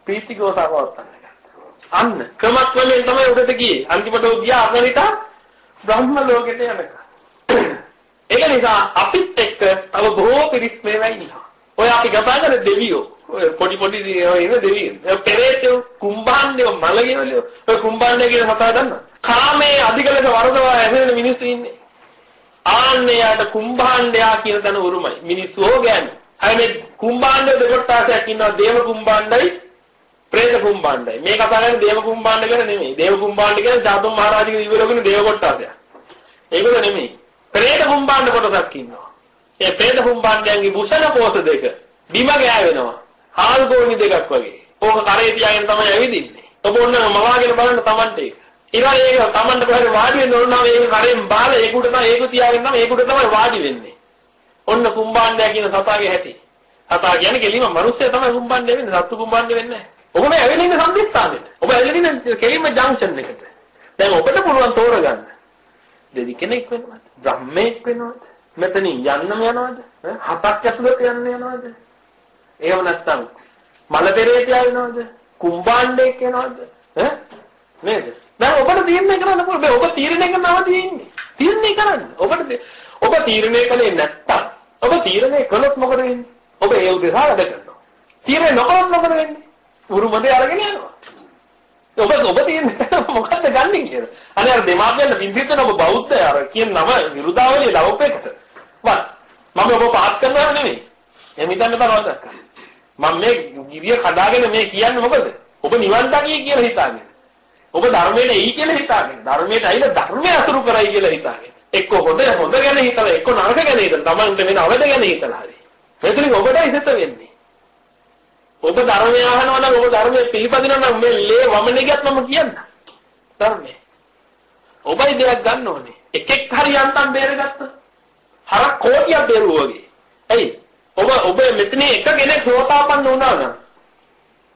ප්‍රීතිගෝසා පවත්වන්න අන්න ක්‍රමක්‍රමයෙන් තමයි උඩට ගියේ. අන්තිමට ගියා අගනිට බ්‍රහ්ම ලෝකෙට යනකම්. ඒක නිසා අපිත් එක්ක තව බොහෝ පිරිස් මේවා ඉන්නවා. ඔය අපි කතා කරන දෙවියෝ ඔය පොඩි පොඩි ඉන්න දෙවියෝ. ඔය පෙරේතෝ කුම්භාණ්ඩයෝ මලගෙවලියෝ ඔය කුම්භාණ්ඩය කියන කතාව දන්නා. කාමයේ අධිකලක වරදවා ඇසෙන මිනිස්සු ඉන්නේ. ආන්නයට කුම්භාණ්ඩයා කියන තැන උරුමයි. මිනිස්සු හොගෑනි. අය මේ කුම්භාණ්ඩ දෙකොටසක් ඉන්නවා දේව කුම්භාණ්ඩයි പ്രേත කුම්භාණ්ඩයි. මේ කතා කරන්නේ දේව කුම්භාණ්ඩ ගැන නෙමෙයි. දේව කුම්භාණ්ඩ කියන්නේ ජාතක මහරජාගේ ඉවරගෙන දේව කොටසක්. ඒකද නෙමෙයි. പ്രേත කුම්භාණ්ඩ කොටසක් ඉන්නවා. ඒ പ്രേත කුම්භාණ්ඩයන්ගේ බුසන පොස දෙක බිම ගෑවෙනවා. හාල් ගෝණි දෙකක් වගේ. ඕක කරේ තියාගෙන තමයි ඇවිදින්නේ. ඔබ ඔන්න මවාගෙන බලන්න Tamante එක. ඊළඟ ඒක Tamante කොහෙද වාඩි වෙන්න ඕන නම් ඒක කරෙන් බාල ඒකුට තමයි ඒක තියාගෙන තමයි ඒකුට තමයි වාඩි වෙන්නේ. ඔන්න කුම්භාණ්ඩය කියන සතාගේ හැටි. සතා කියන්නේ කෙලිම මිනිස්සය තමයි කුම්භාණ්ඩය වෙන්නේ. සත්තු කුම්භාණ්ඩය වෙන්නේ නැහැ. ඔබ මේ ඇවිල්ලා ඉන්න සම්දිස්ථානෙට. ඔබ ඇවිල්ලා ඉන්න කෙලිම ජංක්ෂන් එකට. දැන් ඔබට පුළුවන් තෝරගන්න. දෙවි කෙනෙක් වෙනවද? බ්‍රහ්මෙක් වෙනවද? මෙතනින් යන්නම යනවද? හතක් ඇතුළට යන්න යනවද? එහෙම නැත්නම් මල පෙරේතයා වෙනවද? කුම්භාණ්ඩයක් වෙනවද? ඈ නේද? දැන් ඔබට තීරණය කරන්න පුළුවන්. ඔබ තීරණය කරනවා තියෙන්නේ. තීරණය කරන්න. ඔබට ඔබ තීරණය කළේ නැත්තම් ඔබ තීරණය කළොත් මොකද වෙන්නේ? ඔබ ඒ උදෙසා වැඩ කරනවා. තීරණය නොකළොත් මොකද වෙන්නේ? උරුමදේ අරගෙන යනවා. ඔබ ඔබ තීරණය මොකද්ද ගන්නෙ කියලා. අනේ අර දෙමාපියන් පින්සිතන ඔබ බෞද්ධය අර කියන නම විරුදාවලිය ලවපේකට. වත් මම ඔබ පහත් කරනවා නෙමෙයි. එහෙම හිතන්න බෑ මම මේ ගිරිය කඩාගෙන මේ කියන්නේ මොකද? ඔබ නිවන් දකිය කියලා හිතාගෙන. ඔබ ධර්මයට එයි කියලා හිතාගෙන. ධර්මයට ඇවිල්ලා ධර්මය අසුරු කරයි කියලා හිතාගෙන. එක්ක හොඳ හොඳ ගැන හිතලා එක්ක නරක ගැන හිතලා Tamanට වෙන අවද ගැන හිතලා හරි. මෙතනින් ඔබටයි හිත වෙන්නේ. ඔබ ධර්මය අහනවා නම් ඔබ ධර්මයේ පිළිපදිනවා නම් මේ ලේ වමනේ ගියත් මම කියන්න. ධර්මයේ. ඔබයි දෙයක් ගන්න ඕනේ. එකෙක් හරි යන්තම් බේරගත්තා. හරක් කෝටියක් බේරුවා වගේ. ඇයි? ඔබ ඔබ මෙතන එක කෙනෙක් සෝතාපන්න වුණා නම්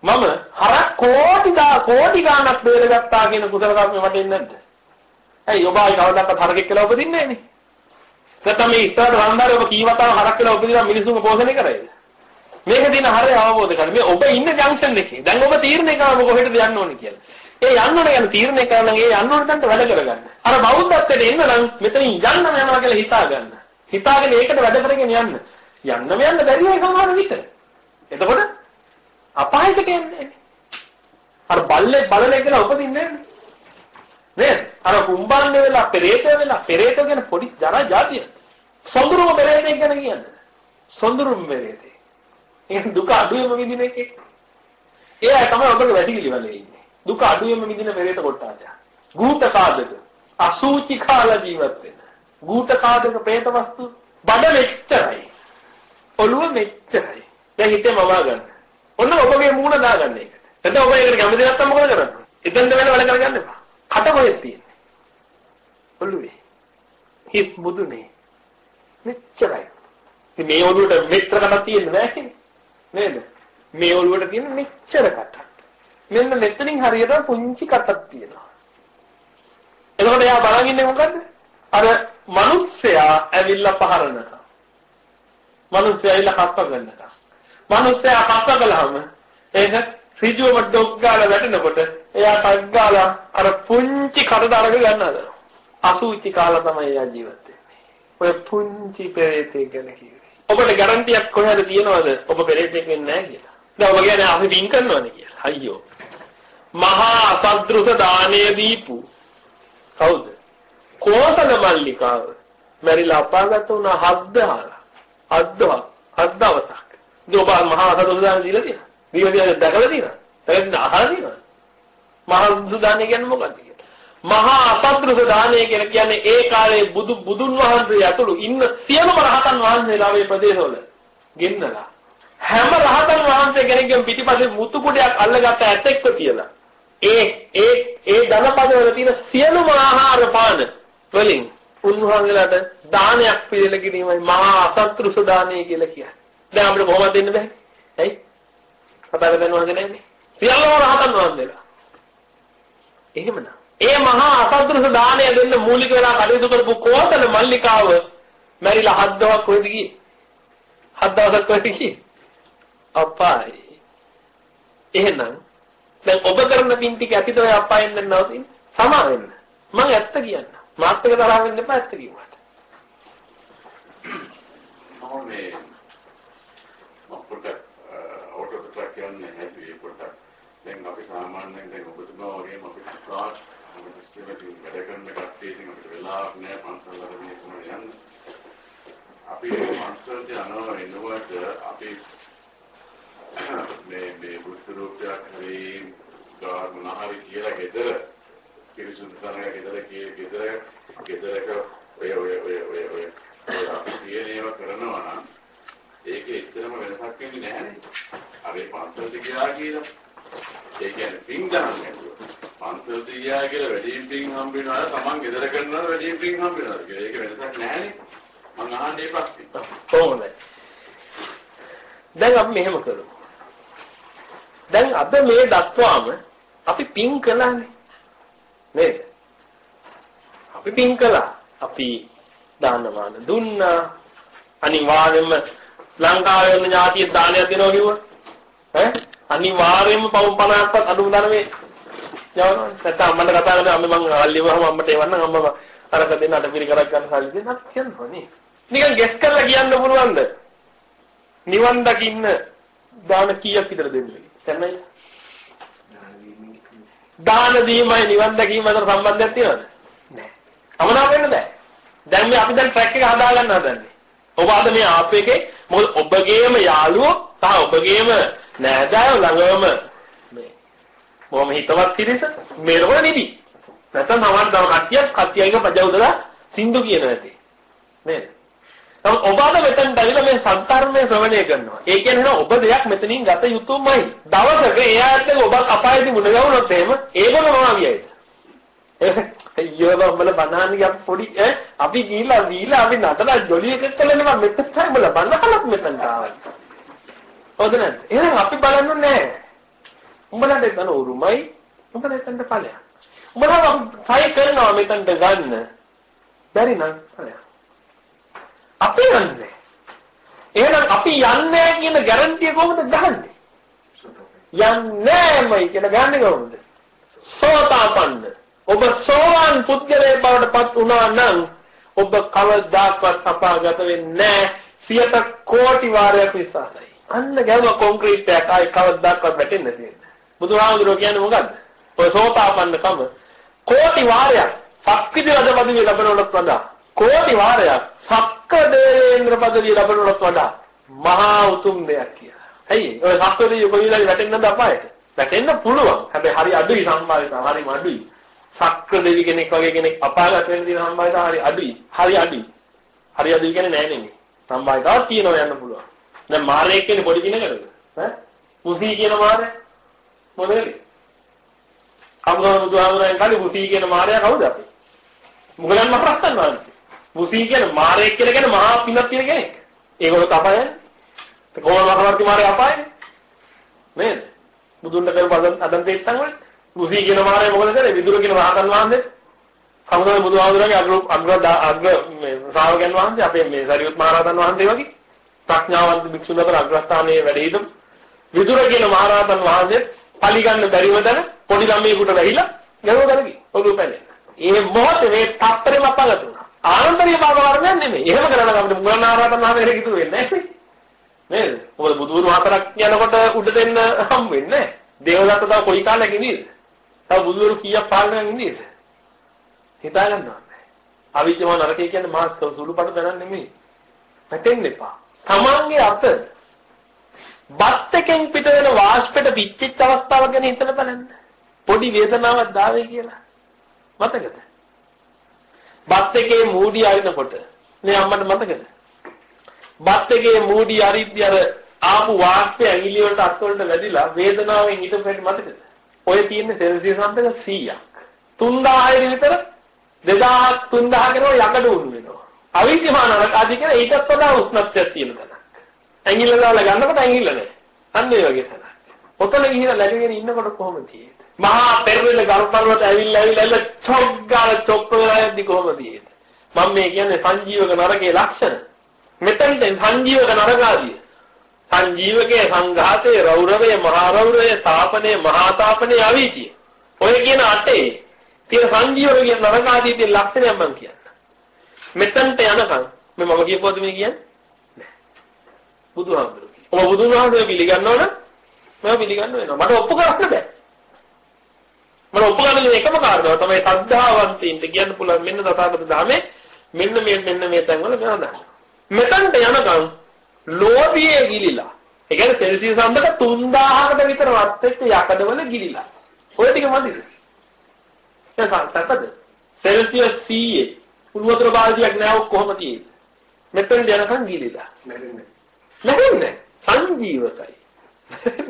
මම හරක් කෝටි දා කෝටි ගාණක් බේරගත්තා කියන කුසල කර්ම වටින්නේ නැද්ද? ඇයි ඔබ ආයි කවදාවත් හරකෙක් කියලා උපදින්නේ නැනේ. නැත්නම් මේ ඉස්සරහ වන්දාරේ ඔබ කීවතාව හරක් කියලා උපදිනා මිනිසුන්ව පෝෂණය කරයිද? මේක දින හරිය අවබෝධ කරගන්න. මේ ඔබ ඉන්න ජංක්ෂන් එකේ. දැන් ඔබ තීරණය කරනවා ඔබ කොහෙටද යන්න ඕනේ කියලා. ඒ යන්න ඕනේ කියන තීරණය කරන ඒ යන්න ඕනේ තැනට වැඩ කරගන්න. අර බෞද්ධත්වයට එන්න නම් මෙතනින් යන්නම යනවා කියලා හිතා ගන්න. හිතාගෙන ඒකට වැඩ කරගෙන යන්න. යන්නම යන්න බැරි වෙයි සමහර විට. එතකොට අපායට කියන්නේ. අර බල්ලේ බලලේ කියලා උපදින්නේ නේද? අර කුම්බාන්නේ වෙලා පෙරේත වෙලා පෙරේත ගැන පොඩි ජරා જાතිය. සොඳුරුම පෙරේතෙක් ගැන කියන්නේ. සොඳුරුම පෙරේතේ. ඒක දුක අඩුවෙම විඳින එකේ. ඒ අය තමයි ඔබගේ වැඩි පිළිවෙල ඉන්නේ. දුක අඩුවෙම විඳින පෙරේත කොටාද. ගූත කාදක අසූචි කාල ජීවත් වෙන. ගූත කාදක പ്രേත වස්තු බඩ මෙච්චරයි. ඔළුව මෙච්චරයි. දැන් හිතේ මවා ගන්න. ඔන්න ඔබගේ මූණ දාගන්න ඒකට. එතකොට ඔබ ඒකට කැමති නැත්නම් මොකද කරන්නේ? එතෙන්ද වෙන වැඩ කරගන්න එපා. කට කොහෙද තියෙන්නේ? ඔළුවේ. හිස් මුදුනේ. මෙච්චරයි. ඉතින් මේ ඔළුවට මෙච්චර කටක් තියෙන්නේ නැහැ නේද? මේ ඔළුවට තියෙන මෙච්චර කටක්. මෙන්න මෙතනින් හරියට පුංචි කටක් තියෙනවා. එතකොට එයා බලන් ඉන්නේ මොකද්ද? අර මිනිස්සයා ඇවිල්ලා පහරනකම්. මිනිස්සයා ඇවිල්ලා කප්ප ගන්නකම්. මිනිස්සයා කප්ප කළාම ඒක ඍජුවම ඩොක් ගාලා වැටෙනකොට එයා ටක් ගාලා අර පුංචි කඩ අරගෙන ගන්න හදනවා. අසුචි කාලා තමයි එයා ජීවත් වෙන්නේ. ඔය පුංචි පෙරේතෙක් ගැන කිව්වේ. ඔබට ගැරන්ටියක් කොහෙද තියනවද? ඔබ පෙරේතෙක් වෙන්නේ නැහැ කියලා. දැන් ඔබ කියන්නේ අපි වින් කරනවනේ කියලා. අයියෝ. මහා අසද්දෘත දානය දීපු කවුද? කෝසල මල්ලිකාව. මැරිලා අපාගත වුණ හද්දහලා. හද්දවක්. හද්ද දවසක්. ඉතින් ඔබ මහා අසද්දෘත දානය දීලා තියෙනවා. දීලා තියෙනවා දැකලා තියෙනවා. දැකලා අහලා තියෙනවා. මහා අසද්දෘත දානය කියන්නේ මොකක්ද කියලා? මහා අසද්දෘත දානය කියලා කියන්නේ ඒ කාලේ බුදු බුදුන් වහන්සේ ඇතුළු ඉන්න සියලුම රහතන් වහන්සේලා මේ ප්‍රදේශවල ගෙන්නලා හැම රහතන් වහන්සේ කෙනෙක්ගෙන් පිටිපස්සේ මුතු කුඩයක් අල්ලගත්ත ඇතෙක්ව තියලා ඒ ඒ ඒ ධනපදවල තියෙන සියලුම ආහාර පාන වලින් උන්වහන්සේලාට දානයක් පිළිල කිරීමයි මහා අසත්‍රුස දානය කියලා කියන්නේ. දැන් අපිට කොහොමද දෙන්න බෑ? ඇයි? කතා කරන්න වහන්සේ නැන්නේ. සියලුම රහතන් වහන්සේලා. එහෙමනම් ඒ මහා අසත්‍රුස දානය දෙන්න මූලික වෙලා කටයුතු කරපු කෝසල මල්ලිකාව මැරිලා හත් දවසක් කොහෙද ගියේ? හත් දවසක් කොහෙද ගියේ? අපායි. එහෙනම් දැන් ඔබ කරන පින් ටික ඇතිද ඔය අපායෙන් දැන් නවතින්නේ? සමා වෙන්න. මම ඇත්ත කියන්න. මාත් එක තරහ වෙන්න එපා ඇත්ත කිව්වට. මම මේ මම පොඩ්ඩක් අවුට් ඔෆ් ට්‍රැක් කියන්නේ හැදුවේ පොඩ්ඩක්. දැන් අපි සාමාන්‍යයෙන් දැන් ඔබතුමා වගේම අපි ක්ලාස් අපිට ඉස්සෙල්ලා වැඩ කරන කට්ටිය ඉතින් අපිට වෙලාවක් නෑ පන්සල් වල මේ කොහොමද යන්නේ. අපි පන්සල් යනවා වෙනුවට අපි මේ මේ බුද්ධ රූපයක් හරි ගාමනහරි කියලා ගෙදර පිරිසුදු තරග ගෙදර කිය ගෙදර ගෙදරක ඔය ඔය ඔය ඔය ඔය අපි කියන ඒවා කරනවා නම් ඒක එච්චරම වෙනසක් වෙන්නේ නැහැනේ. අර ඒ පන්සලට ගියා කියලා ඒ කියන්නේ පින් ගන්න නේද? පන්සලට ගියා කියලා වැඩියෙන් පින් හම්බ වෙනවා තමන් ගෙදර කරනවා වැඩියෙන් පින් හම්බ වෙනවා කියලා. ඒක වෙනසක් නැහැනේ. මම අහන්නේ ප්‍රශ්නේ. කොහොමද? දැන් අපි මෙහෙම කරමු. දැන් අද මේ දක්වාම අපි පින් කළානේ. නේද? අපි පින් කළා. අපි දානමාන දුන්නා. අනිවාර්යයෙන්ම ලංකාවේ ඉන්න ඥාතිය දානයක් දෙනවා කිව්වා. ඈ අනිවාර්යයෙන්ම පවුම් 50ක්වත් අඩු දානමේ යවනවා. නැත්නම් අම්මට කතා කරලා අම්ම මං ආල්ලිවම අම්මට එවන්නම් අම්මම අරක දෙන්නට පිළි කරක් ගන්න සල්ලි දෙන්නත් කියනවා නේ. නිකන් ගෙස් කරලා කියන්න පුළුවන්ද? නිවන් දකින්න දාන කීයක් විතර දෙන්නේ? දැන්නයි. දාන දීමයි නිවන් දැකීම අතර සම්බන්ධයක් තියෙනවද? නැහැ. අමනා වෙන්න බෑ. දැන් මේ අපි දැන් ට්‍රැක් එක හදා ගන්න හදන්නේ. ඔබ අද මේ ආප් එකේ මොකද ඔබගේම යාළුවෝ සහ ඔබගේම නෑදෑයෝ ළඟම මේ මොහොම හිතවත් පිරිස මේරවල නිදි. නැත්නම් සමහර දව කට්ටියක් කට්ටියගේ පජවුදලා සින්දු කියන ඇති. නේද? නමුත් ඔබ අද මෙතෙන් දැවිලා මේ සත්‍ධර්මයේ ශ්‍රවණය කරනවා. ඒ කියන්නේ ඔබ දෙයක් මෙතනින් ගත යුතුමයි. දවසක එයාට ඔබ අපායේදී මුණ ගැහුනොත් එහෙම ඒකම මොනවාවියයිද? අයියෝ බල බනහන්නේ පොඩි ඈ අපි ගිහිල්ලා දීලා අපි නටලා ජොලි එකක් කළා නේ මම මෙතන බල බනහලක් මෙතන ආවා. හොඳ නැද්ද? එහෙනම් අපි බලන්නේ නැහැ. උඹලට එතන උරුමයි. උඹලට එතනට ඵලයක්. උඹලා try කරනවා මෙතනට ගන්න. බැරි නම් ඵලයක්. අපි යන්නේ. එහෙනම් අපි යන්නේ කියන ගැරන්ටිය කොහොමද ගහන්නේ? යන්නේමයි කියන ගන්නේ කොහොමද? සෝතාපන්න. ඔබ සෝවාන් පුද්ගලයෙක් බවට පත් වුණා නම් ඔබ කවදාකවත් අපාගත වෙන්නේ නැහැ. සියත කෝටි වාරයක් විශ්වාසයි. අන්න ගැව කොන්ක්‍රීට් එකක් ආයි කවදාකවත් වැටෙන්නේ නැහැ. බුදුහාමුදුරුවෝ කියන්නේ මොකද්ද? ඔය සෝතාපන්න කම කෝටි වාරයක් සක්විති රජ පදවිය ලැබනවට වඩා කෝටි වාරයක් සක්කදේවේන්ද්‍ර පදවිය ලැබනවට වඩා මහා උතුම් දෙයක් කියලා. ඇයි? ඔය සක්කදේවිය කොයිලාගේ වැටෙන්නද අපායට? වැටෙන්න පුළුවන්. හැබැයි හරි අඩුයි සම්භාවිතාව. හරිම අඩුයි. සක්‍රදේවි කෙනෙක් වගේ කෙනෙක් අපාගත වෙන්න තියෙන සම්භාවිතාව හරි අඩුයි. හරි අඩුයි. හරි අඩුයි කියන්නේ නෑ නෙමෙයි. සම්භාවිතාවක් තියෙනවා යන්න පුළුවන්. දැන් මාරයෙක් කියන්නේ පොඩි කෙනෙක්ද? ඈ? මුසී කියන මාරය මොකද? කවුරුහම බුදුහාමුදුරන් කාලේ මුසී කියන මාරයා කවුද අපි? මුගලන් මහරහතන් වහන්සේ. මුසී කියන මාරයෙක් කියලා කියන්නේ මහා පිනක් තියෙන කෙනෙක්. ඒගොල්ලෝ අපායන්නේ. කොහොමද මහවර්ති මාරේ අපායන්නේ? නේද? බුදුන්ට කරපු අදන් අදන් දෙත්තන් වල මුසී කියන මාරේ මොකද කරේ? විදුර කියන රහතන් වහන්සේ කවුරුද බුදුහාමුදුරන්ගේ අග්‍ර අග්‍ර අග්‍ර මේ ශ්‍රාවකයන් වහන්සේ අපේ මේ සරියුත් මහ රහතන් වහන්සේ වගේ ප්‍රඥාවන්ත භික්ෂුන් අතර අග්‍රස්ථානයේ වැඩ හිටපු විදුර කියන මහ රහතන් වහන්සේ පලි ගන්න බැරිව දැන පොඩි ළමයෙකුට වැහිලා ගලව ගලකි. ඔළුව පැලේ. ඒ මොහොතේ මේ තත්තරෙම අපගත වුණා. ආනන්දරිය බාබ වර්ණයක් නෙමෙයි. එහෙම කරලා අපිට මුගලනාරාතන් වහන්සේ හිතු වෙන්නේ නැහැ. නේද? මොකද බුදුවරු හතරක් යනකොට උඩ දෙන්න හම් වෙන්නේ නැහැ. දේවදත්ත තව කොයි කාලෙක ඉඳීද? තව බුදුවරු කීයක් පාලනයක් ඉඳීද? හිතා ගන්න ඕනේ. අවිජ්ජමන නරකය කියන්නේ මහත් සුළුපට දැනන්නේ නෙමෙයි. පැටෙන්න එපා. තමන්ගේ අත බත් එකෙන් පිට වෙන වාෂ්පෙට පිච්චිච්ච අවස්ථාව ගැන හිතලා බලන්න. පොඩි වේදනාවක් දාවේ කියලා. මතකද? බත් එකේ මූඩි අරිනකොට මේ අම්මට මතකද? බත් එකේ මූඩි අරිද්දී අර ආපු වාෂ්පය ඇඟිලි වලට අත් වලට වැදිලා වේදනාවෙන් හිටපු හැටි මතකද? ඔය තියෙන්නේ සෙල්සියස් අන්තක 100ක්. 3000 විතර 2000 3000 කරෝ යකඩ උණු වෙනවා. අවිද්‍යමාන ආදී කියන ඊටත් වඩා උෂ්ණත්වයක් තියෙන තැන. ඇඟිල්ල දාලා ගන්නකොට ඇඟිල්ල නැහැ. අන්න ඒ වගේ තැන. ඔතන ගිහිලා läගගෙන ඉන්නකොට කොහොමද තියෙන්නේ? මහා පෙරවිල ගල් පර්වත ඇවිල්ලා ඇවිල්ලා චොක් ගාලා චොක් වෙලා යද්දි කොහොමද තියෙන්නේ? මම මේ කියන්නේ සංජීවක නරකයේ ලක්ෂණ. මෙතෙන්ට සංජීවක නරකාදී. සංජීවකයේ සංඝාතේ රෞරවයේ මහා රෞරවයේ තාපනයේ මහා තාපනයේ අවීචිය. ඔය කියන අටේ තියෙන සංජීවකයේ නරකාදී තියෙන ලක්ෂණය මම කියන්න. මෙතෙන්ට යනකම් මේ මම කියපුවද මේ කියන්නේ? නෑ. බුදුහාමුදුරුවෝ. ඔබ බුදුහාමුදුරුවෝ පිළිගන්නවද? මම පිළිගන්න වෙනවා. මට ඔප්පු කරන්න බෑ. මම ඔප්පු කරන එකම කාරණාව තමයි සද්ධාවන්තයින්ට කියන්න පුළුවන් මෙන්න තථාගත ධර්මයේ මෙන්න මේ මෙන්න මේ තැන්වල ගණන්. මෙතනට යනකම් ලෝභයේ ගිලිලා. ඒ කියන්නේ සෙල්සියස් අන්දක 3000කට විතර වත් එක්ක යකඩවල ගිලිලා. ඔය ටික මදිද? ඒක සත්‍යද? සෙල්සියස් 100 උල්වතර බාල්දියක් නෑ කොහොම තියෙන්නේ? මෙතන යනකම් ගිලිලා. නැගෙන්නේ. සංජීවකයි.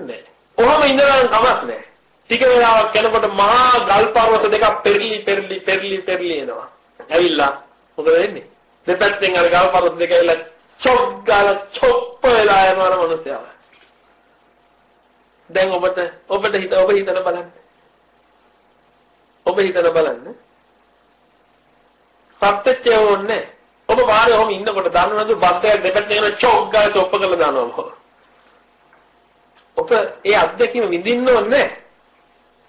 නෑ. කොහොම ඉඳලා කමක් නෑ. ටික වෙලාවක් යනකොට මහා ගල් පර්වත දෙකක් පෙරලි පෙරලි පෙරලි පෙරලි එනවා. ඇවිල්ලා මොකද වෙන්නේ? දෙපැත්තෙන් අර ගල් පර්වත දෙක ඇවිල්ලා චොක් ගාලා චොප්ප වෙලා යනවා මනුස්සයා. දැන් ඔබට ඔබට හිත ඔබ හිතන බලන්න. ඔබ හිතන බලන්න. සත්‍යච්චය ඕනේ. ඔබ වාරේ ඔහම ඉන්නකොට දන්නවද බද්දයක් දෙපැත්තෙන් යන චොක් ගාලා චොප්ප කරලා දානවා. ඔබ ඒ අත්දැකීම විඳින්න ඕනේ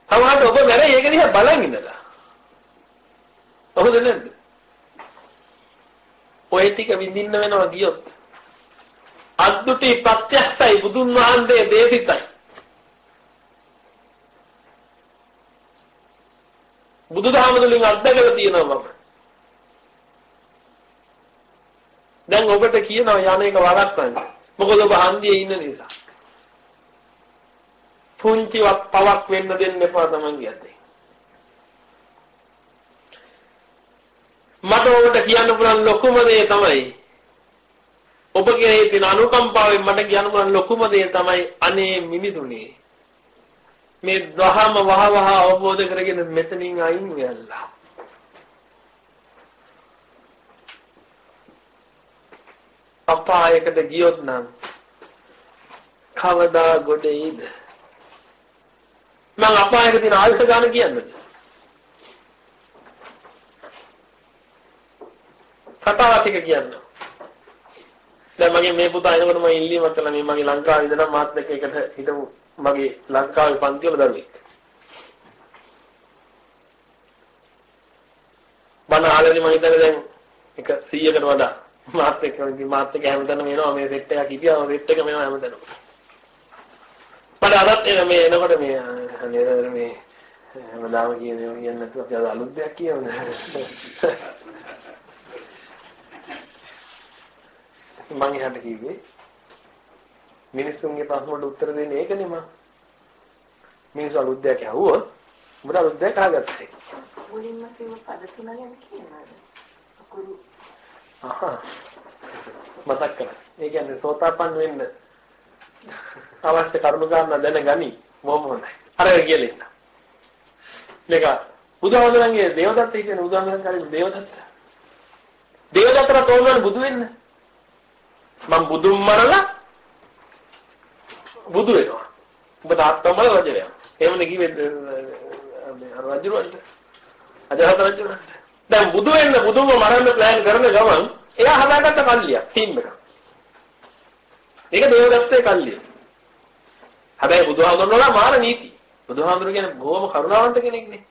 සමහරවිට ඔබ මැරෙයි ඒක දිහා බලන් ඉඳලා. ඔහොද නැද්ද? ඔය ටික විඳින්න වෙනවා ගියොත්. අද්දුටි ප්‍රත්‍යක්ෂයි බුදුන් වහන්සේ දේශිතයි. බුදුදහම තුළින් අත්දැකලා තියෙනවා මම. දැන් ඔබට කියනවා යන්නේක වරක්වන්න. මොකද ඔබ හන්දියේ ඉන්න නිසා. පුංචිවක් පවක් වෙන්න දෙන්න එපා තමන්ගේ අතේ. මට ඔබට කියන්න පුළුවන් ලොකුම දේ තමයි ඔබ කෙරෙහි තියෙන අනුකම්පාවෙන් මට කියන්න පුළුවන් ලොකුම දේ තමයි අනේ මිනිසුනේ. මේ දහම වහ වහ අවබෝධ කරගෙන මෙතනින් අයින් වෙලා. අපායකට ගියොත් නම් කවදා ගොඩ එයිද මම අපායට තියෙන ආයුෂ ගන්න කියන්නද? කතාව ටික කියන්න. දැන් මගේ මේ පුතා එනකොට මම ඉල්ලීමක් කළා මේ මගේ ලංකාවේ ඉඳලා මාත් එක්ක එකට හිටපු මගේ ලංකාවේ පන්ති වල දරුවෙක්. බණ ආලේ මම හිතන්නේ දැන් එක 100කට වඩා මාත් එක්ක මාත් එක්ක හැමතැනම එනවා මේ සෙට් එකක් හිටියා සෙට් එක මෙනවා හැමතැනම. මට අදත් එන මේ එනකොට මේ නේද මේ හැමදාම කියන ඒවා කියන්නේ නැතුව අපි අද අලුත් දෙයක් කියවනේ. මම එහාට කිව්වේ මිනිස්සුන්ගේ ප්‍රශ්න වලට උත්තර දෙන්නේ ඒකනේ මම. මිනිස්සු අලුත් දෙයක් අහුවොත් උඹට අලුත් දෙයක් අහගත්තේ. මුලින්ම කිව්ව පද තුන ගැන කියනවාද? අකුරු. අහහ. මතක් කරගන්න. ඒ කියන්නේ සෝතාපන්න වෙන්න අවශ්‍ය කරුණු ගන්න දැනගනි. බොහොම හොඳයි. අර කියලා ඉන්න. මේක බුදුහාමුදුරන්ගේ දේවදත්ත කියන බුදුහාමුදුරන් කාලේ දේවදත්ත. දේවදත්තට තෝරන බුදු වෙන්න. මම බුදුන් මරලා බුදු වෙනවා. ඔබ තාත්තම රජ වෙනවා. එහෙමනේ කිව්වේ රජුරන්ට. අජහත රජුරන්ට. දැන් බුදු වෙන්න බුදුම මරන්න ප්ලෑන් කරන ගමන් එයා හදාගත්ත කල්ලියක් ටීම් එක. ඒක දේවදත්තේ කල්ලිය. හැබැයි බුදුහාමුදුරනලා මාර නීති. බුදුහාමුදුර කියන්නේ බොහොම කරුණාවන්ත කෙනෙක්නේ.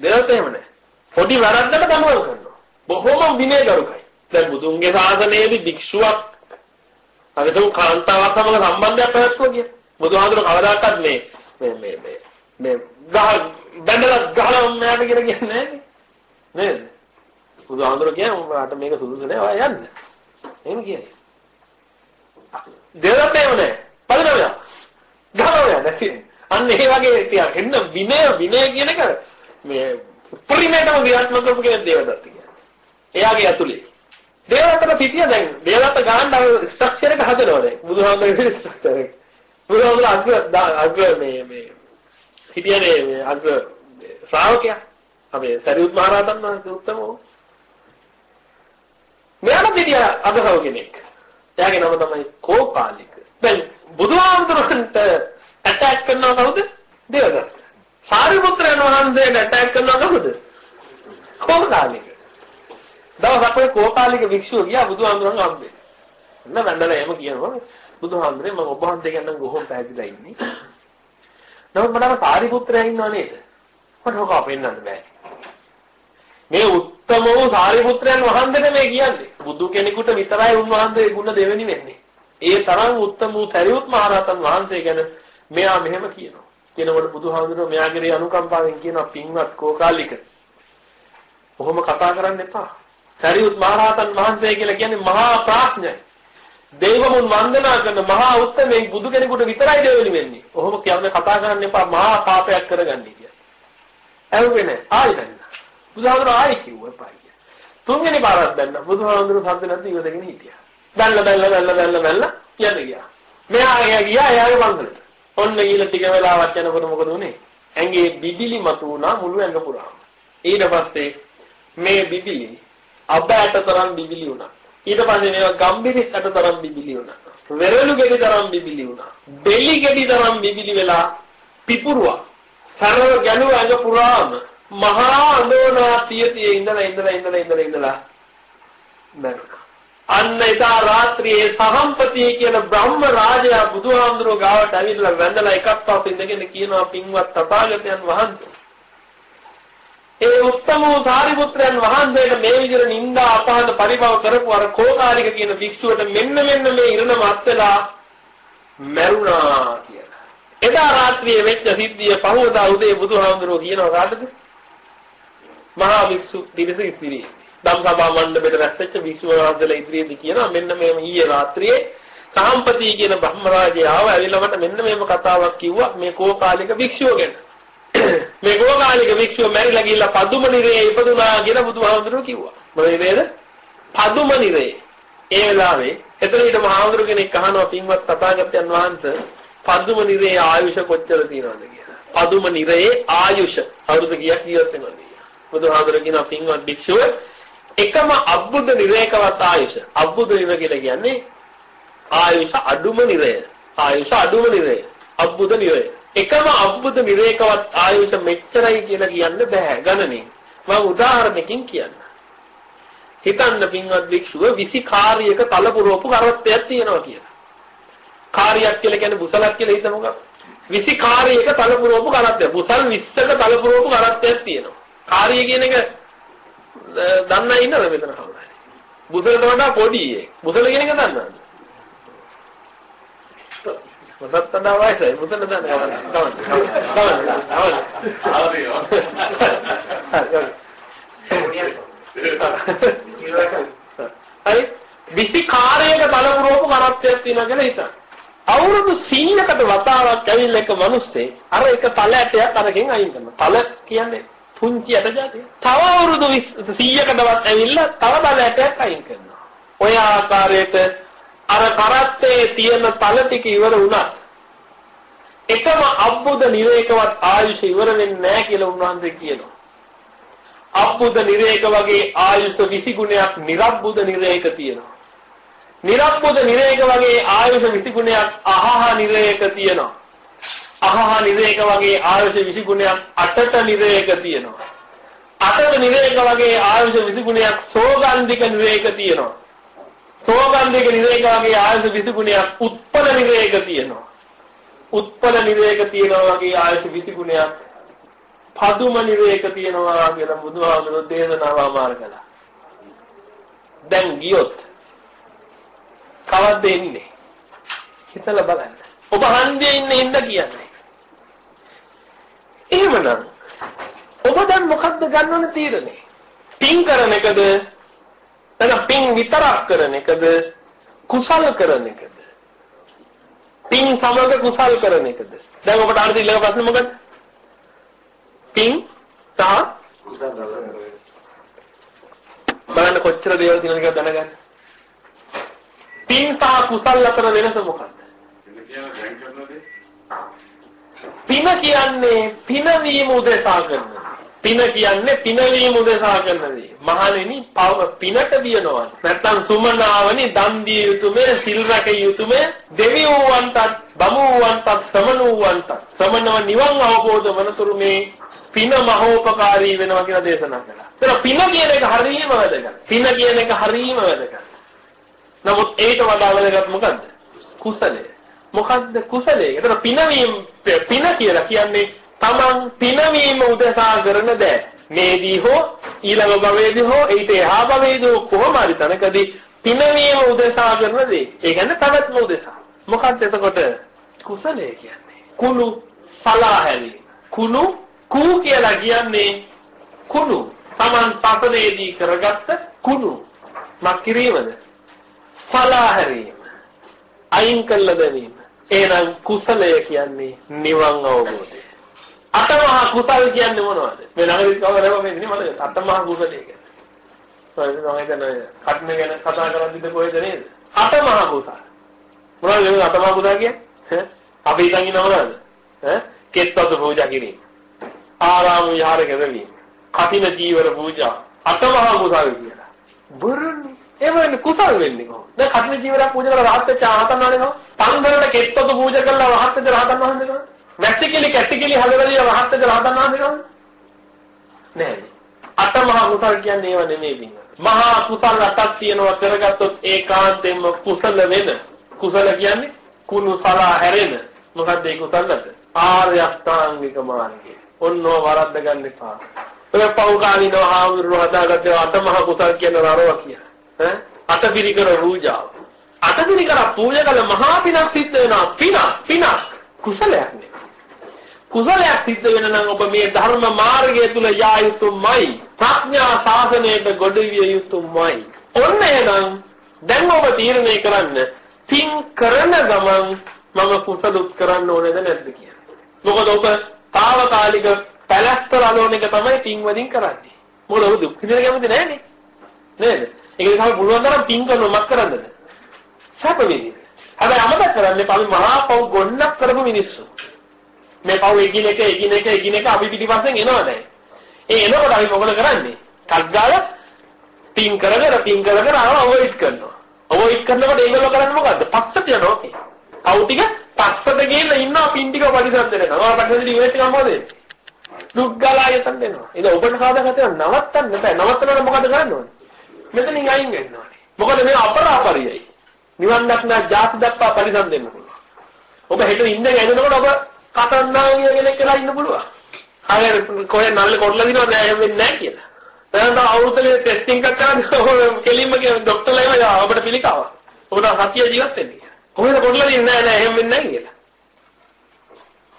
දේවදත්ත එහෙම නැහැ. පොඩි වැරද්දකට දඬුවම් කරනවා. බොහොම විනයගරුකයි. දැන් බුදුන්ගේ ශාසනයේදී භික්ෂුවක් අදතුන් කාන්තාවක් සමග සම්බන්ධයක් පැවැත්වුවා කිය. බුදුහාමුදුර කවදාකවත් මේ මේ මේ මේ මේ ගහ බැඳලා ගහලා මෙයාට කියලා කියන්නේ නැහැ නේද? බුදුහාමුදුර කියන්නේ උඹට මේක සුදුසු නෑ ඔයා යන්න. එහෙම කියන්නේ. දෙවලට එහෙම නෑ. බලනවා. ගහනවා නැති. අන්න ඒ වගේ තියා එන්න විනය විනය කියන එක මේ පරිමේතම ක්‍රියාත්මක කරපු කෙනෙක් දේවදත්ත කියන්නේ. එයාගේ ඇතුලේ. දේවදත්තට පිටිය දැන් දේවදත්ත ගාන්න අර ස්ට්‍රක්චර් එක හදනවා දැන්. බුදුහාමුදුරේ ස්ට්‍රක්චර් එක. බුදුහාමුදුර අග්‍ර අග්‍ර මේ මේ හිටියනේ මේ අග්‍ර ශ්‍රාවකයා. අපේ සරියුත් මහ රහතන් වහන්සේ උත්තමෝ. මෙයාට පිටිය අගහව කෙනෙක්. එයාගේ නම තමයි කෝපාලික. දැන් බුදුහාමුදුරන්ට ඇටැක් කරනවා කවුද? දේවදත්ත. සාරිපුත්‍රයන් වහන්සේට ඇටැක් කරනවා කවුද? කෝපාලික. දවසක් ඔය කෝපාලික වික්ෂුව ගියා බුදුහාමුදුරන් හම්බෙන්න. එන්න වැඳලා එහෙම කියනවා බුදුහාමුදුරේ මම ඔබ වහන්සේ ගැන කොහොම පැහැදිලා ඉන්නේ. නමුත් මට අර සාරිපුත්‍රයා ඉන්නව නේද? මට ඔක අපෙන්නන්න බෑ. මේ උත්තම වූ සාරිපුත්‍රයන් වහන්සේට මේ කියන්නේ. බුදු කෙනෙකුට විතරයි උන්වහන්සේ ගුණ දෙවෙනි වෙන්නේ. ඒ තරම් උත්තම වූ සරියුත් මහරහතන් වහන්සේ ගැන මෙයා මෙහෙම කියනවා. කියනකොට බුදුහාමුදුරුවෝ මෙයාගේ අනුකම්පාවෙන් කියනවා පින්වත් කෝකාලික. කොහොම කතා කරන්න එපා. සරියුත් මහරහතන් වහන්සේ කියලා කියන්නේ මහා ප්‍රඥයි. දේවමුන් වන්දනා කරන මහා උත්තමෙන් බුදු කෙනෙකුට විතරයි දෙවෙනි වෙන්නේ. ඔහොම කියන්නේ කතා කරන්න එපා මහා පාපයක් කරගන්නේ කියලා. ඇහුවේ නැහැ. ආයෙ දැන්න. බුදුහාමුදුරුවෝ ආයෙ කිව්වා එපා කියලා. තුන්වෙනි පාරක් දැන්න බුදුහාමුදුරුවෝ සද්ද නැති ඉවදගෙන හිටියා. දැල්ල දැල්ල දැල්ල දැල්ල දැල්ල යන්න ගියා. මෙහා ගියා එයාගේ මංගලට. ඔන්න ඊළ ටික වෙලාවක් යනකොට මොකද උනේ? ඇඟේ බිබිලි මතු වුණා මුළු ඇඟ පුරාම. ඊට පස්සේ මේ බිබිලි අබ්බයට තරම් බිබිලි වුණා. ඊට පස්සේ මේවා ගම්බිරිස්සට තරම් බිබිලි වුණා. වෙරළු ගෙඩි තරම් බිබිලි වුණා. බෙලි ගෙඩි තරම් බිබිලි වෙලා පිපුරුවා. සරව ගැලුව ඇඟ පුරාම මහා අඳෝනා තියතියේ ඉඳලා ඉඳලා ඉඳලා ඉඳලා ඉඳලා මැරුණා. අන්න එදා රාත්‍රියේ සහම්පතිය කියන බ්‍රහ්ම රාජයා බුදුහාමුදුරුවෝ ගාවට ඇවිල්ලා වැඳලා එකක් පස්ස ඉඳගෙන කියනවා පින්වත් තථාගතයන් වහන්සේ. ඒ උත්තම වූ සාරිපුත්‍රයන් වහන්සේට මේ විදිහට නිന്ദා අපහාස පරිභව කරපු අර කෝකාරික කියන භික්ෂුවට මෙන්න මෙන්න මේ ඉරණම අත්දලා මැරුණා කියලා. එදා රාත්‍රියේ වෙච්ච සිද්ධිය පහවදා උදේ බුදුහාමුදුරුවෝ කියනවා කාටද? මහා වික්ෂු දිවස ඉතිරියේ. ධම්සභා මණ්ඩපෙට රැස්වෙච්ච විශ්වවිද්‍යාල ඉදිරියේදී කියනවා මෙන්න මේ ඊයේ රාත්‍රියේ සාම්පති කියන බ්‍රහ්මරාජයා ආව ඇවිල්ලා මට මෙන්න මේම කතාවක් කිව්වා මේ කෝකාලික භික්ෂුව ගැන. මේ කෝකාලික භික්ෂුව මැරිලා ගිහිල්ලා පදුම නිරේ ඉපදුනා කියලා බුදුහාමුදුරුවෝ කිව්වා. මොකද නේද? පදුම නිරේ. ඒ වෙලාවේ එතන ඊට මහාමුදුරු කෙනෙක් අහනවා පින්වත් තථාගතයන් වහන්සේ පදුම නිරේ ආයුෂ කොච්චර තියෙනවද කියලා. පදුම නිරේ ආයුෂ අවුරුදු කීයක් ජීවත් වෙනවද කියලා. බුදුහාමුදුරුවෝ කියනවා පින්වත් භික්ෂුව එකම අබ්බුද නිරේකවත් ආයුෂ. අබ්බුද නිර කියලා කියන්නේ ආයුෂ අඩුම නිරය. ආයුෂ අඩුම නිරය. අබ්බුද නිරය. එකම අබ්බුද නිරේකවත් ආයුෂ මෙච්චරයි කියලා කියන්න බෑ ගණනින්. මම උදාහරණකින් කියන්න. හිතන්න පින්වත් භික්ෂුව 20 කාර්යයක තලපුරවපු කරත්තයක් තියෙනවා කියලා. කාර්යයක් කියලා කියන්නේ බුසලක් කියලා හිතමුකෝ. 20 කාර්යයක තලපුරවපු කරත්තයක්. බුසල් 20ක තලපුරවපු කරත්තයක් තියෙනවා. කාර්ය කියන එක දන්න ඉන්නද මෙතන කවුරු හරි? බුසලට වඩා පොඩි එක. බුසල කියන එක දන්නවද? මොකක්ද වයසයි බුසල දන්න කවන්න. කවන්න. කවන්න. හරි. විසි කාර්යයක බලපුරවපු කරත්තයක් තියෙනවා කියලා හිතන්න. අවුරුදු 100කට වතාවක් ඇවිල්ලා එක මිනිස්සේ අර එක තල ඇටයක් අරගෙන අයින් කරනවා. තල කියන්නේ පුංචි ඇට જાතිය. තව අවුරුදු 100කටවත් ඇවිල්ලා තව බල ඇටයක් අයින් කරනවා. ඔය ආකාරයට අර කරත්තේ තියෙන තල ටික ඉවර වුණා. එකම අබ්බුද නිරේකවත් ආයුෂ ඉවර වෙන්නේ නැහැ කියලා උන්වහන්සේ කියනවා. අබ්බුද නිරේක වගේ ආයුෂ 20 ගුණයක් නිර්බ්බුද නිරේක තියෙනවා. නිරප්පුද නිරේක වගේ ආයුෂ 20 ගුණයක් අහහ නිරේක තියෙනවා. අහහ නිරේක වගේ ආයුෂ 20 ගුණයක් අටට නිරේක තියෙනවා. අටට නිරේක වගේ ආයුෂ 20 ගුණයක් සෝගන්ධික නිරේක තියෙනවා. සෝගන්ධික නිරේක වගේ ආයුෂ 20 ගුණයක් උත්පල නිරේක තියෙනවා. උත්පල නිරේක තියෙනවා වගේ ආයුෂ 20 ගුණයක් පදුම නිරේක තියෙනවා කියලා බුදුහාමුදුරුවෝ දේශනාව ආමාර කළා. දැන් ගියොත් කවද්ද එන්නේ? හිතලා බලන්න. ඔබ හන්දියේ ඉන්න හින්ද කියන්නේ. එහෙමනම් ඔබ දැන් මොකද්ද ගන්න ඕන තීරණය? පින් කරන එකද? නැත්නම් පින් විතරක් කරන එකද? කුසල කරන එකද? පින් සමග කුසල් කරන එකද? දැන් ඔබට අර දිලව ප්‍රශ්නේ මොකක්ද? පින් සහ කුසල බලන්න කොච්චර දේවල් තියෙනවද කියලා දැනගන්න. පින් සහ කුසල් අතර වෙනස මොකක්ද? පින කියන්නේ පිනවීම උදෙසා කරන. පින කියන්නේ පිනවීම උදෙසා කරන දේ. මහණෙනි පව පිනට දියනවා. නැත්තම් සුමනාවනි දන් දිය යුතුමේ සිල් රැක යුතුමේ දෙවියන්ටත් බමුවන්ටත් සමනුවන්ටත් සමනව නිවන් අවබෝධ වනතුරු මේ පින මහෝපකාරී වෙනවා කියලා දේශනා කළා. ඒක පින කියන එක හරියම වැදගත්. පින කියන එක හරියම වැදගත්. නමුත් ඒට වඩා වැදගත් මොකද්ද? කුසලය. මොකද්ද කුසලය? ඒතර පිනවීම පින කියලා කියන්නේ තමන් පිනවීම උදෙසා කරන දෑ. මේදී හෝ ඊළඟ භවයේදී හෝ ඊට එහා භවයේදී හෝ කොහොම හරි තැනකදී පිනවීම උදෙසා කරන දේ. ඒ කියන්නේ පැවැත්ම උදෙසා. මොකක්ද එතකොට කුසලය කියන්නේ? කුණු සලා හැරීම. කුණු කූ කියලා කියන්නේ කුණු. තමන් පතනේදී කරගත්ත කුණු. මක් කිරීමද? සලා හැරීම. අයින් කළ දැමීම. එහෙනම් කුසලය කියන්නේ නිවන් අවබෝධය. අටමහා කුසල් කියන්නේ මොනවද? මේ ළඟදී කවදාවත් වෙන්නේ මතකද? අටමහා කුසලය කියන්නේ. ඔය තමයි දැන් කටන ගැන කතා කරද්දිද කොහෙද නේද? අටමහා කුසල. මොනවද මේ අටමහා කුසල කියන්නේ? අපි හිතන් ඉන්නව මොනවද? ඈ? කෙත්වද පූජා කිරීම. ආරාම විහාරක වෙවීම. කටින ජීවර පූජා. අටමහා කුසල කියලා. බොරුනේ. ඒ වෙන්නේ කුසල් වෙන්නේ කොහොමද? දැන් කටින ජීවරක් පූජා කරලා රහත් වෙච්ච ආහතන් වහන්සේ නෝ. පන්දරට කෙත්වද පූජා කරලා රහත් වෙච්ච රහතන් වහන්සේ නෝ. වැසිකිලි කැටිකිලි හදවලිය රහත් වෙච්ච රහතන් වහන්සේ නෝ. නෑ. අටමහා කුසල් කියන්නේ ඒව නෙමෙයි බින්න. මහා කුසල් අටක් තියෙනවා කරගත්තොත් ඒකාන්තයෙන්ම කුසල වෙන. කුසල කියන්නේ කුණු සලා හැරෙන. මොකද්ද ඒ කුසලද? ආර්ය අෂ්ටාංගික මාර්ගය. ඔන්නෝ වරද්ද ගන්න එපා. ඔය පෞකාලිනව ආවුරු හදාගත්තේ අටමහා කුසල් කියන නරව කිය. ඈ අටපිරිකර පූජාව. අටපිරිකර පූජා කළ මහා පිනක් සිද්ධ වෙනවා. පින පින කුසලයක් නේ. කුසලයක් සිද්ධ වෙන නම් ඔබ මේ ධර්ම මාර්ගය තුල යා යුතුමයි. ප්‍රඥා සාසනයට ගොඩවිය යුතුමයි. ඔන්න එහෙනම් දැන් ඔබ තීරණය කරන්න පින් කරන ගමන් මම කුසලුත් කරන්න ඕනේද නැද්ද කියලා. මොකද ඔබ తాවකාලික පැලැස්තර අලෝන එක තමයි පින් වලින් කරන්නේ. මොකද ඔබ දුක් විඳින කැමති නැහැනේ. නේද? ඒක නිසා පුළුවන් තරම් පින් කරනවා මක් කරන්නද? සැප විඳින්න. හැබැයි අමතක කරන්නේ අපි මහා පව් ගොන්නක් කරපු මිනිස්සු. මේ පව් එකින් එක එකින් එක එකින් එක අපි පිටිපස්සෙන් එනවා දැන්. ඒ එනකොට අපි මොකද කරන්නේ? කල්ගාල පින් කරගෙන පින් කරගෙන ආව අවොයිඩ් කරනවා. අවොයිඩ් කරනකොට ඒගොල්ලෝ කරන්නේ මොකද්ද? පස්සට යනවා ඕකේ. පව් ටික පස්සට ගිහිල්ලා ඉන්නවා පින් ටික පරිසම් දෙනවා. ඔය පස්සට ඉවෙත් ටික මොකද වෙන්නේ? දුක් ගලායතන් දෙනවා. ඒක ඔබට සාධකත නවත්තන්න බෑ. නවත්තනකොට මොකද කරන්න ඕනේ? මෙතනින් අයින් වෙන්න ඕනේ. මොකද මේ අපරාපරියයි. නිවන් දක්නා ජාති දක්වා පරිසම් දෙන්න පුළුවන්. ඔබ හෙට ඉන්න ඇඳනකොට ඔබ කතන්නාවිය කෙනෙක් කියලා ඉන්න පුළුවන්. හරියට කොහෙන් නල්ලේ කොටලා දිනවද නෑ එහෙම වෙන්නේ නෑ කියලා. දැන් අවුරුද්දේ ටෙස්ටිං එකක් කරන්නේ කෙලින්ම කියන ડોක්ටර්ලා එහෙම ඔබට පිළිකාව. ඔබට සතිය ජීවත් වෙන්න කියලා. කොහෙද කොටලා දින්නේ නෑ නෑ එහෙම වෙන්නේ නෑ කියලා.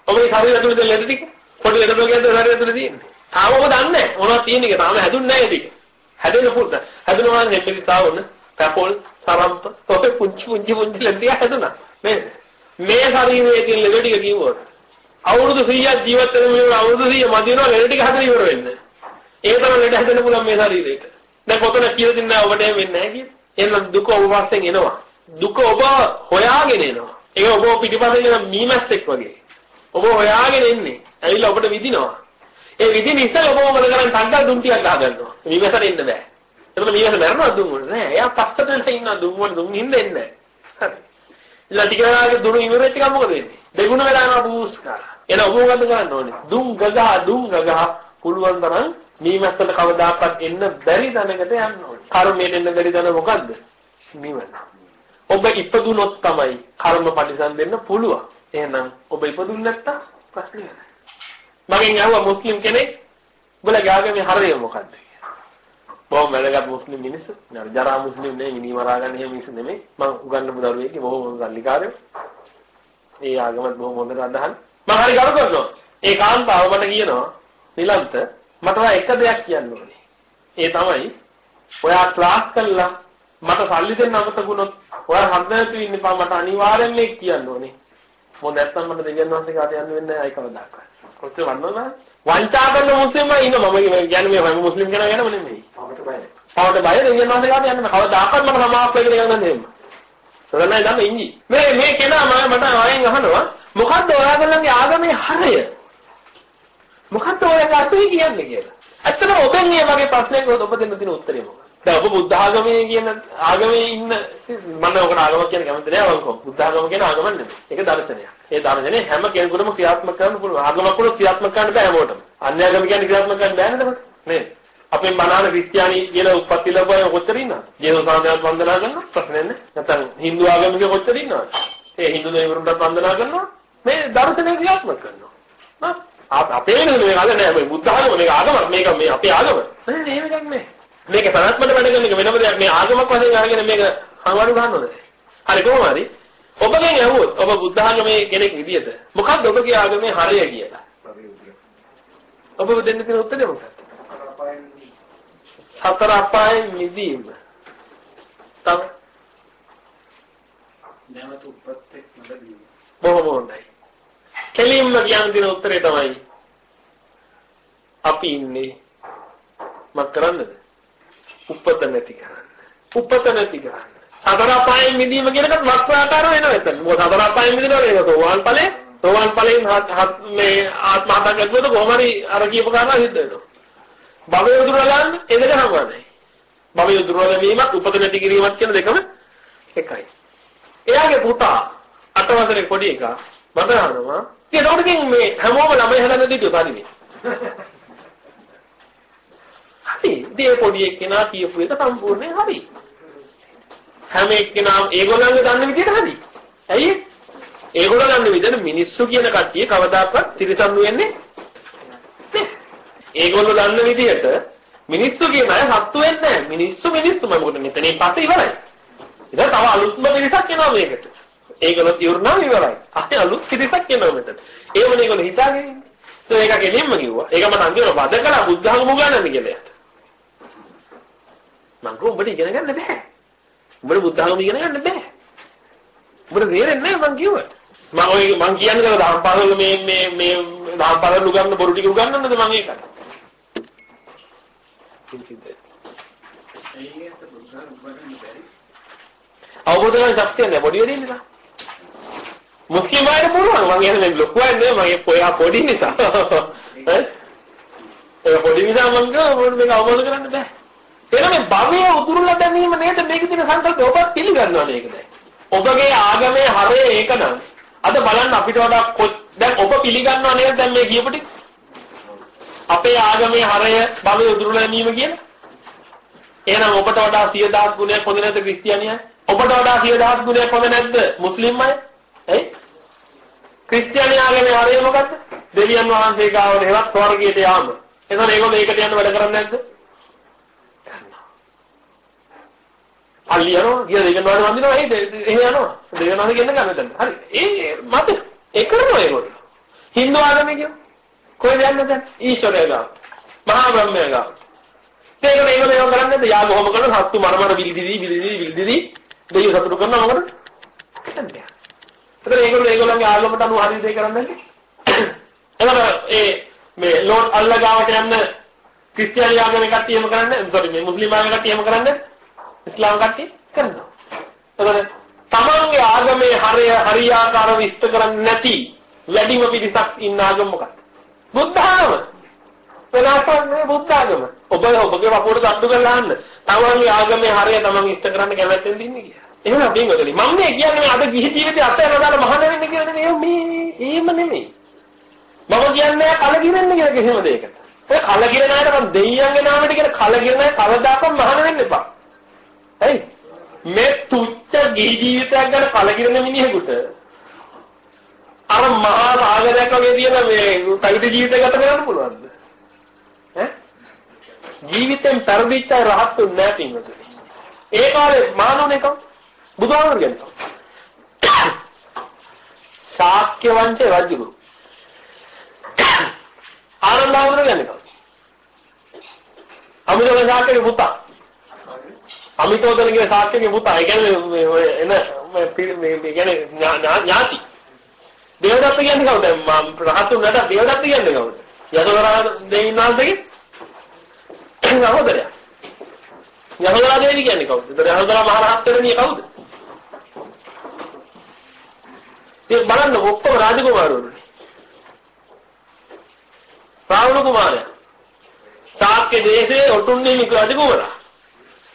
ඔබේ ශරීරය ඇතුළේ ලෙඩ ටික පොඩි ලෙඩ රෝගයක්ද ශරීරය ඇතුළේ තියෙන්නේ. තාම ඔබ දන්නේ නෑ මොනවද තියෙන්නේ කියලා. තාම හැදුන්නේ නෑ ඒක. හැදෙන්න පුරුද්ද. හැදුනවා නම් හෙට තාවුන පැපොල් සරම්ප ඔය පුංචි පුංචි පුංචි ලෙඩ හැදුනා. නේද? මේ ශරීරයේ තියෙන ලෙඩ ටික කිව්වොත් අවුරුදු 100ක් ජීවත් වෙන මේ අවුරුදු 100 මදි වෙනවා ලෙඩ ටික හදලා ඉවර වෙන්න. ඒ තරම් ලෙඩ හැදෙන්න පුළුවන් මේ ශරීරයට. දැන් කොතන කියලා දෙන්නේ නැහැ ඔබට එහෙම වෙන්නේ නැහැ කියන්නේ. එහෙනම් දුක ඔබ වශයෙන් එනවා. දුක ඔබ හොයාගෙන එනවා. ඒක ඔබ පිටිපස්සෙන් එන මීමැස්සෙක් වගේ. ඔබ හොයාගෙන එන්නේ. ඇවිල්ලා ඔබට විදිනවා. ඒ විදින ඉස්සෙල්ලා ඔබ මොකද කරන්නේ? තණ්හා දුම් ටිකක් ගහගන්නවා. මීමැස්සට එන්න බෑ. එතකොට මීයස මැරෙනවා දුම් වල නෑ. එයා පස්සට ඉන්න දුම් වල දුම් හින්දා එන්නේ නෑ. හරි. ඊළඟ ටික වෙලාවක දුරු ඉවරෙච්ච ගමන් මොකද වෙන්නේ? දෙගුණ වෙලා යනවා බූස් කරා. එන ඔබ මොකද කරන්න ඕනේ? දුම් ගගහ දුම් ගගහ පුළුවන් තරම් මීමැස්සට කවදාකවත් එන්න බැරි තැනකට යන්න ඕනේ. කර්මයට එන්න බැරි තැන මොකද්ද? නිවන. ඔබ ඉපදුනොත් තමයි කර්ම පරිසම් දෙන්න පුළුවන්. එහෙනම් ඔබ ඉපදුන්නේ නැත්තම් ප්‍රශ්නයක් නැහැ. මගෙන් අහුවා මුස්ලිම් කෙනෙක් උඹලගේ ආගමේ හරය මොකද්ද බොහොම වැදගත් මුස්ලිම් මිනිස්සු. නේද? ජරා මුස්ලිම් නෙවෙයි මිනි මරා ගන්න එහෙම මිනිස්සු නෙමෙයි. මං උගන්වපු දරුවෙක් බොහොම හොඳ සල්ලිකාරයෝ. ඒ ආගමත් බොහොම හොඳට අදහන්. මම හරි ගරු කරනවා. ඒ කාන්තාව මට කියනවා නිලන්ත මට එක දෙයක් කියන්න ඕනේ. ඒ තමයි ඔයා ක්ලාස් කරලා මට සල්ලි දෙන්න අමතක වුණොත් ඔයා හම්බෙන්න ඉන්න පා මට අනිවාර්යෙන් මේක කියන්න ඕනේ. මොකද නැත්තම් මට දෙවියන් වහන්සේ කාට යන්න වෙන්නේ නැහැ ඒක කවදාකවත්. කොච්චර වන්නවද? වංචා කරන මුස්ලිම්ම ඉන්න මම කියන්නේ මේ හැම මුස්ලිම් කෙනා ගැනම නෙමෙයි. අපිට බයයි. පවට බය දෙවියන් වහන්සේ කාට යන්න කවදාකවත් මට සමාවක් වෙගෙන යන්න දෙන්න. සරණයි නම් ඉන්නේ. මේ මේ කෙනා මම මට ආයෙන් අහනවා මොකද්ද ඔයාගලගේ ආගමේ හරය? මොකද්ද ඔයාගේ අර්ථය කියන්නේ කියලා. ඇත්තටම ඔබෙන් මේ වගේ ප්‍රශ්නයක් ඔබ දෙන්න තියෙන උත්තරේ මොකක්ද? දැන් ඔබ බුද්ධ ආගමේ කියන ආගමේ ඉන්න මම ඔකට ආගමක් කියන කැමති නෑ වංකෝ. බුද්ධ ආගම කියන ආගම නෙමෙයි. ඒක දර්ශනයක්. ඒ දර්ශනේ හැම කෙනෙකුටම ක්‍රියාත්මක කරන්න පුළුවන්. ආගමක් වල ක්‍රියාත්මක කරන්න බෑ හැමෝටම. අන්‍ය ආගම කියන්නේ ක්‍රියාත්මක කරන්න බෑ නේද? නේද? අපේ මනාන ක්‍රිස්තියානි කියලා උප්පත්ති ලැබුවා කොච්චර ඉන්නවද? ජේසුස් වහන්සේට වන්දනා කරනවා ප්‍රශ්නේ නැහැ. නැත්නම් Hindu ආගමික කොච්චර ඉන්නවද? ඒ Hindu දෙවිවරුන්ට වන්දනා කරනවා. මේ දර්ශනය ක්‍රියාත්මක කරනවා. නේද? අපේ වෙන මේක අද නෑ මේ බුද්ධ ආගම මේක ආගමක් මේක මේ අපේ ආගම. නෑ නෑ මේක නෑ. මේක සනාත්මක වැඩ කරන එක වෙනම දෙයක්. මේ ආගමක් වශයෙන් අරගෙන මේක හංවඩු ගන්නවද? හරි කොහොම හරි. ඔබගෙන් ඇහුවොත් ඔබ බුද්ධ ආගමේ කෙනෙක් විදියට මොකක්ද ඔබගේ ආගමේ හරය කියලා? ඔබ දෙන්න තියෙන උත්තරේ මොකක්ද? සතර අපායෙන් මිදීම. තව නැවත උපත්ෙක් නොලැබීම. බොහොම හොඳයි. කෙලින්ම කියන්න දෙන උත්තරේ තමයි අපි ඉන්නේ මක් කරන්නද? උපත නැති කරන්න. උපත නැති කරන්න. සතර අපායෙන් මිදීම කියන එකත් වක්‍රාකාර වෙනවා එතන. මොකද සතර අපායෙන් මිදෙනවා එක සෝවාන් ඵලේ සෝවාන් ඵලයෙන් මේ ආත්ම හතක් ගත්තොත් කොහොම හරි අර කියපු කාරණා සිද්ධ වෙනවා. භවය උදුරලන්න එදක සම්බන්ධයි. භවය උදුරවල වීමත් උපත නැති කිරීමත් කියන දෙකම එකයි. එයාගේ පුතා අට වසරේ පොඩි එකා මට අහනවා ඒකට ඉතින් මේ හැමෝම ළමයි හදන්න දෙවියෝ හරිනේ. හරි. දේ පොඩි එක්කෙනා කියපු එක සම්පූර්ණයෙන් හරි. හැම එක්කෙනාම ඒගොල්ලන්ගේ දන්න විදිහට හරි. ඇයි? ඒගොල්ලෝ දන්න විදිහට මිනිස්සු කියන කට්ටිය කවදාකවත් තිරසන්නු වෙන්නේ නැහැ. ඒගොල්ලෝ දන්න විදිහට මිනිස්සු කියන අය සත්තු වෙන්නේ නැහැ. මිනිස්සු මිනිස්සුම මොකද මෙතනින් පස්සේ ඉවරයි. ඉතින් තව අලුත්ම මිනිසක් එනවා මේකට. ඒගොල්ලෝ ඉවරනවා ඉවරයි. අහේ අලුත් මිනිසක් එනවා මෙතන. ඒවනේ ඒගොල්ලෝ හිතාගෙන ඉන්නේ. ඒක කෙලින්ම කිව්වා. ඒක මම අන්තිමට වද කළා බුද්ධ ධර්ම ගන්නන්න කියලා. මං කෝ උඹට ඉගෙන ගන්න බෑ. උඹට බුද්ධ ධර්ම ඉගෙන ගන්න බෑ. උඹට තේරෙන්නේ නැහැ මං කිව්වට. මම ඔය මං කියන්නේ කර දහම් පාසල මේ මේ මේ දහම් පාසල උගන්න බොරු ටික උගන්නන්නද මං ඒක. ඒකත් බුද්ධ උපදින්න බැරි. අවබෝධ කරගන්න ශක්තිය නැහැ පොඩි වෙන්නේ නිසා. මුස්ලිම් අයට පුළුවන් මං කියන්නේ ලොකු අය නෙමෙයි මගේ පොයා පොඩි නිසා. ඒ පොඩි නිසා මං ගා මේක අවබෝධ කරගන්න බෑ. එහෙනම් මේ භවයේ උතුරුලා දැමීම නේද මේකේ තියෙන සංකල්පය ඔබ පිළිගන්නවා නේද. ඔබගේ ආගමේ හරය ඒක නම් අද බලන්න අපිට වඩා දැන් ඔබ පිළිගන්නවා නේද දැන් මේ කියපු ටික? අපේ ආගමේ හරය භවයේ උතුරුලා දැමීම කියන. එහෙනම් ඔබට වඩා 10000 ගුණයක් හොඳ නැද්ද ක්‍රිස්තියානිය? ඔබට වඩා 10000 ගුණයක් හොඳ නැද්ද මුස්ලිම් අය? එයි ක්‍රිස්තියානි ආගමේ හරය මොකද්ද? දෙවියන් වහන්සේ ගාවට හෙවත් ස්වර්ගයට යාම. එතන ඒගොල්ලෝ ඒකට යන්න වැඩ කරන්නේ නැද්ද? පල්ලි යනවා ගිය දෙවියන් වහන්සේ වන්දිනවා ඒ එහෙ යනවා. දෙවියන් වහන්සේ කියන්න ගන්න දැන්. හරි. ඒ මත ඒ කරනවා ඒගොල්ලෝ. Hindu ආගමේ කියෝ. කොහෙද යන්නේ දැන්? ඊශ්වරය ගාව. මහා බ්‍රහ්මය ගාව. ඒක මේගොල්ලෝ ඒව කරන්නේ නැද්ද? යා බොහොම කරන සත්තු මරමර විලිදිවි විලිදිවි විලිදිවි දෙවියෝ සතුටු කරනවා මොකද? කරන්නේ. ඒතර ඒගොල්ලෝ ඒගොල්ලන්ගේ ආගමට අනුව හරි දේ කරන්නේ එතකොට ඒ මේ ලෝඩ් අල්ලා ගාවට යන්න ක්‍රිස්තියානි ආගමේ කට්ටිය එහෙම කරන්නේ සෝරි මේ මුස්ලිම් ආගමේ කට්ටිය එහෙම කරන්නේ ඉස්ලාම් කට්ටිය කරනවා එතකොට තමන්ගේ ආගමේ හරය හරියාකාරව විස්තර කරන්නේ නැති වැඩිම පිරිසක් ඉන්න ආගම මොකක්ද බුද්ධ ආගම වෙනස්කම් නෙවෙයි බුද්ධ ආගම. ඔබ ඔබගේ වපුවට තට්ටු කරලා අහන්න. තමන්ගේ ආගමේ හරය තමන් ඉෂ්ට කරන්න කැමැත්තෙන් දින්නේ කියලා. එහෙම බින්ගොදලි. මම මේ කියන්නේ අද ගිහි ජීවිතේ අතහැරලා දාලා මහාන වෙන්න කියන නේ මේ එහෙම නෙමෙයි. මම කියන්නේ කලගිරෙන්න කියලා කිසිම දෙයකට. ඔය කලගිරෙන අයට මම දෙයියන්ගේ නාමයට කියන කලගිරෙන අය කවදාකවත් මහාන වෙන්න එපා. හරි? මේ තුච්ච ගිහි ජීවිතයක් ගැන කලකිරෙන මිනිහෙකුට අර මහා සාගරයක් වගේ තියෙන මේ තයිත ජීවිත ගත කරන්න පුළුවන්ද? ඈ? ජීවිතෙන් පරිදිච්ච රහත්තු නැහැ පින්වතුනි. ඒ කාලේ මානෝනේ කවුද? බුදුහාමුදුරු කියන්නේ. ශාක්‍ය වංශේ රජුරු. ආනන්දහාමුදුරු කියන්නේ කවුද? අමිතෝද ශාක්‍යගේ පුතා. අමිතෝදනගේ ශාක්‍යගේ පුතා. ඒ කියන්නේ මේ ඔය එන මේ මේ කියන්නේ ඥාති. දේවදත්ත කියන්නේ කවුද? රහතුන් නට දේවදත්ත කියන්නේ කවුද? යසෝදරා දෙවියන් වහන්සේගේ සහෝදරයා. යසෝදරා දෙවියන් කියන්නේ කවුද? ඒතර යසෝදරා මහ රහත් වෙන්නේ කවුද? ඒ බලන්න ඔක්කොම රාජකුමාරවරුනේ. රාවණ කුමාරයා. ශාක්‍ය දේශයේ ඔටුන්නේ නික රජකුමාරයා.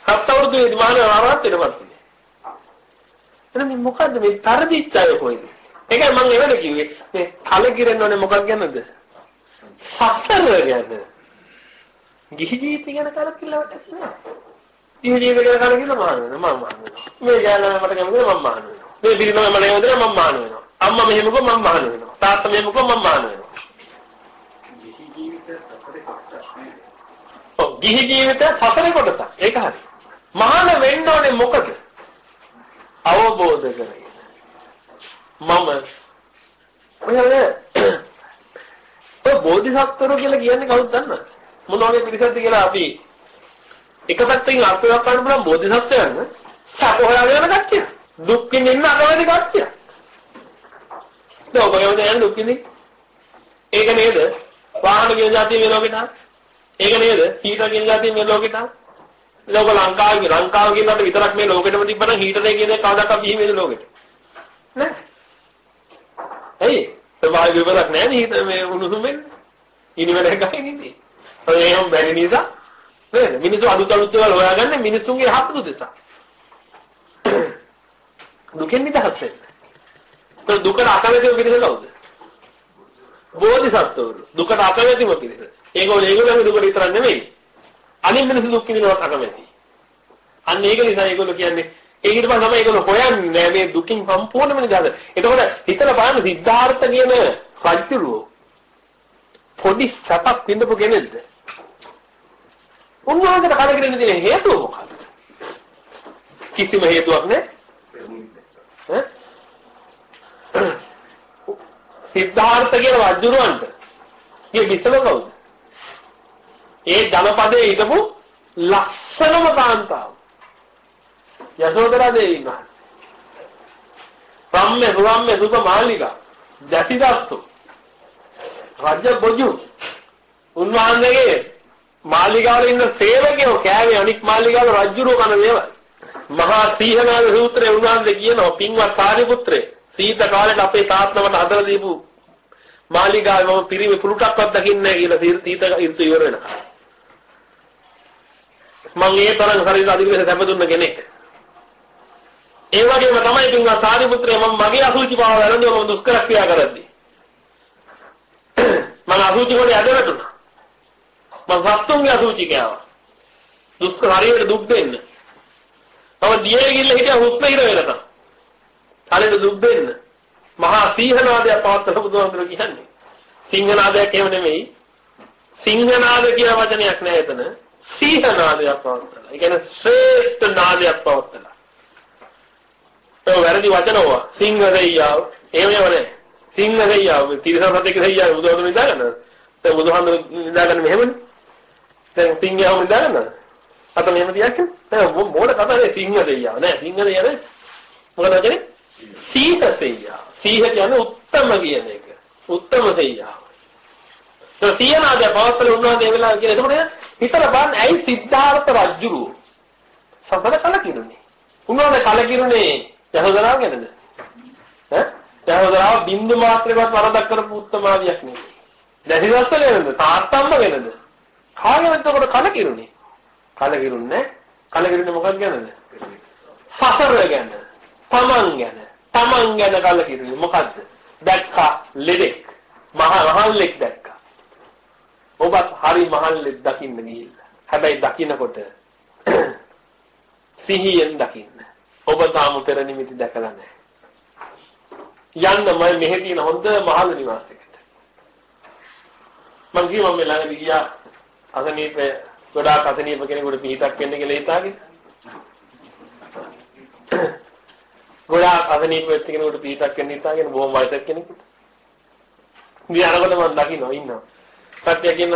හත් අවුරුදු මහාන රහත් වෙනපත්. එනම් මේ මොකද්ද මේ තරදිච්ච අය කොයිද? ඒකයි මම එවන කිව්වේ මේ කලකිරෙන්න ඕනේ මොකක් ගැනද? සසර ගැන. ගිහි ජීවිතය ගැන කලකිරලවට නෑ. ගිහි ජීවිතය ගැන කලකිරලා මහාන වෙනවා මම මහාන වෙනවා. මේ ගැන මට කැමති මම මහාන වෙනවා. මේ පිරිනම මට කැමති මම මහාන වෙනවා. අම්මා මෙහෙමකෝ මම මහාන වෙනවා. තාත්තා මෙහෙමකෝ මම මහාන වෙනවා. ගිහි ජීවිත සතරේ කොටසක් නේ. ඔව් ගිහි ජීවිතය සසරේ කොටසක්. ඒක හරි. මහාන වෙන්න ඕනේ මොකද? අවබෝධ කරගෙන. මම ඔයල ඔය බෝධිසත්වරු කියලා කියන්නේ කවුද දන්නවද? මොන වගේ පිරිසක්ද කියලා අපි එක පැත්තකින් අර්ථ දක්වන්න පුළුවන් බෝධිසත්වයන් සැප හොයාගෙන යන කට්ටිය. දුක්ඛින් ඉන්න අකමැති කට්ටිය. දැන් ඔබ කියවද යන දුක්ඛින් ඒක නේද? වාහන කියන જાතිය මේ ලෝකෙට. ඒක නේද? හීටර් කියන જાතිය මේ ලෝකෙට. ලෝක ලංකාවේ ලංකාව කියනකට විතරක් මේ ලෝකෙටම තිබ්බනම් හීටරේ කියන එක කවදාවත් බිහි වෙන්නේ ලෝකෙට. නෑ. ඇයි? ස්වභාවික විවරක් නෑ නේ හිත මේ උණුසුම් වෙන්නේ. ඉනිවල එකයි නෙමෙයි. ඔය එහෙම බැරි නිසා නේද? මිනිස්සු අලුත් අලුත් දේවල් හොයාගන්නේ මිනිස්සුන්ගේ හත්තු දෙසා. දුකෙන් නිදහස් වෙන්න. ඒක දුකට අකමැතිව පිළිස කවුද? බෝධිසත්වවරු. දුකට අකමැතිව පිළිස. ඒගොල්ලෝ ඒගොල්ලෝගේ දුකට විතරක් නෙමෙයි. අනිත් මිනිස්සු දුක් විඳිනවත් අකමැති. අන්න ඒක නිසා ඒගොල්ලෝ කියන්නේ ඒක ඊට පස්සේ තමයි ඒගොල්ලෝ හොයන්නේ මේ දුකින් සම්පූර්ණයෙන්ම නිදහස. එතකොට හිතලා බලන්න සිද්ධාර්ථ කියන රජුරෝ පොඩි සතක් විඳපු කෙනෙක්ද? උන්වහන්සේට කලකිරෙන්න තියෙන හේතුව මොකක්ද? කිසිම හේතුවක් නැහැ. සිද්ධාර්ථ කියන රජුරවන්ට මේ විසල කවුද? ඒ ජනපදයේ හිටපු ලස්සනම කාන්තාව. යශෝදරා දේවී වහන්සේ. රම්මේ රුවම්මේ සුඛ මාලිකා. ජටිදස්සු. රජ බොජු. උන්වහන්සේගේ මාලිගාවල ඉන්න සේවකයෝ කෑවේ අනික් මාලිගාවල රජුරෝ කන දේවල්. මහා සීහනාද සූත්‍රයේ උන්වහන්සේ කියනවා පින්වත් සාරිපුත්‍රේ සීත කාලේට අපේ තාත්නමට හදලා දීපු මාලිගාවේ මම පිරිමි පුරුටක්වත් දකින්නේ නැහැ කියලා සීත ඍතු ඉවර වෙනවා. මම ඒ තරම් හරියට අධිවිශේෂ සැප දුන්න කෙනෙක්. ඒ වගේම තමයි පින්වත් සාරිපුත්‍රය මම මගේ අසුචි පාව වැළඳුව මම දුෂ්කර ක්‍රියා කරද්දී. මම අසුචි කොට ඇද වැටුණා. මම සත්තුන්ගේ අසුචි කෑවා. දුෂ්කර හරියට දුක් දෙන්න. මම දියේ ගිල්ල හිටියා හුස්ම ඉර වෙනකම්. හරියට දුක් දෙන්න. මහා සීහනාදයක් පවත්තන බුදුහාමුදුරුවෝ කියන්නේ. සිංහනාදයක් එහෙම නෙමෙයි. සිංහනාද කියන වචනයක් නෑ එතන. සීහනාදයක් පවත්තලා. ඒ කියන්නේ ශ්‍රේෂ්ඨ නාදයක් පවත්තලා. ඒ වැරදි වචන ඕවා. සිංහ දෙයියාව. එහෙම නෙවෙයි. සිංහ දෙයියාව. තිරසන් සතෙක් දෙයියාව බුදුහාමුදුරුවෝ නිදාගන්න. දැන් බුදුහාමුදුරුවෝ නිදාගන්න මෙහෙමනේ. දැන් සිංහයව නිදාගන්න. අත මෙහෙම තියන්නේ. දැන් මොඩ කතාවේ සිංහ දෙයියාව. නෑ සිංහ දෙයියාව නෑ. මොකද වචනේ? සීහ දෙයියාව. සීහ කියන්නේ උත්තම කියන එක. උත්තම දෙයියාව. ඒ සියනාදේ පවත්තල උන්වහන්සේ ඒ වෙලාව කියන එතකොට හිතලා බලන්න ඇයි සිද්ධාර්ථ රජුරු සබර කලකිරුනේ. උන්වහන්සේ කලකිරුනේ යහෝදරාව ගැනද? ඈ? යහෝදරාව බින්දු මාත්‍රයක්වත් වරදක් කරපු උත්තමාවියක් නෙවෙයි. දැසිවස්ස ගැනද? තාත්තම්ම ගැනද? කාගෙන් එතකොට කලකිරුනේ? කලකිරුන්නේ කලකිරුනේ මොකක් ගැනද? සසර ගැන. තමන් ගැන. තමන් ගැන කලකිරුනේ මොකද්ද? දැක්කා ලෙඩෙක්. මහා මහල්ලෙක් දැක්කා. ඔබත් හරි මහල්ලෙක් දකින්න ගිහිල්ලා. හැබැයි දකින්නකොට සිහියෙන් දකින්න. ඔබ තාම පෙර නිමිති දැකලා නැහැ. යන්න මම මෙහෙ තියෙන හොඳ මහල් නිවාසයකට. මං කිව්වා මම ළඟදී ගියා අසනීප ගොඩාක් අසනීප කෙනෙකුට පිටක් වෙන්න කියලා හිතාගෙන. ගොඩාක් අසනීප වෙච්ච කෙනෙකුට පිටක් වෙන්න හිතාගෙන බොහොම වයසක කෙනෙකුට. ඉතින් අරකට මම දකින්න ඉන්නවා. සත්‍ය කියන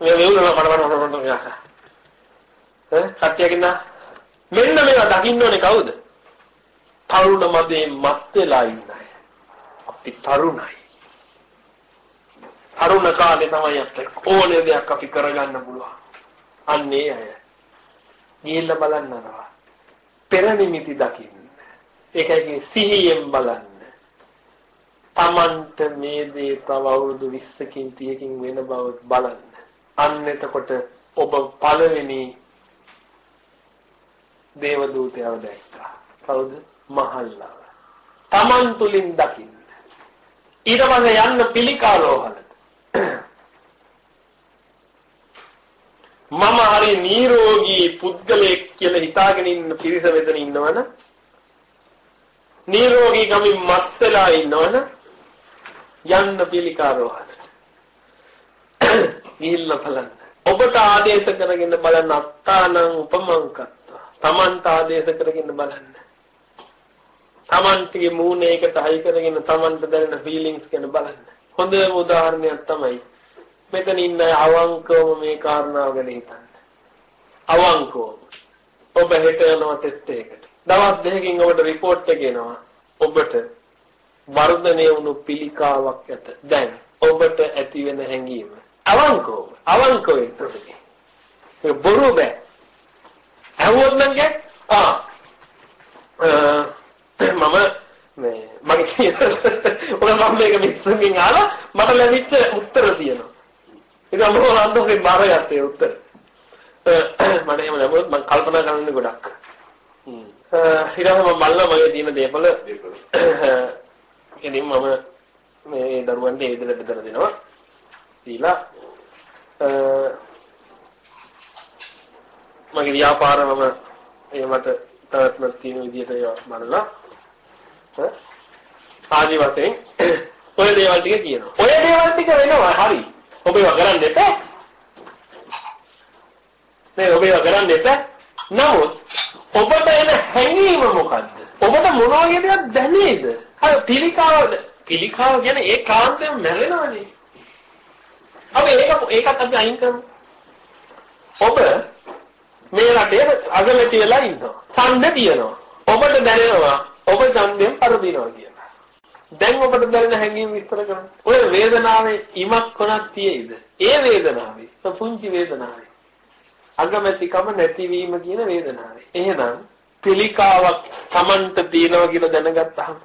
මේ වෙවුලන මඩ මඩ මඩ මඩ යහා. ඈ සත්‍ය කියන මෙන්න මේවා දකින්න ඕනේ කවුද? තරුණ මදේ මත් වෙලා ඉන්න අය. අපි තරුණයි. තරුණ කාලේ තමයි අපිට ඕනේ දෙයක් අපි කරගන්න පුළුවන්. අන්නේ අය. ගිහිල්ලා බලන්නවා. පෙර නිමිති දකින්න. ඒකයි සිහියෙන් බලන්න. Tamanට මේ දේ තව අවුරුදු 20කින් 30කින් වෙන බව බලන්න. අන්න එතකොට ඔබ පළවෙනි දේව දූතයව දැක්කා. කවුද? මහල්ලාව. Taman තුලින් දකින්න. ඊට පස්සේ යන්න පිළිකාරෝහලට. මම හරි නිරෝගී පුද්ගලයෙක් කියලා හිතාගෙන ඉන්න පිරිස වෙදෙන ඉන්නවන නිරෝගී ගමින් මත් වෙලා ඉන්නවන යන්න පිළිකාරෝහලට. ගිහිල්ලා බලන්න. ඔබට ආදේශ කරගෙන බලන්න අත්තානං උපමං කත්තා. Tamanට ආදේශ කරගෙන බලන්න. Tamanටගේ මූණේකට හයි කරගෙන Tamanට දැනෙන ෆීලිංස් ගැන බලන්න. හොඳම උදාහරණයක් තමයි මෙතන ඉන්න අවංකවම මේ කාරණාව ගැන හිතන්න. අවංකවම. ඔබ හෙට යනවා ටෙස්ට් එකකට. දවස් දෙකකින් ඔබට report එක එනවා. ඔබට වර්ධනය වුණු පිළිකාවක් ඇත. දැන් ඔබට ඇති වෙන හැඟීම. අවංකවම. අවංකව ඉන්නේ. ඒක බොරු බෑ. ඇහුවොත් නම් කිය ආ මම මේ මගේ කියන ඔය මම මේක මිස්සුන්ගෙන් අහලා මට ලැබිච්ච උත්තර තියෙනවා. ඒක මම අන්දෝගේ බාරගත්තේ උත්තර. මට එහෙම ලැබුණොත් මම කල්පනා කරන්නේ ගොඩක්. හ්ම්. ඊළඟ මම බලලා මගේ තියෙන දේපල එනින් මම මේ දරුවන්ට ඒ දෙල බෙදලා දෙනවා. දීලා මගේ ව්‍යාපාර මම ඒ මට තවත්ම තියෙන විදිහට ඒවා බලලා ආදි වශයෙන් ඔය දේවල් ටික කියනවා. ඔය දේවල් ටික වෙනවා හරි. ඔබ ඒවා කරන්න එපා. නේ ඔබ ඒවා කරන්න එපා. නමුත් ඔබට එන හැඟීම මොකද්ද? ඔබට මොන වගේ දෙයක් දැනේද? අර පිළිකාවද? පිළිකාව කියන්නේ ඒ කාන්තෙන් මැරෙනවනේ. අපි ඒක ඒකත් අපි අයින් කරමු. ඔබ මේ රටේ අගමැති වෙලා ඉන්නවා. ඡන්ද තියෙනවා. ඔබට දැනෙනවා ඔබ ඡන්දයෙන් පරදිනවා කියලා. දැන් ඔබට දැනෙන හැඟීම් විස්තර කරන්න. ඔය වේදනාවේ ඉමක් කොනක් තියෙයිද? ඒ වේදනාවේ පුංචි වේදනාවේ. අගමැතිකම නැතිවීම කියන වේදනාවේ. එහෙනම් පිළිකාවක් Tamanට තියෙනවා කියලා දැනගත්තාම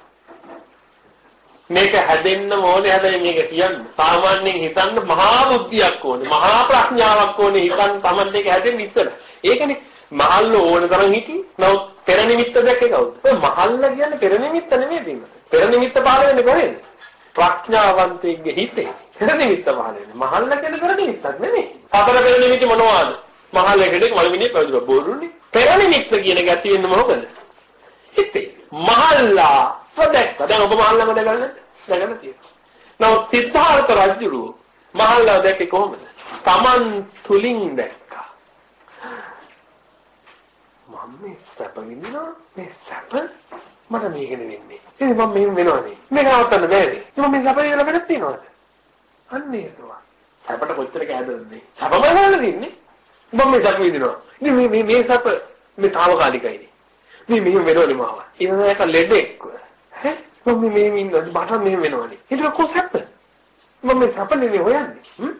මේක හැදෙන්න ඕනේ හැබැයි මේක කියන්න සාමාන්‍යයෙන් හිතන්න මහා බුද්ධියක් ඕනේ මහා ප්‍රඥාවක් ඕනේ හිතන්න Taman දෙක හැදෙන්න ඉස්සර ඒකනේ. මහල්ල ඕන තරම් හිටි නමුත් පෙර නිමිත්ත දැක්කේ කවුද? ඔය මහල්ල කියන්නේ පෙර නිමිත්ත නෙමෙයි බින්ද පෙර නිමිත්ත පහළ වෙන්නේ කොහෙන්ද ප්‍රඥාවන්තයෙක්ගේ හිතේ. පෙර නිමිත්ත පහළ වෙන්නේ. මහල්ල කියන්නේ පෙර නිමිත්තක් නෙමෙයි. සතර පෙර නිමිති මොනවාද? මහල්ල කෙනෙක් මලමිනිය පැවිදිව බෝරුනේ පෙර නිමිත්ත කියන ගැති වෙන්නේ මොකද? හිතේ. මහල්ලා සදැක්ක දැන් ඔබ මහල්ලාම දැකගන්න දැකලා තියෙනවා. නමුත් සිද්ධාර්ථ රජුරු මහල්ලා දැක්කේ කොහොමද? Taman තුලින් දැක්කා. මම මේ සැප විඳිනවා මේ සැප මට මේකනේ වෙන්නේ. ඉතින් මම මෙහෙම වෙනවනේ. මේක නවත්තන්න බෑනේ. මම මේ සැප විඳලා වෙනස් තියනවාද? අන්න ඒකවා සැපට කොච්චර කෑදරද සැපම ගන්න දෙන්නේ මම මේ සැප විඳිනවා. ඉතින් මේ මේ මේ සැප මේ తాවකාලිකයිනේ. මේ මෙහෙම වෙනවනේ මාව. ඉතින් ඒක ලෙඩෙක් ඈ? මම මේ මේ ඉන්නද මට මෙහෙම වෙනවනේ. ඊට කොසැප්ප මම මේ සැප නෙවෙයි හොයන්නේ. හ්ම්?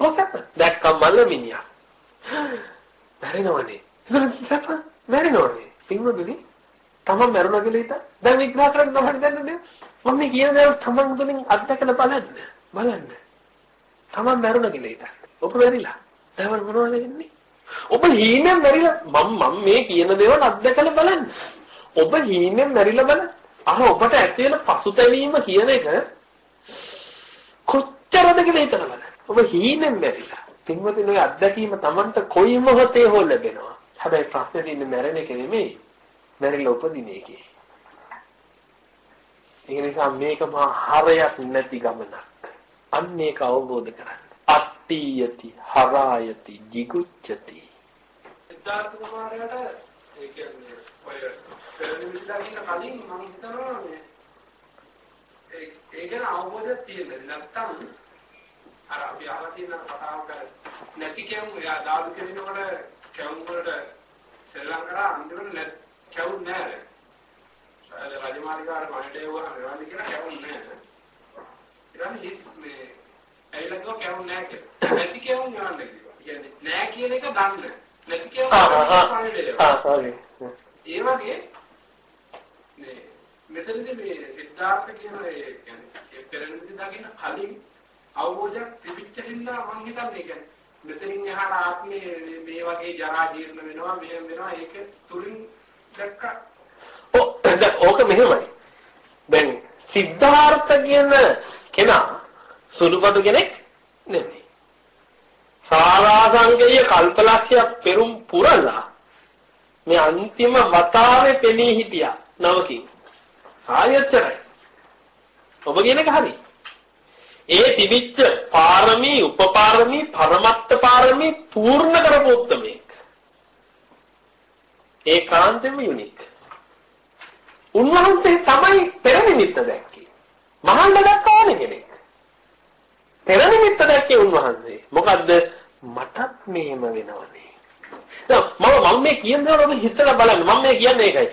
කොසැප්ප දැක්කම මල්ල මිනිහා. මැරෙනවනේ ඒක සැප මැරෙනවනේ පින්වතුනි තමන් මැරුණා කියලා හිතා දැන් විග්‍රහ කරන්න තමයි දැනන්නේ මම මේ කියන දේ තමන් තුළින් අත්දැකලා බලන්න බලන්න තමන් මැරුණා කියලා හිතා ඔබ මැරිලා. දැන් මොනවද වෙන්නේ? ඔබ හීනෙන් මැරිලා මම මම මේ කියන දේවල් අත්දැකලා බලන්න. ඔබ හීනෙන් මැරිලා බලන්න. අර ඔබට ඇති වෙන පසුතැවීම කියන එක කොච්චරද කියලා හිතලා බලන්න. ඔබ හීනෙන් මැරිලා. පින්වතුනි ඔය අත්දැකීම Tamanට කොයි මොහොතේ හෝ ලැබෙනවා. හැබැයි ප්‍රශ්නේ තියෙන්නේ මැරෙන එක නෙමෙයි. මැරිලා උපදින එකේ. ඒ නිසා මේක මහා හරයක් නැති ගමනක්. අන්න ඒක අවබෝධ කරගන්න. අට්ඨියති හරායති jigucchati. සිද්ධාර්ථ කුමාරයාට ඒ කියන්නේ ඔය පෙරනිමිලා කියන කලින් මම හිතනවා මේ ඒ ඒ ගැන අවබෝධයක් තියෙන්නේ නැත්තම් අර අපි අහලා තියෙන කතාවක නැති කියමු එයා දාදු කෙනෙකුට කැවුම් වලට ශ්‍රී ලංකාව අන්තිමට නැත් කැවුම් නැහැ. ඒ රජමාලිගාර මණ්ඩේ වහම රාජි කියලා කැවුම් නැහැ. ඊළඟ මේ ඇයිලකෝ කැවුම් නැහැ කියලා. නැති කැවුම් යවන්න කිව්වා. කියන්නේ නැහැ කියන එක දන්න. නැති කැවුම්. ඒ වගේ මේ මෙතනදී මේ සිද්ධාර්ථ කියන ඒ කියන්නේ පෙරණිදි දකින්න කලින් අවබෝධයක් තිබිච්ච හින්දා මම හිතන්නේ කියන්නේ මෙතනින් එහාට ආත්මේ මේ වගේ ජරා ජීර්ණ වෙනවා මේ වෙනවා ඒක තුලින් දැක්ක ඕක මෙහෙමයි. දැන් සිද්ධාර්ථ කියන කෙනා සුළුපටු කෙනෙක් නෙමෙයි. සාරාංශකයේ කල්පලක්ෂය පෙරුම් පුරලා මේ අන්තිම වතාවේ පෙනී හිටියා නවකින්. ආයච්චරයි. ඔබ කියන එක හරි. ඒ තිබිච්ච පාරමී, උපපාරමී, පරමත්ත පාරමී පූර්ණ කරපු උත්මයෙක්. ඒකාන්තෙම යුනික්. උන්වහන්සේ තමයි පෙරනිමිත්ත දැක්කේ. මහාන දැක්කානේ කෙනෙක්. පෙරනිමිත්ත දැක්කේ උන්වහන්සේ. මොකද්ද? මටත් මෙහෙම වෙනවනේ. දැන් මම මම මේ කියන දේ ඔබ හිතලා බලන්න. මම මේ කියන්නේ ඒකයි.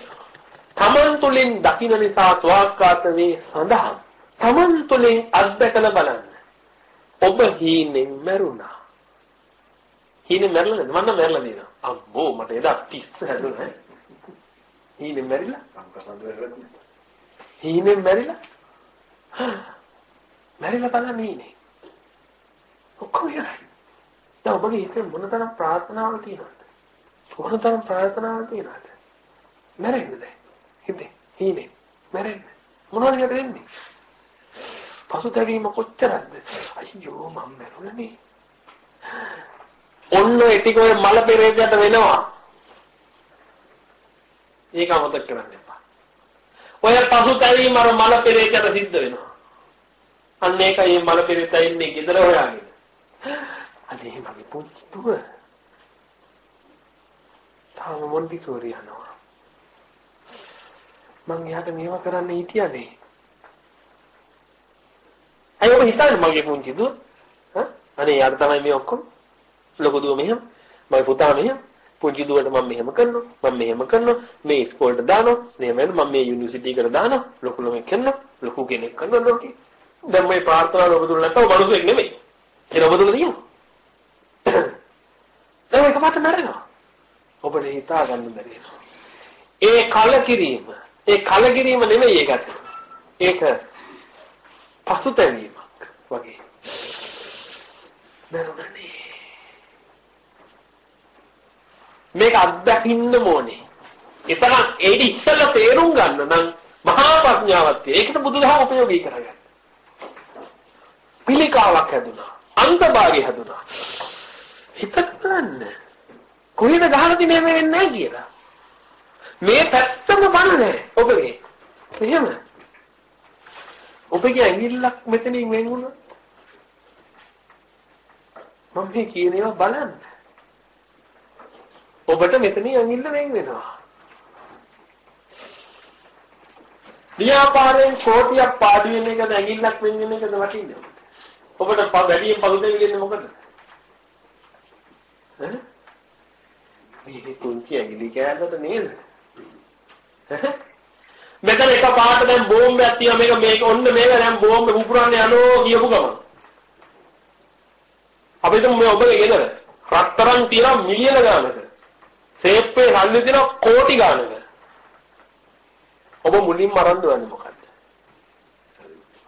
තමන් තුළින් දකින්න නිසා ස්වාක්කාත වේ සඳහා තමන් තුළින් අත්දකලා බලන්න. ඔබ හීනෙන් මැරුණා. හීනෙන් මැරලා නේද? මම මැරලා නේද? අම්මෝ මට එදා 30 හැදුනා. හීනෙන් මැරිලා? හීනෙන් මැරිලා? මැරිලා බලන්න හීනේ. ඔක්කොම ඉවරයි. දැන් ඔබගේ හිතේ මොනතරම් ප්‍රාර්ථනාවක් තියෙනවද? මොනතරම් ප්‍රාර්ථනාවක් තියෙනවද? මැරෙන්නද? හිතේ හීනේ මැරෙන්න. මොනවද වෙන්නේ? පසුතැවීම කොච්චරද? අයියෝ මම මැරුණනේ. ඔන්න ඒ ටික ඔය මල පෙරේතයට වෙනවා. ඒක අමතක කරන්න එපා. ඔය පසුතැවීම අර මල පෙරේතයට සිද්ධ වෙනවා. අන්න ඒකයි මල පෙරේතය ඉන්නේ ගෙදර හොයාගෙන. අනේ මගේ පුංචි දුව. තාම මොන්ටිසෝරි යනවා. මං එයාට මේවා කරන්න හිටියනේ. අය ඔබ හිතන්නේ මගේ පුංචි දුව? ඈ අනේ යාර තමයි මේ ඔක්කොම. ලොකු දුව මෙහෙම, මගේ පුතා මෙහෙම, පුංචි දුවට මම මෙහෙම කරනවා, මම මෙහෙම කරනවා, මේ ඉස්කෝලේට දානවා, මෙහෙම වෙන මම මේ යුනිවර්සිටි එකට දානවා, ලොකු ළමෙක් කරනවා, ලොකු කෙනෙක් කරනවා ලෝකේ. දැන් මේ ප්‍රාර්ථනාව ඔබ දුන්න නැත්නම් මනුස්සෙක් නෙමෙයි. ඒක ඔබ දුන්න තියෙනවා. දැන් ඒක මට මැරෙනවා. ඔබට හිතා ගන්න බැරි ඒ කලකිරීම, ඒ කලකිරීම නෙමෙයි ඒකට. ඒක පසුතැවීමක් වගේ. නෑ මේක අත්දකින්න ඕනේ. එතන ඒටි ඉස්සෙල්ලා තේරුම් ගන්න නම් මහා ප්‍රඥාවක් තියෙයි. ඒකට බුදුදහම උපයෝගී කරගන්න. පිළිකාවක් හැදුනා. අන්තභාගය හැදුනා. හිතන්න. කොහෙද ගහලා තිනේ මේ වෙන්නේ නැහැ කියලා. මේ පැත්තම බන නැහැ. ඔබගේ. එහෙම. ඔබගේ ඇඟිල්ලක් මෙතනින් වෙන් වුණා. මම මේ කියන ඒවා බලන්න. ඔබට මෙතනින් ඇඟිල්ල වෙන් වෙනවා. ව්‍යාපාරයෙන් කෝටියක් පාඩු වෙන එකද ඇඟිල්ලක් වෙන් වෙන එකද වටින්නේ? ඔබට වැඩියෙන් පසුතැවි දෙන්නේ මොකද? ඈ? මේ කුංචි ඇඟිලි කෑල්ලට නේද? මෙතන එක පාට දැන් බෝම්බයක් තියන මේක මේක ඔන්න මේක දැන් බෝම්බ පුපුරන්න යනෝ කියපු ගමන්. අපි හිතමු මේ ඔබගේ ගෙදර රත්තරන් තියන මිලියන ගානක. සේප්පේ සල්ලි තියන කෝටි ගානක. ඔබ මුලින්ම අරන් දුවන්නේ මොකද්ද?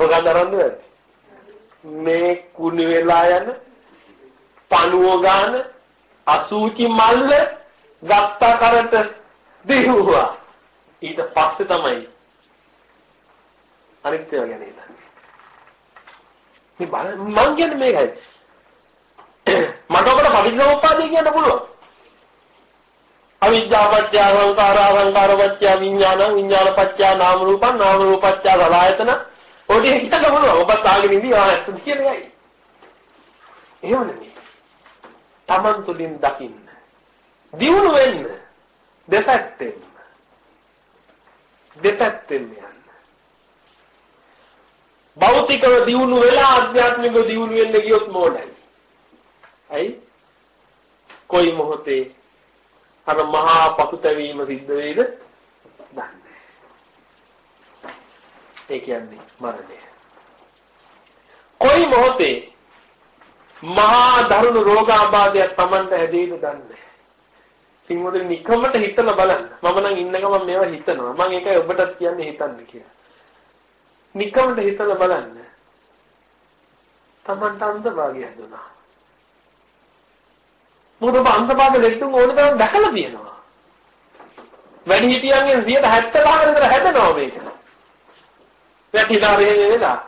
මොකක්ද අරන් දුවන්නේ? මේ කුණි වෙලා යන පණුව ගාන අසූචි මල්ල ගත්ත කරට දිහුවා. ඊට පස්සේ තමයි අනිත්‍ය ගැන හිතන්නේ. මේ බල මං කියන්නේ මේකයි. මට ඔබට පටිච්චසමුප්පාදය කියන්න පුළුවන්. අවිද්‍යාපච්චය සංඛාරා සංඛාරපච්චය විඥාන විඥානපච්චය නාම රූපං නාම රූපච්චය සලආයතන ඔය ටික කියන්න පුළුවන්. ඔබත් ආගෙන ඉඳී ආ ඇත්ත කියන එකයි. එහෙම නෙමෙයි. Taman තුලින් දකින්න. දියුණු වෙන්න. දෙපැත්තෙන්. දෙපැත්තෙන් යන්න. භෞතිකව දියුණු වෙලා ආධ්‍යාත්මිකව දියුණු වෙන්න ගියොත් මොඩයි. ඇයි? කොයි මොහොතේ අර මහා පසුතැවීම සිද්ධ වෙයිද? දන්නේ. ඒ කියන්නේ මරණය. කොයි මොහොතේ මහා දරුණු රෝගාබාධයක් Tamanට හැදෙයිද දන්නේ. සිංහලෙන් නිකමට හිතලා බලන්න. මම නම් ඉන්න ගමන් මේවා හිතනවා. මම ඒකයි ඔබටත් කියන්නේ හිතන්න කියලා. නිකමට හිතලා බලන්න. Tamanට අන්තභාගය හදුනා. මොකද ඔබ අන්තභාග ලෙඩුන් ඕන තරම් දැකලා තියෙනවා. වැඩි හිටියන්ගෙන් 70 විතර හැදෙනවා මේක. වැටිලා රෙහෙ වෙලා.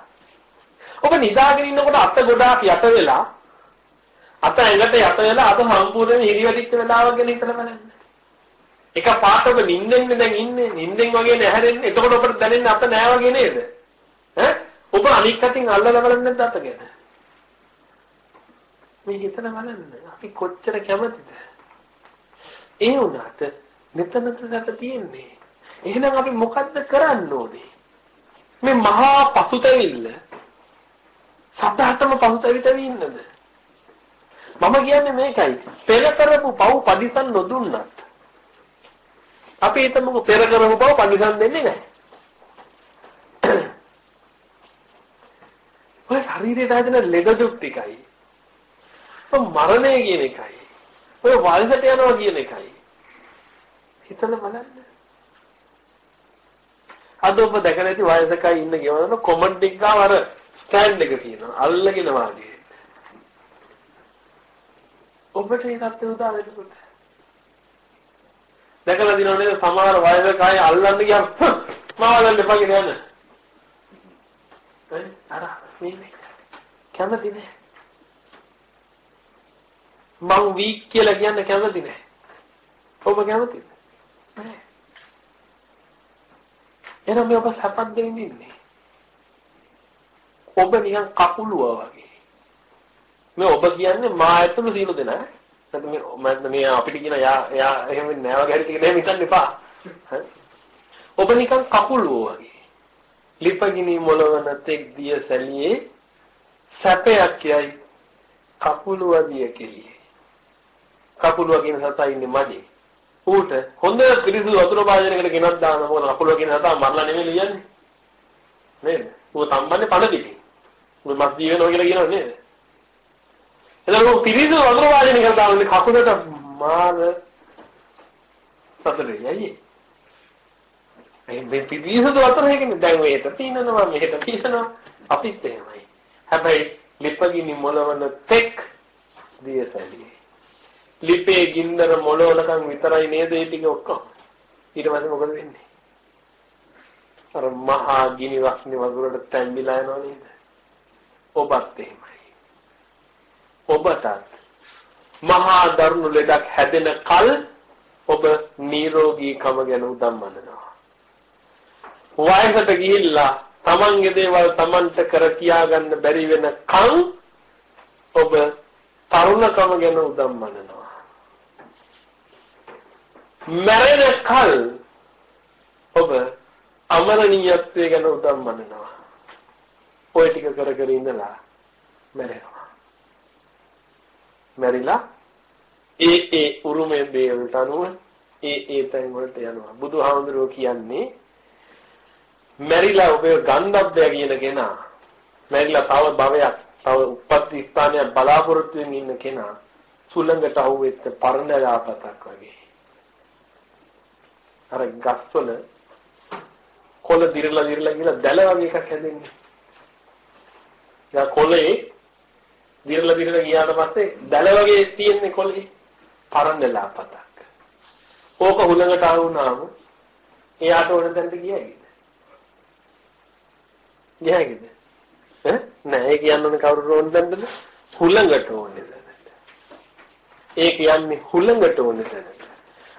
ඔබ නිදාගෙන ඉන්නකොට අත ගොඩාක් යට වෙලා අත ඇඟට යට වෙලා අත සම්පූර්ණයෙන් හිරිවැටිච්ච වෙලාවක් ගැන හිතලා බලන්න. එක පාටක නිින්දෙන් දැන් ඉන්නේ නිින්දෙන් වගේ නැහැරෙන්නේ. එතකොට ඔබට දැනෙන්නේ අත නෑ වගේ නේද? ඈ ඔබ අනික් අතින් අල්ලලා බලන්නේ නැද්ද අත ගැන? මේ හිතන බලන්න අපි කොච්චර කැමතිද? ඒ වුණාට මෙතනට තියෙන්නේ. එහෙනම් අපි මොකද්ද කරන්න ඕනේ? මේ මහා පසුතැවිල්ල සදාතම පසුතැවිතවි ඉන්නද? මම කියන්නේ මේකයි. පෙර කරපු පව් පරිසම් නොදුන්නත් අපි හිතමුකෝ පෙර කරපු පව් පරිසම් දෙන්නේ නැහැ. ඔය ශරීරයට හැදෙන ලෙඩ දුක් ටිකයි. ඔය මරණය කියන එකයි. ඔය වයසට යනවා කියන එකයි. හිතලා බලන්න. අද ඔබ දැකලා ඇති වයසකයි ඉන්න ගෙවන කොමන්ට් එක ගාව අර ස්ටෑන්ඩ් එක තියෙනවා. අල්ලගෙන වාගේ. ඔබට ඒකත් උදා වෙනකොට. දැකලා දිනව නේද සමහර වයසක අය අල්ලන්න ගියා මාව ගන්න එපා කියන යන. අර මේ කැමති නෑ. මං වීක් කියලා කියන්න කැමති නෑ. ඔබ කැමතිද? නෑ. එහෙනම් මේ ඔබ සපත් දෙමින් ඉන්නේ. ඔබ නිකන් කකුලුවා වගේ. මේ ඔබ කියන්නේ මා ඇතුළු සීල දෙනා. නැත්නම් මේ අපිට කියන යා යා එහෙම නෑ වගේ හරි ටික දෙහෙම හිතන්න එපා. ඔබ නිකන් කකුලුවා වගේ. ලිපගිනි මොළවන තෙක් දිය සැලියේ සැපයක් යයි කකුලුවදිය කෙලියේ. කකුලුව කියන සතා ඉන්නේ මඩේ. ඌට හොඳ පිරිසිදු වතුර භාජනයකට ගෙනත් දාන මොකද කකුලුව කියන සතා මරලා නෙමෙයි ලියන්නේ. නේද? ඌ සම්බන්ධේ පණ පිටින්. ඌ මස් දී වෙනවා කියලා කියනව නේද? එතකොට ඌ පිරිසිදු වතුර භාජනයකට දාන්නේ කකුලට මාර සතරේ යයි. මේ පිරිසිදු වතුර හේකින් දැන් මේක තියෙනවා මෙහෙට තියෙනවා අපිත් එහෙමයි. හැබැයි ලිපගිනි මොලවන තෙක් දියසැලියේ ලිපේ ගින්දර මොළවලකම් විතරයි නේද ඒ ටික ඔක්කොම. ඊට පස්සේ මොකද වෙන්නේ? අර මහා ගිනි වස්නි වගුරට තැම්බිලා යනවා නේද? ඔබත් එහෙමයි. ඔබටත් මහා දරුණු ලෙඩක් හැදෙන කල් ඔබ නිරෝගීකම ගැන උදම්මනනවා. වයසට ගිහිල්ලා තමන්ගේ දේවල් තමන්ට කර කියාගන්න බැරි වෙන කන් ඔබ තරුණකම ගැන උදම්මනනවා. මැරෙන කල් ඔබ අමරණීයත්වය ගැන උදම්මනනවා. ඔය ටික කර කර ඉඳලා මැරෙනවා. මැරිලා ඒ ඒ උරුමයේ දේවල්ට අනුව ඒ ඒ තැන් වලට යනවා. බුදුහාමුදුරුවෝ කියන්නේ මැරිලා ඔබේ ගන්ධබ්බය කියන කෙනා මැරිලා තව භවයක් තව උපත් ස්ථානයක් බලාපොරොත්තු වෙමින් ඉන්න කෙනා සුළඟට අහුවෙච්ච පරණ යාපතක් වගේ. අර ගස්වල කොළ දිරලා දිරලා කියලා දැල වගේ එකක් හැදෙන්නේ. දැන් කොළේ දිරලා දිරලා ගියාට පස්සේ දැල වගේ තියෙන්නේ කොල්ලේ පරන්දලා පතක්. ඕක හුලඟට ආවුනාම එයාට ඕන තැනට ගියයිද? ගියයිද? ඈ නෑ ඒ කියන්නේ කවුරු ඕන තැනටද? හුලඟට ඕනේ තැනට. ඒ කියන්නේ හුලඟට ඕනේ තැනට.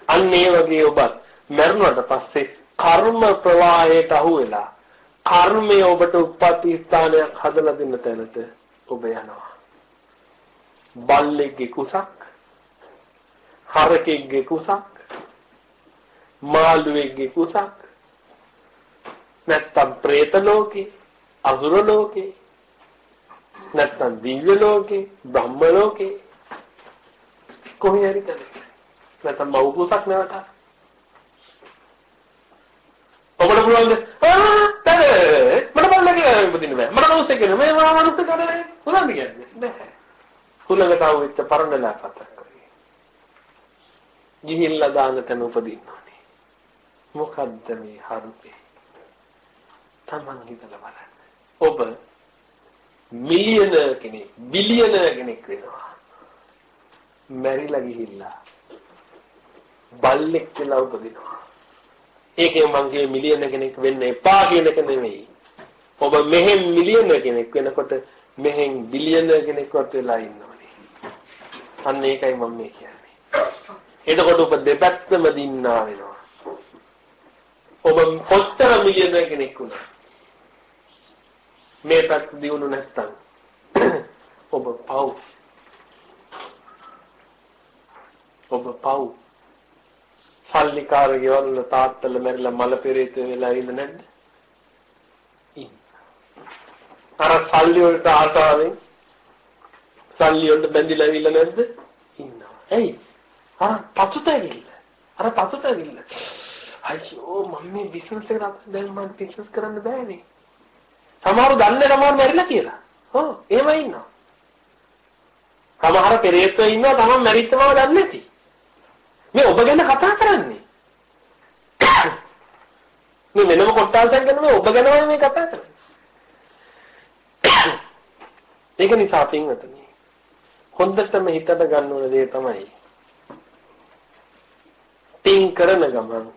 අන්න ඒ වගේ ඔබත් මරණයට පස්සේ කර්ම ප්‍රවාහයට අහු වෙලා කර්මය ඔබට උප්පත්ති ස්ථානයක් හදලා දෙන්න තැනට ඔබ යනවා. බල්ලෙක්ගේ කුසක් හරකෙක්ගේ කුසක් මාළුවෙක්ගේ කුසක් නැත්තම් പ്രേත ලෝකේ අසුර ලෝකේ නැත්තම් දිව්‍ය ලෝකේ බ්‍රහ්ම ලෝකේ. කොහේ හරි කරේ නැත්තම් මව් කුසක් නැවත ඔබට පුළුවන්ද? ආ තේ මට බලන්න උපදින්න බෑ. මට මොකද කියන්නේ මේ මම මනුස්ස කරන්නේ පුළුවන් කියන්නේ. බෑ. හුලඟට ආවෙච්ච පරණලා පතක් කරේ. ගිහිල්ලා දාන තැන උපදින්න ඕනේ මොකද්ද මේ හරුපේ? තමන් හිතලා බලන්න. ඔබ මිලියන කෙනෙක් බිලියන කෙනෙක් වෙනවා. මැරිලා ගිහිල්ලා බල්ලෙක් කියලා උපදිනවා. ඒකෙන් මං කියේ මිලියන කෙනෙක් වෙන්න එපා කියන එක නෙමෙයි. ඔබ මෙහෙන් මිලියන කෙනෙක් වෙනකොට මෙහෙන් බිලියන කෙනෙක්වත් වෙලා ඉන්නවනේ. අන්න ඒකයි මම මේ කියන්නේ. එතකොට ඔබ දෙපැත්තම දින්නා වෙනවා. ඔබ කොච්චර මිලියන කෙනෙක් වුණා. මේ පැත්ත දියුණු නැත්තම් ඔබ පව්. ඔබ පව්. සල්ලිකාර ගෙවල් තාත්තල මැරිලා මල පෙරේත වෙලා ඉන්න නැද්ද? ඉන්න. අර සල්ලි වලට ආසාවෙන් සල්ලි වලට බැඳිලා ඉන්න නැද්ද? ඉන්නවා. එයි. අර පසුතැවිල්ල. අර පසුතැවිල්ල. අයියෝ මම මේ බිස්නස් එක දැන් මම බිස්නස් කරන්න බෑනේ. සමහරව දන්නේ සමහර මැරිලා කියලා. ඔව් එහෙමයි ඉන්නවා. සමහර පෙරේතෝ ඉන්නවා තමන් මැරිච්ච බව දන්නේ නැති. මේ ඔබ ගැන කතා කරන්නේ. මේ වෙනම කොටසක් ගැන මේ ඔබ ගැනමයි මේ කතා කරන්නේ. ඒක නිසා පින්වතුනි හොඳටම හිතට ගන්න ඕන දේ තමයි පින් කරන ගමන්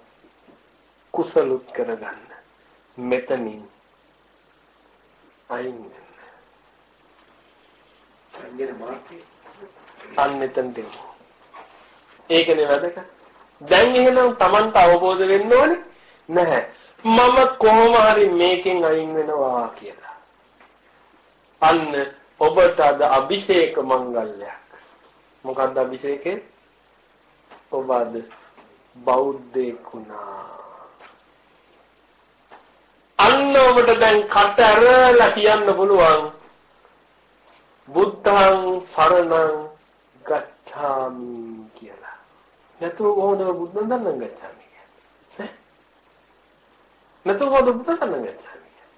කුසලුත් කරගන්න මෙතනින් අයින්. සංගීත මාර්ගය අන්නෙතන් දෙමු. ඒකනේ වැදගත්. දැන් එහෙනම් Tamanට අවබෝධ වෙන්න ඕනේ නැහැ. මම කොහොම හරි මේකෙන් අයින් වෙනවා කියලා. අන්න ඔබට අද අභිෂේක මංගල්‍යයක්. මොකක්ද අභිෂේකේ? ඔබ අද බෞද්ධයෙක් වුණා. අන්න ඔබට දැන් කට ඇරලා කියන්න පුළුවන් බුද්ධං සරණං ගච්ඡාමි කියලා. නැතුව කොහොමද බුද්ධ දන්නන් ගච්ඡාමි කියන්නේ? නැතුව කොහොමද බුද්ධ දන්නන් ගච්ඡාමි කියන්නේ?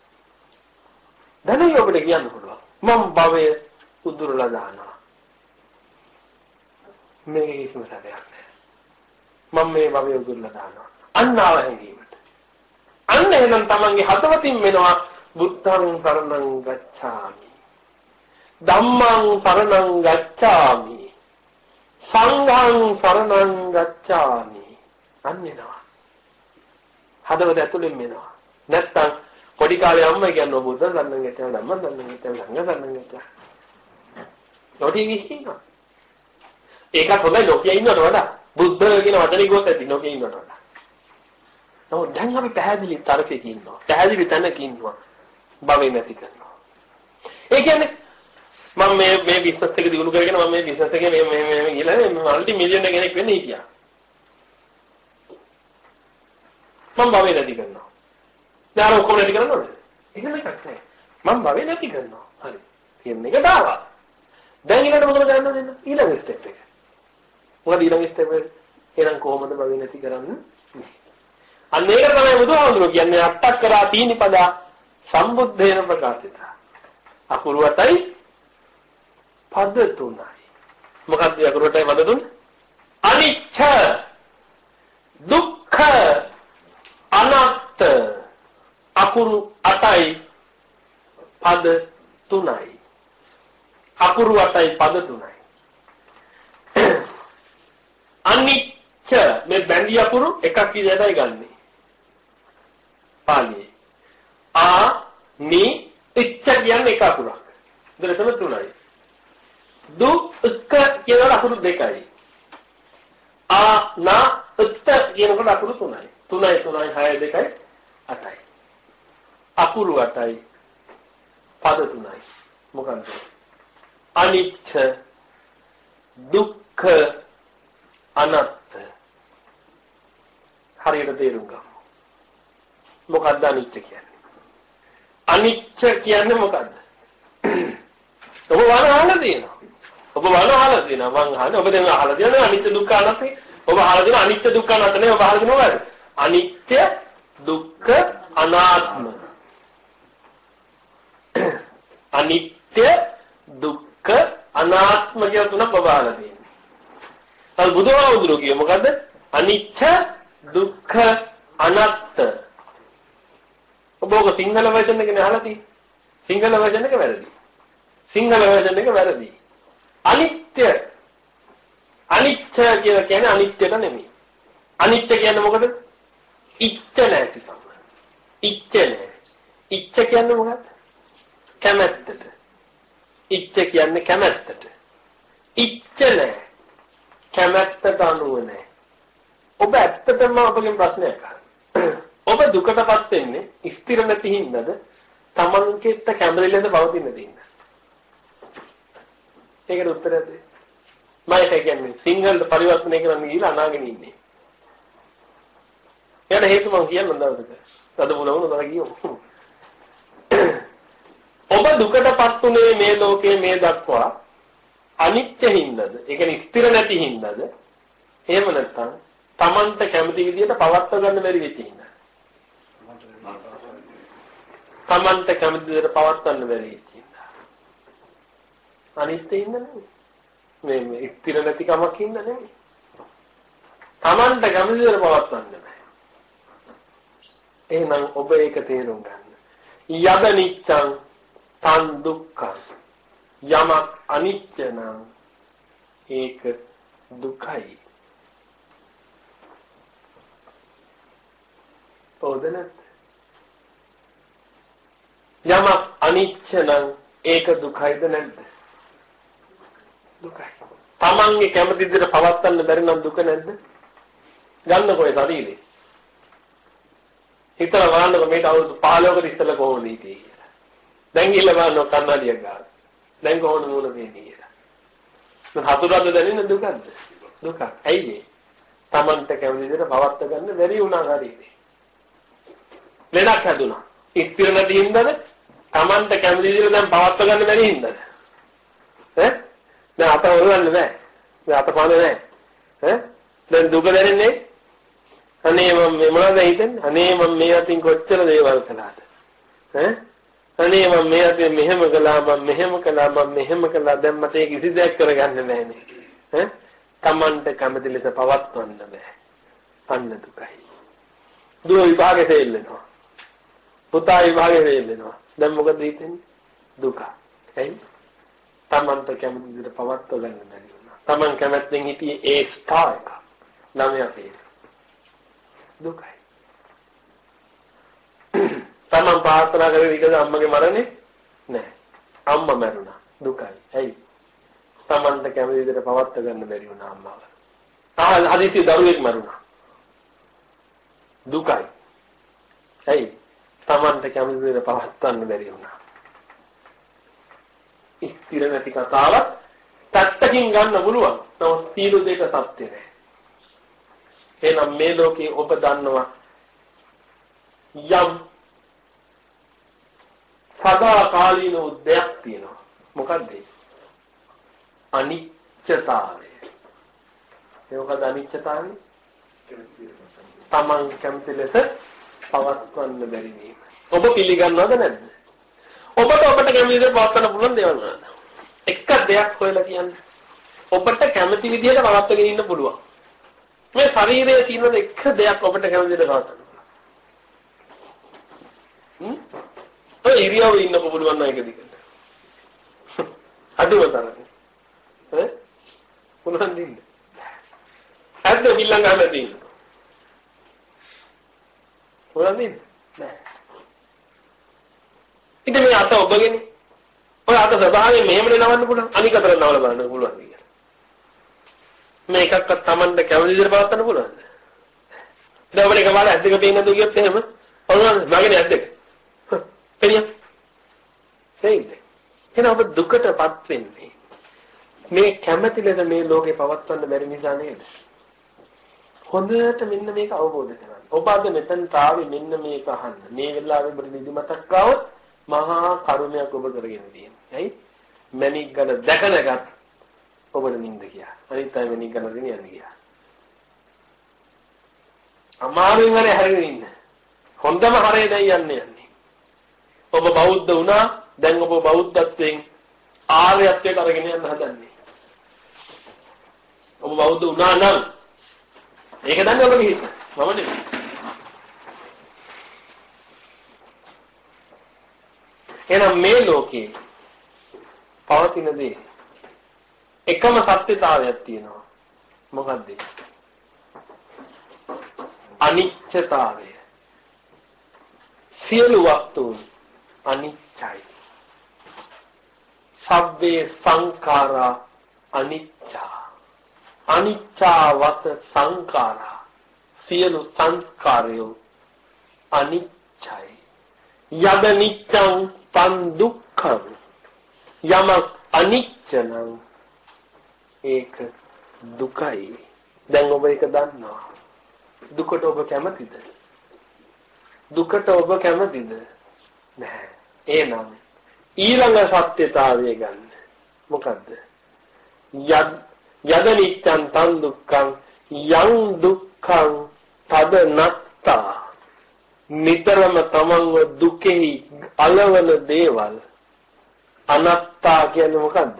දැන් ඔබට කියන්න පුළුවන්. මම භවය උදුරලා දානවා. මේ කිසිම සැකයක් නැහැ. මම මේ භවය උදුරලා දානවා. අන්න ආව හැඟීමට. අන්න එහෙනම් තමන්ගේ හදවතින් වෙනවා බුද්ධං සරණං ගච්ඡාමි. ධම්මං සරණං ගච්ඡාමි. සංඝං සරණං ගච්ඡාමි. අන්නේනවා. හදවත ඇතුලෙන් එනවා. නැත්තම් පොඩි කාලේ අම්මා කියන්නේ බුද්ධ සරණං ගච්ඡාමි ධම්ම සරණං ගච්ඡාමි සංඝ සරණං ගච්ඡාමි. නොටි විශ්ිනවා. ඒකත් හොඳයි නොකිය ඉන්නවට වඩා බුද්ධ කියන වචනේ ගොත ඇති නොකිය ඉන්නවට වඩා. නමුත් දැන් අපි පැහැදිලි තරකයක ඉන්නවා. පැහැදිලි තැනක ඉන්නවා. භවෙ නැති කරනවා. ඒ කියන්නේ මම මේ මේ බිස්නස් එක දිනු කරගෙන මම මේ බිස්නස් එකේ මේ මේ මේ කියලා මල්ටි මිලියන කෙනෙක් වෙන්න හිටියා. මම භවෙ නැති කරනවා. අර ඔක්කොම නැති කරන්න ඕනේ. එහෙම එකක් නැහැ. මම භවෙ නැති කරනවා. හරි. තියෙන එකට ආවා. දැන් ඊළඟට මොකද කරන්න ඕනේ? ඊළඟ ස්ටෙප් එක. මොකද ඊළඟ ස්ටෙප් එක? එහෙනම් කොහොමද භවෙ නැති කරන්නේ? අන්න ඒක තමයි බුදුහාමුදුරුවෝ කියන්නේ අට්ටක් කරා තීනි පදා සම්බුද්ධේන ප්‍රකාශිත. අකුරු අටයි පද තුනයි. මොකක්ද අකුරු අටයි පද තුන? අනිච්ච දුක්ඛ අනාත්ත අකුරු අටයි පද තුනයි. අකුරු 8යි පද 3යි. අනිච්ච මේ බැඳි අකුරු එකක් විදිහටයි ගන්නෙ. පාලියේ. ආ නි ඉච්ඡ කියන්නේ එක අකුරක්. දෙලතම තුනයි. දු එක්ක කියන අකුරු දෙකයි. ආ නා එක්ක කියනකොට අකුරු තුනයි. තුනයි තුනයි 6 දෙකයි 8යි. අකුරු 8යි. පද තුනයි. මොකන්ද? අනිච්ච දුක්ඛ අනත්ත හරියට තේරුම් ගමු. මොකක්ද අනිච්ච කියන්නේ? අනිච්ච කියන්නේ මොකද්ද? ඔබ වහලා තියෙනවා. ඔබ වහලා තියෙනවා. මං අහන්නේ ඔබ දැන් අහලා තියෙනවා අනිච්ච දුක්ඛ අනත්ත. ඔබ අහලා තියෙනවා අනිච්ච දුක්ඛ අනත්ත නේ ඔබ අහලා තියෙනවා මොකද්ද? අනිත්‍ය දුක්ඛ අනාත්ම. අනිත්‍ය දුක්ඛ අනාත්ම කියන තුන ඔබ අහලා තියෙනවා. අර බුදුහාමුදුරුවෝ කියේ මොකද්ද? අනිච්ච දුක්ඛ අනාත්ත. ඔබ ඔක සිංහල වචන එකනේ අහලා තියෙන්නේ. සිංහල වචන එක වැරදි. සිංහල වචන එක වැරදි. අනිත්‍ය අනිච්ච කියලා කියන්නේ අනිත්‍යට නෙමෙයි. අනිච්ච කියන්නේ මොකද? ඉච්ඡ නැති සම. ඉච්ඡ නැහැ. ඉච්ඡ කියන්නේ මොකක්ද? කැමැත්තට. ඉච්ඡ කියන්නේ කැමැත්තට. ඉච්ඡ නැහැ. කැමැත්තට අනුව නැහැ. ඔබ ඇත්තටම ඔබගෙන් ප්‍රශ්නයක් ඔබ දුකටපත් වෙන්නේ ස්ථිර නැති හින්දාද? Tamankeත් කැමරි ලෙස පවතින දෙයින්ද? ඒකට උත්තරය දෙන්න. මම ඒක කියන්නේ සිංහලට පරිවර්තනය කරන්න ගිහිල්ලා අනාගෙන ඉන්නේ. යන හේතු මම කියන්න දවසක. අද බුලවුන උදා කියමු. ඔබ දුකටපත් උනේ මේ ලෝකයේ මේ දක්වා අනිත්‍ය හින්දාද? ඒ කියන්නේ ස්ථිර නැති හින්දාද? එහෙම නැත්නම් Tamanta කැමති විදිහට පවත්ව ගන්න බැරි වෙච්ච හින්දා. Tamanta කැමති විදිහට පවත්වන්න බැරි වෙච්ච හින්දා. අනිත්‍ය හින්දා නෙමෙයි. මේ මේ ස්ථිර නැති කමක් හින්දා නෙමෙයි. Tamanta කැමති විදිහට පවත්වන්න බෑ. එහෙනම් ඔබ ඒක තේරුම් ගන්න. යද නිච්ඡං තන් දුක්ඛං යමක් අනිත්‍ය නම් ඒක දුකයි. හවුද නැත්ද? යමක් අනිත්‍ය නම් ඒක දුකයිද නැද්ද? දුකයි. Tamange කැමති විදිහට පවත්වන්න බැරි නම් දුක නැද්ද? ගන්නකො ඒ ශරීරේ. හිතලා බලන්නකො මේට අවුරුදු 15කට ඉස්සෙල්ලා කොහොමද හිටියේ කියලා. දැන් ගිහලා බලන්න කන්නඩියක් ගන්න. දැන් කොහොමද මූණ දෙන්නේ කියලා. මම හතුරක්ද දැනෙන දුකක්ද? දුකක්. ඇයි ඒ? Tamanට කැමති විදිහට පවත්ව ගන්න බැරි වුණා ශරීරේ. ලෙඩක් හැදුනා. ඉස්තිර නැති හින්දාද? Tamanට කැමති විදිහට දැන් පවත්ව ගන්න බැරි හින්දාද? ඈ? දැන් අත හොරවන්න බෑ. දැන් අත පාන්නේ නෑ. ඈ? දැන් දුක දැනෙන්නේ අනේ මම මේ මොනවද හිතන්නේ? අනේ මම මේ අතින් කොච්චර දේවල් කළාද? ඈ? අනේ මම මේ අතින් මෙහෙම කළා මම මෙහෙම කළා මම මෙහෙම කළා දැන් මට ඒක කිසි දෙයක් කරගන්න බෑනේ. ඈ? Tamanට කැමති ලෙස පවත්වන්න බෑ. අන්න දුකයි. දුව විභාගෙට එල්ලෙනවා. පුතා විභාගෙට එල්ලෙනවා. දැන් මොකද හිතෙන්නේ? දුක. ඇයි? Tamanට කැමති විදිහට පවත්ව ගන්න බැරි වුණා. Taman කැමැත්තෙන් හිටියේ ඒ ස්ටාර් එක. ළමයා පේන. දුකයි. තමන් ප්‍රාර්ථනා කරේ විකද අම්මගේ මරණේ නෑ. අම්මා මැරුණා. දුකයි. ඇයි? තමන්ට කැමති විදිහට පවත්ව ගන්න බැරි වුණා අම්මාව. තාම හදිසි දරුවෙක් මැරුණා. දුකයි. ඇයි? තමන්ට කැමති විදිහට පවත්වන්න බැරි වුණා. ස්ථිර නැති කතාවක් පැත්තකින් ගන්න පුළුවන්. නමුත් සීල දෙක සත්‍ය නෑ. එහෙනම් මේ ලෝකේ ඔබ දන්නවා යම් සදාකාලීන උද්දයක් තියෙනවා. මොකද්ද? අනිච්චතාවය. ඒ මොකද අනිච්චතාවය? තමන් කැමති ලෙස පවත්වන්න බැරි වීම. ඔබ පිළිගන්නවද නැද්ද? ඔබට ඔබට කැමති විදිහට පවත්වන්න පුළුවන් දේවල් නේද? එක දෙයක් හොයලා කියන්නේ. ඔබට කැමති විදිහට පවත්වගෙන ඉන්න පුළුවන්. මේ ශරීරයේ තියෙන එක දෙයක් ඔබට කැමති විදිහට පවත්වන්න. හ්ම්? ඔය ඉරියව්වේ ඉන්න පුළුවන් නම් ඒක දිගට. අදිම තරම්. ඈ? පුළුවන් දෙන්න. ඇද්ද බිල්ලන් ගන්න තියෙන්නේ. පුළුවන් දෙන්න. නෑ. ඉතින් මේ අත ඔබගෙන ඔය අත ස්වභාවයෙන් මෙහෙමනේ නවන්න පුළුවන්. අනික අතට නවල බලන්න පුළුවන් කියලා. මේ එකක්වත් Tamanට කැමති විදිහට පවත්වන්න පුළුවන්ද? දැන් ඔබට එකපාරට ඇද්දක පේන්නේ නැතුව ගියොත් එහෙම ඔන්න මගනේ ඇද්දක. එනිය. හේයිද? එහෙනම් ඔබ දුකටපත් වෙන්නේ මේ කැමැති ලෙස මේ ලෝකේ පවත්වන්න බැරි නිසා නේද? හොඳට මෙන්න මේක අවබෝධ කරගන්න. ඔබ අද මෙතන තාවේ මෙන්න මේක අහන්න. මේ වෙලාවේ ඔබට නිදිමතක් ආවොත් මහා කරුණයක් ඔබ කරගෙන තියෙනවා. ඇයි? මැණික් ගල දැකනගත් ඔබට නිින්ද ගියා. අනිත් අය මැණික් ගල ගෙන යන්න ගියා. අමාරුවෙන් හරි හැරගෙන ඉන්න. හොඳම හරේ දැන් යන්නේ. ඔබ බෞද්ධ වුණා දැන් ඔබ බෞද්ධත්වයෙන් ආර්යත්වයට අරගෙන යන්න හදන්නේ. ඔබ බෞද්ධ වුණා නම් ඒක දන්නේ ඔබ කිව්වා. මම නෙමෙයි. එහෙනම් මේ ලෝකේ පවතින දේ එකම සත්‍යතාවයක් තියෙනවා. මොකක්ද? අනිච්චතාවය. සියලු වස්තුන් අනිච්චයි. සබ්බේ සංඛාරා අනිච්චා. අනිච්චාවත සංඛාරා. සියලු සංස්කාරයෝ අනිච්චයි. යද නිච්ඡං තන් දුක්ඛං. යමක් අනිච්ච නම් ඒක දුකයි. දැන් ඔබ ඒක දන්නවා. දුකට ඔබ කැමතිද? දුකට ඔබ කැමතිද? නැහැ. එහෙනම් ඊළඟ සත්‍යතාවය ගන්න. මොකද්ද? යද යද නිච්ඡං තන් දුක්ඛං යං දුක්ඛං තද නත්තා නිතරම තමන්ව දුකෙහි අලවන දේවල් අනත්තා කියන්නේ මොකද්ද?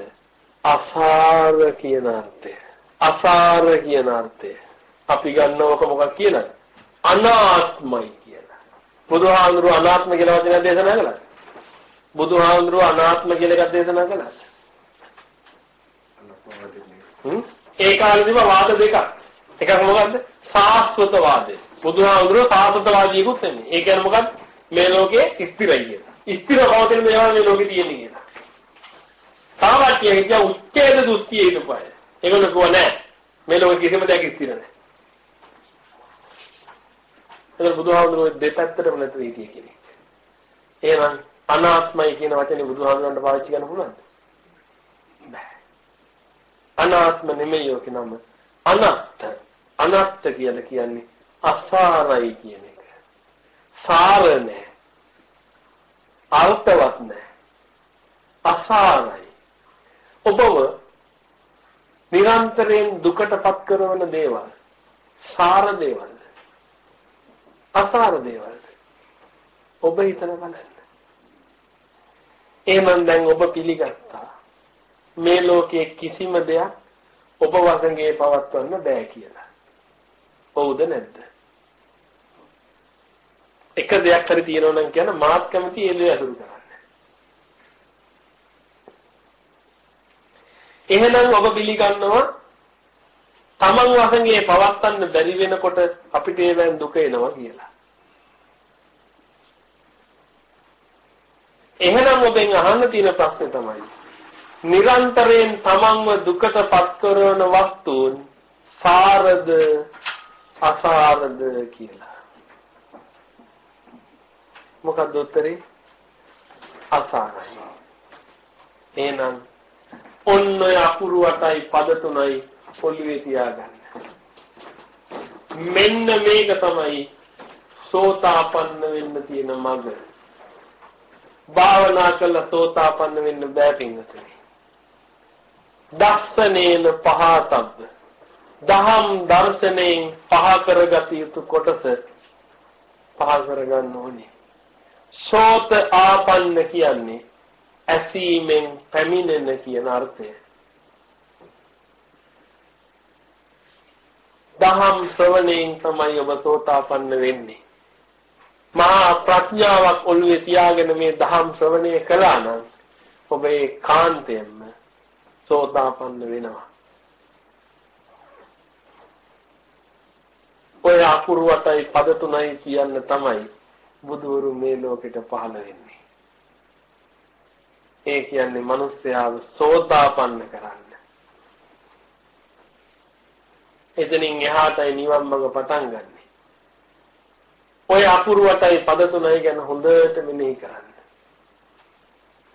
අසාර කියන අර්ථය. අසාර කියන අර්ථය. අපි ගන්නවක මොකක් කියලාද? අනාත්මයි කියලා. බුදුහාඳුරු අනාත්ම කියලා වචනයක් දේශනා කළා. බුදුහාඳුරු අනාත්ම කියලා එකක් දේශනා කළා. හ්ම් ඒ කාලෙදිම වාද දෙකක්. එකක් මොකද්ද? සාස්වත වාදය. බුදුහාඳුරු සාස්වතවාදීකුත් නෙමෙයි. ඒ කියන්නේ මොකක්ද? මේ ලෝකේ ස්ථිරයි කියලා. ස්ථිර පවතින මේවා මේ ලෝකේ තියෙන්නේ කියලා. තාවට්ටිය කිය උච්ඡේද දෘෂ්ටිය ඉදපය. ඒගොල්ලෝ කිව්වා නෑ. මේ ලෝකෙ කිසිම දෙයක් ස්ථිර නෑ. ඒක බුදුහාමුදුරුවෝ දෙපැත්තටම නැතුව හිටියේ කෙනෙක්. එහෙනම් අනාත්මයි කියන වචනේ බුදුහාමුදුරන්ට පාවිච්චි කරන්න පුළුවන්ද? බෑ. අනාත්ම නෙමෙයි ඔක නම. අනත්ත. අනත්ත කියලා කියන්නේ අසාරයි කියන එක. සාර නැහැ. අර්ථවත් නැහැ. අසාරයි. ඔබව නිරන්තරයෙන් දුකටපත් කරන දේවල් සාර දේවල් අසාර දේවල් ඔබ හිතන බලන්න එහෙනම් දැන් ඔබ පිළිගත්තා මේ ලෝකයේ කිසිම දෙයක් ඔබ වසඟේ පවත්වන්න බෑ කියලා. ඔව්ද නැද්ද? එක දෙයක් හරි තියෙනවා නම් කියන මාත් කැමති එළිය අසුරු කරන්න. එහෙනම් ඔබ පිළිගන්නවා තමන් වසඟේ පවත්වන්න බැරි වෙනකොට අපිට ඒවෙන් දුක එනවා කියලා. එහෙනම් ඔබෙන් අහන්න තියෙන ප්‍රශ්නේ තමයි නිරන්තරයෙන් තමන්ව දුකටපත් කරන වස්තුන් සාරද අසාරද කියලා. මොකක්ද උත්තරේ? අසාරයි. එහෙනම් ඔන්න ඔය අකුරු අටයි පද තුනයි පොළවේ තියාගන්න. මෙන්න මේක තමයි සෝතාපන්න වෙන්න තියෙන මඟ. භාවනා කළ සෝතාපන්න වෙන්න බෑ පින්වතුනි. දස්සනේන පහතබ්බ. දහම් දර්ශනයෙන් පහ කරගත යුතු කොටස පහ කරගන්න ඕනේ. සෝත ආපන්න කියන්නේ ඇසීමෙන් පැමිණෙන කියන අර්ථය. දහම් ශ්‍රවණයෙන් තමයි ඔබ සෝතාපන්න වෙන්නේ. මහා ප්‍රඥාවක් ඔළුවේ තියාගෙන මේ දහම් ශ්‍රවණය කළා නම් ඔබ ඒ කාන්තයෙන්ම සෝතාපන්න වෙනවා. ඔය අකුරු වටයි පද තුනයි කියන්න තමයි බුදුවරු මේ ලෝකෙට පහළ වෙන්නේ. ඒ කියන්නේ මිනිස්යාව සෝතාපන්න කරන්න. එතනින් එහාටයි නිවන් මඟ පටන් ගන්නෙ. ඔය අකුරු වටයි පද තුනයි ගැන හොඳට මෙනෙහි කරන්න.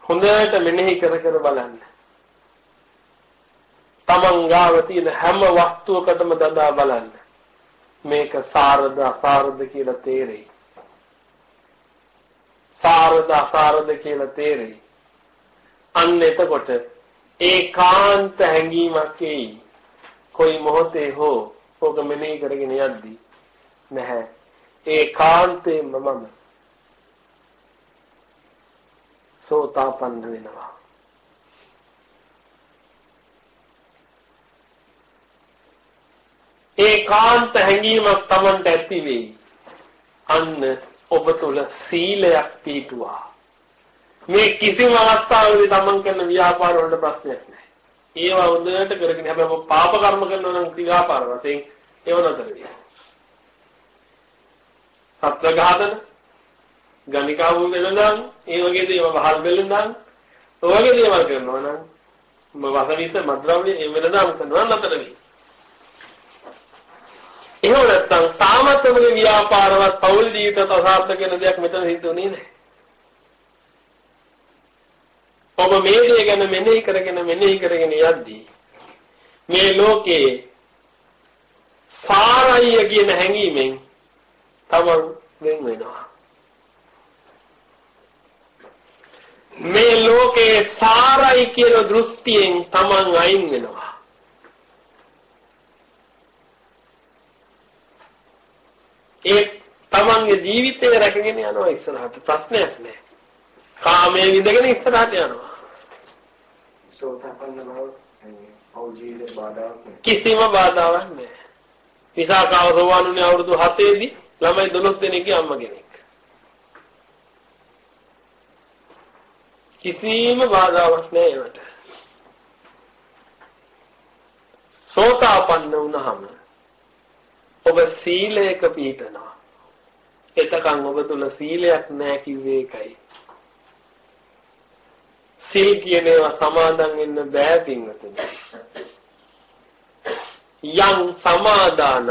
හොඳට මෙනෙහි කර කර බලන්න. තමන් ගාව තියෙන හැම වස්තුවකටම දදා බලන්න. මේක සාරද අසාරද කියලා තේරෙයි. සාරද අසාරද කියලා තේරෙයි. අන්න එතකොට ඒකාන්ත හැඟීමක් එයි. කොයි මොහොතේ හෝ ඕක මෙනෙහි කරගෙන යද්දී නැහැ. ඒකාන්තයෙන්ම මම සෝතාපන්න වෙනවා. ඒකාන්ත හැඟීමක් Tamanට ඇති වෙයි. අන්න ඔබ තුල සීලයක් පිටුවා. මේ කිසිම අවස්ථාවකදී Taman කරන ව්‍යාපාර වලට ප්‍රශ්නයක් නැහැ. ඒවා හොඳට කරගෙන හැබැයි ඔබ පාප කර්ම කරනවා නම් ක්‍රියාපාර වශයෙන් ඒව නතර වෙනවා. සත්ව ඝාතන, ගණිකා වූ වෙනදාන්, ඒ වගේ දේවල් වහල් බෙල්ලෙන්දාන්, ඔය වගේ දේවල් කරනවා නම් ඔබ වසවිස මද්ද්‍රව්‍ය ඒ වෙනදාම කරනවා නතර වෙයි. එහෙම නැත්නම් සාමත්වමගේ ව්‍යාපාරවත් පෞල් ජීවිතත් අසාර්ථක වෙන දෙයක් මෙතන හිතුනේ නැහැ. ඔබ මේ දේ ගැන මෙනෙහි කරගෙන මෙනෙහි කරගෙන යද්දී මේ ලෝකේ සාරය කියන හැඟීමෙන් තමන් වෙන් වෙනවා. මේ ලෝකේ සාරයි කියන දෘෂ්ටියෙන් තමන් අයින් වෙනවා. ඒ තමන්ගේ ජීවිතය රැකගෙන යනවා ඉස්සරහට ප්‍රශ්නයක් නෑ. කාමයේ විඳගෙන ඉස්සරහට යනවා. සෝතාපන්න බව. කිසිම බාධාවක් නෑ. විසාකාව සෝවානුනේ අවුරුදු 7 දී ළමයි 12 දෙනෙක්ගේ අම්ම කෙනෙක්. කිසිම බාධාවක් නෑ ඒවට. සෝතාපන්න වුණාම ඔබ සීලයක පිළිපදනවා. එතකන් ඔබ තුල සීලයක් නැහැ කිව්වේ ඒකයි. සීල් කියන ඒවා සමාදන් වෙන්න බෑ පින්වතුනි. යම් සමාදානං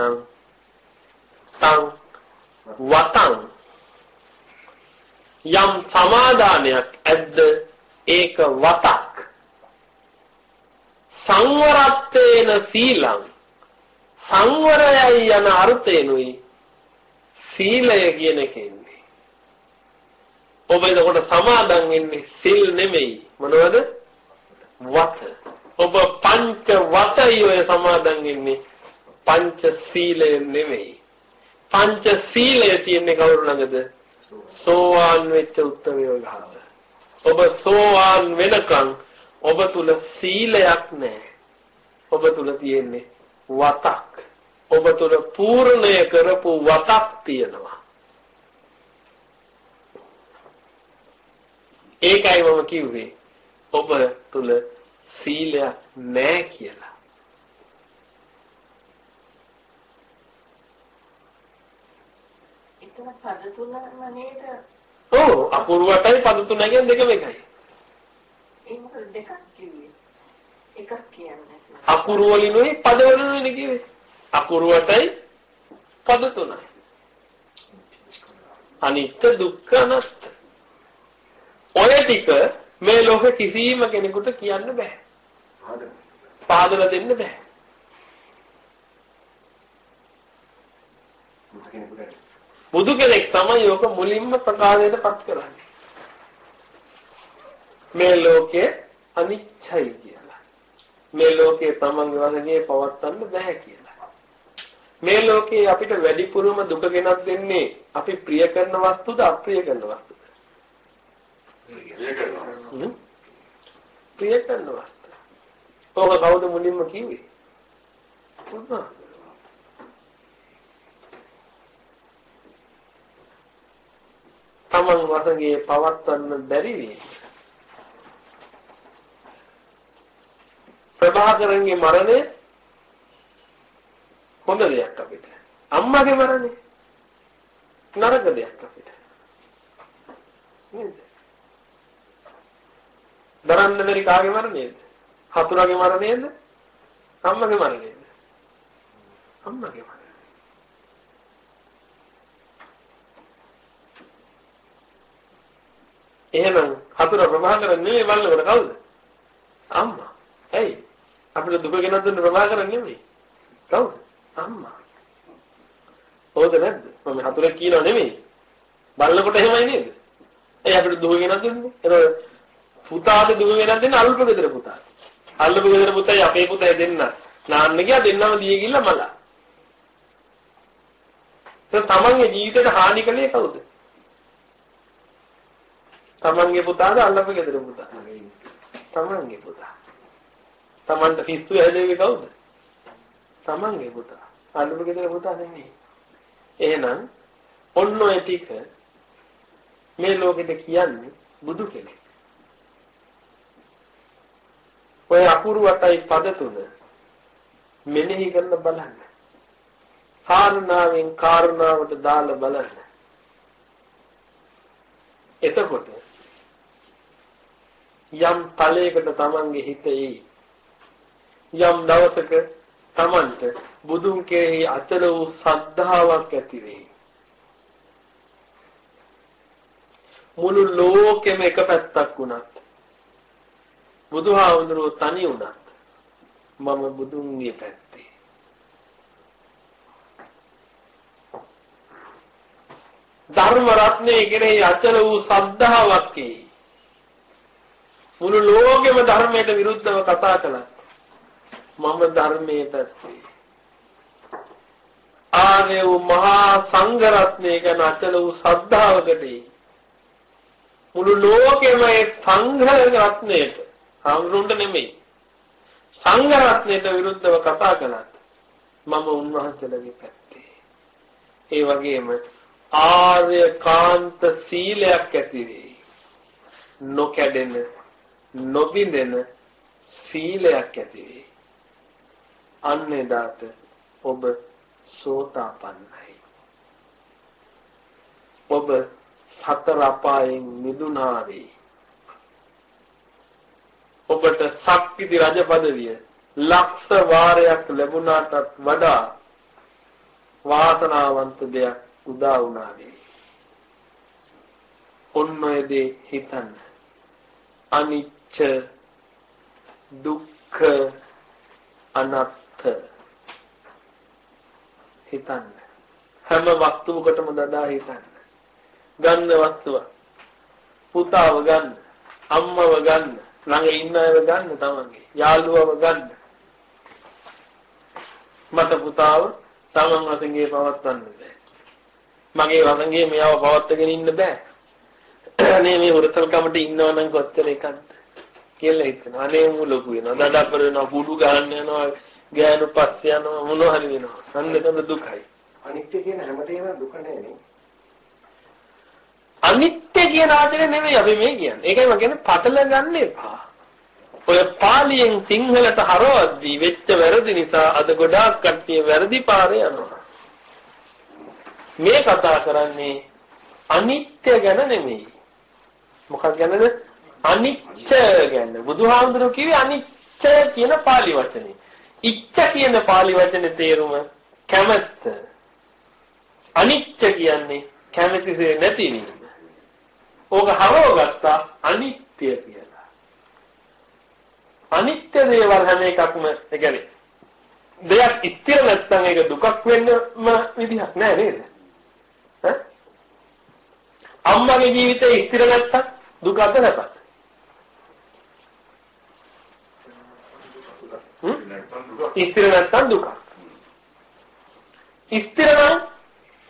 තං වතං යම් සමාදානයක් ඇද්ද ඒක වතක් සංවරත්තේන සීලං සංවරයයි යන අර්ථයෙන්ුයි සීලය කියන එක ඉන්නේ. ඔබ එතකොට සමාදන් වෙන්නේ සිල් නෙමෙයි මොනවද? වත. ඔබ පංච වතයි ඔය සමාදන් වෙන්නේ පංච සීලය නෙමෙයි. පංච සීලය තියෙන්නේ කවුරු ළඟද? සෝවාන් වෙච්ච උත්තරයෝ ගාව. ඔබ සෝවාන් වෙනකන් ඔබ තුල සීලයක් නැහැ. ඔබ තුල තියෙන්නේ වතක්. ඔබ තුළ පූර්ණය කරපු වතක් තියෙනවා. ඒකයි මම කිව්වේ ඔබ තුළ සීලයක් නැහැ කියලා. එතන පද තුනම නේද? ඔව් අපූර්වටයි පද තුනගෙන් දෙකම එකයි. ඒ මොකද දෙකක් කිව්වේ? එකක් කියන්නේ. අකුරු වලිනුයි පද වලිනුයි කිව්වේ. අකුරුවටයි පද තුනයි. අනිත්‍ය දුක්ඛ අනාත්ම. ඔය ටික මේ ලෝක කිසිම කෙනෙකුට කියන්න බෑ. පාදලා දෙන්න බෑ. බුදු කෙනෙක් තමයි යෝක මුලින්ම ප්‍රකාශයට පත් කරන්නේ. මේ ලෝකයේ අනිච්චයි කියලා. මේ ලෝකයේ තමන්ගේ වශයෙන් පවත්වන්න බෑ කියලා. මේ ලෝකේ අපිට වැඩිපුරම දුක ගෙනත් දෙන්නේ අපි ප්‍රිය කරන වස්තුද අප්‍රිය කරන වස්තුද? ප්‍රිය කරන වස්තු. ඔබ කවුද මුලින්ම කිව්වේ? පුදුමා. තමන් වශයෙන් පවත්වන්න බැරි වේ. ප්‍රභාකරන්ගේ මරණය හොඳ දෙයක් අපිට. අම්මගේ මරණය නරක දෙයක් අපිට. නේද? දරන්න බැරි කාගේ මරණයද? හතුරගේ මරණයද? අම්මගේ මරණයද? අම්මගේ මරණය. එහෙනම් හතුර ප්‍රභාකරන් නෙමෙයි බලනකොට කවුද? අම්මා. ඇයි? අපිට දුක ගෙනත් දුන්න ප්‍රභාකරන් නෙමෙයි. කවුද? අම්මා. හොද නැද්ද? මම හතුරෙක් කියනවා නෙමෙයි. බලනකොට එහෙමයි නේද? ඒ අපිට දුක ගෙනත් දුන්නේ. ඒක පුතාට දුක ගෙනත් දෙන්න අල්ප ගෙදර පුතා. අල්ප ගෙදර පුතයි අපේ පුතයි දෙන්න. නාන්න ගියා දෙන්නම දිය ගිල්ල මලා. ඒ තමන්ගේ ජීවිතේට හානි කළේ කවුද? තමන්ගේ පුතාද අල්ලප ගෙදර පුතා? තමන්ගේ පුතා. තමන්ට පිස්සු හැදෙන්නේ කවුද? තමන්ගේ පුතා. අල්ලප ගෙදර පුතා නෙමෙයි. එහෙනම් ඔන්න ඔය ටික මේ ලෝකෙට කියන්නේ බුදු කෙනෙක්. ඔය අකුරු අටයි පද තුන මෙනෙහි කරලා බලන්න. කාරණාවෙන් කාරණාවට දාලා බලන්න. එතකොට යම් ඵලයකට Tamange හිත එයි. යම් දවසක Tamanට බුදුන් කෙරෙහි අචල වූ සද්ධාාවක් ඇති වෙයි. මුළු ලෝකෙම එක පැත්තක් වුණත් බුදුහාමුදුරුවෝ තනි වුණත් මම බුදුන්ගේ පැත්තේ. ධර්ම රත්නයේ කෙරෙහි අචල වූ සද්ධාාවක් එයි. මුළු ලෝකෙම ධර්මයට විරුද්ධව කතා කළා. මම ධර්මයේ පැත්තේ. ආර්ය වූ මහා සංඝ රත්නය ගැන අචල වූ ශ්‍රද්ධාවකදී මුළු ලෝකෙම ඒ සංඝ රත්නයට හාමුදුරන්ට නෙමෙයි සංඝ රත්නයට විරුද්ධව කතා කළත් මම උන්වහන්සේලගේ පැත්තේ. ඒ වගේම ආර්ය කාන්ත සීලයක් ඇති වෙයි. නොකැඩෙන නොබිඳෙන සීලයක් ඇති වෙයි. අන්න එදාට ඔබ සෝතාපන්නයි. ඔබ සතර අපායෙන් මිදුණා වේ. ඔබට ශක්තිදි රජ পদවිය ලක්ෂ වාරයක් ලැබුණාටත් වඩා වාසනාවන්ත දෙයක් උදා වුණා වේ. ඔන්න ඔය දේ හිතන්න. අනිච්ච දුක්ඛ අනාත්ත හිතන්න. හැම වස්තුවකටම දදා හිතන්න. ගන්න වස්තුව. පුතාව ගන්න, අම්මව ගන්න, ළඟ ඉන්න අයව ගන්න තමන්ගේ, යාළුවව ගන්න. මට පුතාව තමන් වශයෙන් පවත්වන්න බෑ. මගේ වශයෙන් මෙයාව පවත්වාගෙන ඉන්න බෑ. අනේ මේ හොරතල්කමට ඉන්නවා නම් කොච්චර එකක්ද කියලා හිතනවා. අනේ මු ලොකු වෙනවා. දඩප්පර වෙනවා, කුඩු ගන්න යනවා, ගෑනු පස්ස යනවා, මොනවා හරි වෙනවා. අන්නකම දුකයි. අනිත්‍ය කියන හැමතේම දුක නෙවෙයි. අනිත්‍ය කියන ආදරේ නෙමෙයි අපි මේ කියන්නේ. ඒකයි මම කියන්නේ පටල ගන්න එපා. ඔය පාලියෙන් සිංහලට හරවද්දී වෙච්ච වැරදි නිසා අද ගොඩාක් කට්ටිය වැරදි පාරේ යනවා. මේ කතා කරන්නේ අනිත්‍ය ගැන නෙමෙයි. මොකක් ගැනද? අනිච්ච ගැන. බුදුහාමුදුරුවෝ කිව්වේ අනිච්ච කියන pāli වචනේ. ඉච්ඡ කියන pāli වචනේ තේරුම කැමැත්ත. අනිච්ච කියන්නේ කැමැතිසේ නැති වීම. ඕක හරවගත්තා අනිත්‍ය කියලා. අනිත්‍ය දේවල් හැම එකක්ම ඒ කියන්නේ දෙයක් ස්ථිර නැත්නම් ඒක දුකක් වෙන්නම විදිහක් නෑ නේද? ඈ අම්මගේ ජීවිතේ ස්ථිර නැත්තම් දුකද නැපත්? ස්ථිර නැත්තම් දුක. ස්ථිර නම්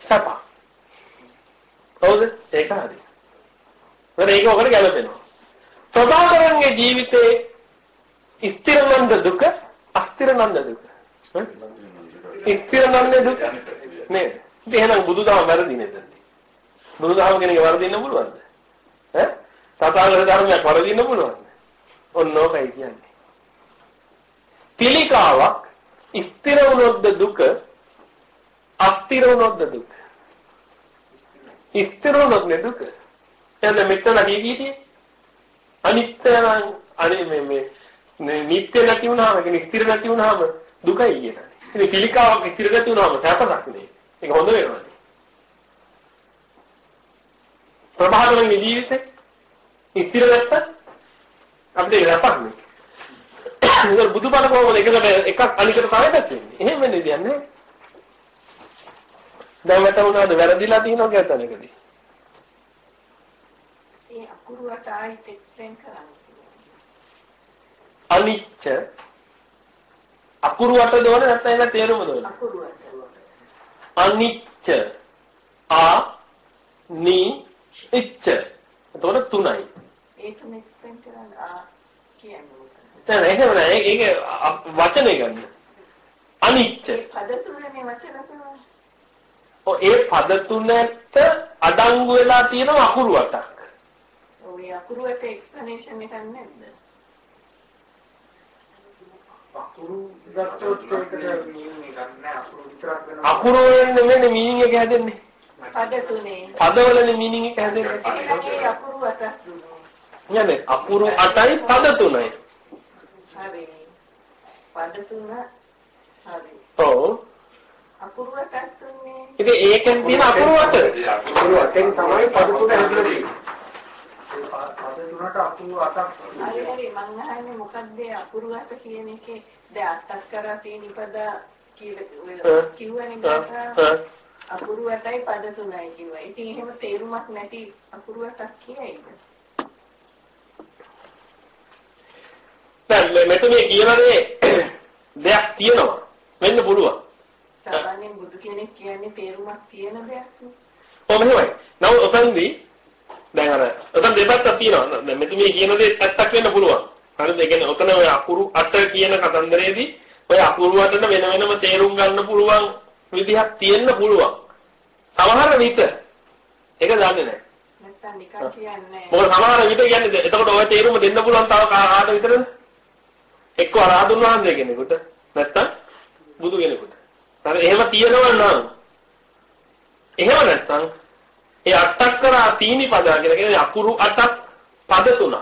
සප. හවුද? ඒක හරි. මොකද ඒක ඔකට ගැලපෙනවා. ප්‍රභාකරන්ගේ ජීවිතේ ස්ථිර නන්ද දුක, අස්ථිර නන්ද දුක. ස්ථිර නන්ද දුක නේද? ඉතින් එහෙනම් බුදුදහම වැරදි නේද? බුදුදහම කෙනෙක් වරදින්න පුළුවන්ද? ඈ? තථාගත ධර්මයක් වරදින්න පුළුවන්ද? ඔන්න ඕකයි කියන්නේ. පිළිකාවක් ස්ථිර වුණොත්ද දුක අස්ථිර වුණොත්ද දුක? ස්ථිර වුණොත් නේ දුක. එතන මෙතන කීකීටි අනිත්‍ය නම් අනේ මේ මේ නිත්‍ය නැති වුණාම කියන්නේ ස්ථිර නැති වුණාම දුකයි කියන්නේ ඉතින් පිළිකාවක් ස්ථිර නැති වුණාම සැපක් නේ. ඒක හොඳ වෙනවා ප්‍රභාකරගේ ජීවිතේ ස්ථිර නැත්නම් අපිට රැපක් නේ. මොකද බුදුබණ කොහොමද එකකට එකක් අනිකට තව එකක් වෙන්නේ. එහෙම වෙන්නේ දෙයක් නෑ. දැන් වැටුණාද වැරදිලා තියෙනවා කියලා තැනකදී. ඒ අකුරුවට ආයෙත් එක්ස්ප්ලেইন කරන්න. අනිච්ච අකුරුවට දෝන නැත්නම් ඒක තේරුම දෝන. අකුරුවට. අනිච්ච ආ නි ඉච්ච. එතකොට තුනයි. ඒක එක්ස්ප්ලেইন කරන්න ආ කියන්නේ දැන් එහෙම නෑ ඒක වචනේ ගන්න. අනිච්ච. පද තුනනේ වචන තුන. ඔය ඒ පද තුනට අඩංගු වෙලා තියෙන අකුරු අටක්. ඔය අකුරුවට එක්ස්ප්ලනේෂන් එකක් නැද්ද? අකුරු ඒකට මීනින් නෑ අකුරු. අකුරු මීනින් එක හැදෙන්නේ. පද තුනේ. පදවලනේ මීනින් එක හැදෙන්නේ. අකුරු අටක් දුන්නා. නේද? අකුරු අටයි පද තුනයි. හරි. පද තුන හරි. ඔව්. අකුරු අටක් දුන්නේ. ඉතින් ඒකෙන් තියෙන අකුරු අට. අකුරු අටෙන් තමයි පද තුන හැදෙන්නේ. ඒ පද තුනට අකුරු අටක් හරි හරි මං අහන්නේ මොකද්ද අකුරු අට කියන එකේ දැන් අටක් කරා තියෙන පද කියලා කිව්වනේ අකුරු අටයි පද තුනයි කිව්වා. ඉතින් එහෙම තේරුමක් නැති අකුරු අටක් කියයිද? දැන් මෙතුමේ කියන දේ දෙයක් තියෙනවා. වෙන්න පුළුවන්. සාමාන්‍යයෙන් බුදු කෙනෙක් කියන්නේ තේරුමක් තියෙන දෙයක් නේ. ඔව් මෙහෙමයි. නමුත් ඔතනදී දැන් අර ඔතන දෙපැත්තක් තියෙනවා. දැන් මෙතුමේ කියන දේ පැත්තක් වෙන්න පුළුවන්. හරිද? ඒ කියන්නේ ඔතන ඔය අකුරු අට කියන කතන්දරේදී ඔය අකුරු අටට වෙන වෙනම තේරුම් ගන්න පුළුවන් විදිහක් තියෙන්න පුළුවන්. සමහර විට ඒක දන්නේ නැහැ. නැත්තම් නිකන් කියන්නේ මොකද සමහර විට කියන්නේ එතකොට ඔය තේරුම දෙන්න පුළුවන් තව කාට විතරද? එක්ක අරහතුන් වහන්සේ කෙනෙකුට නැත්තම් බුදු කෙනෙකුට. හරි එහෙම තියෙනවා නම් එහෙම නැත්තම් ඒ අටක් කරා තීනි පදා කියලා කියන්නේ අකුරු අටක් පද තුනක්.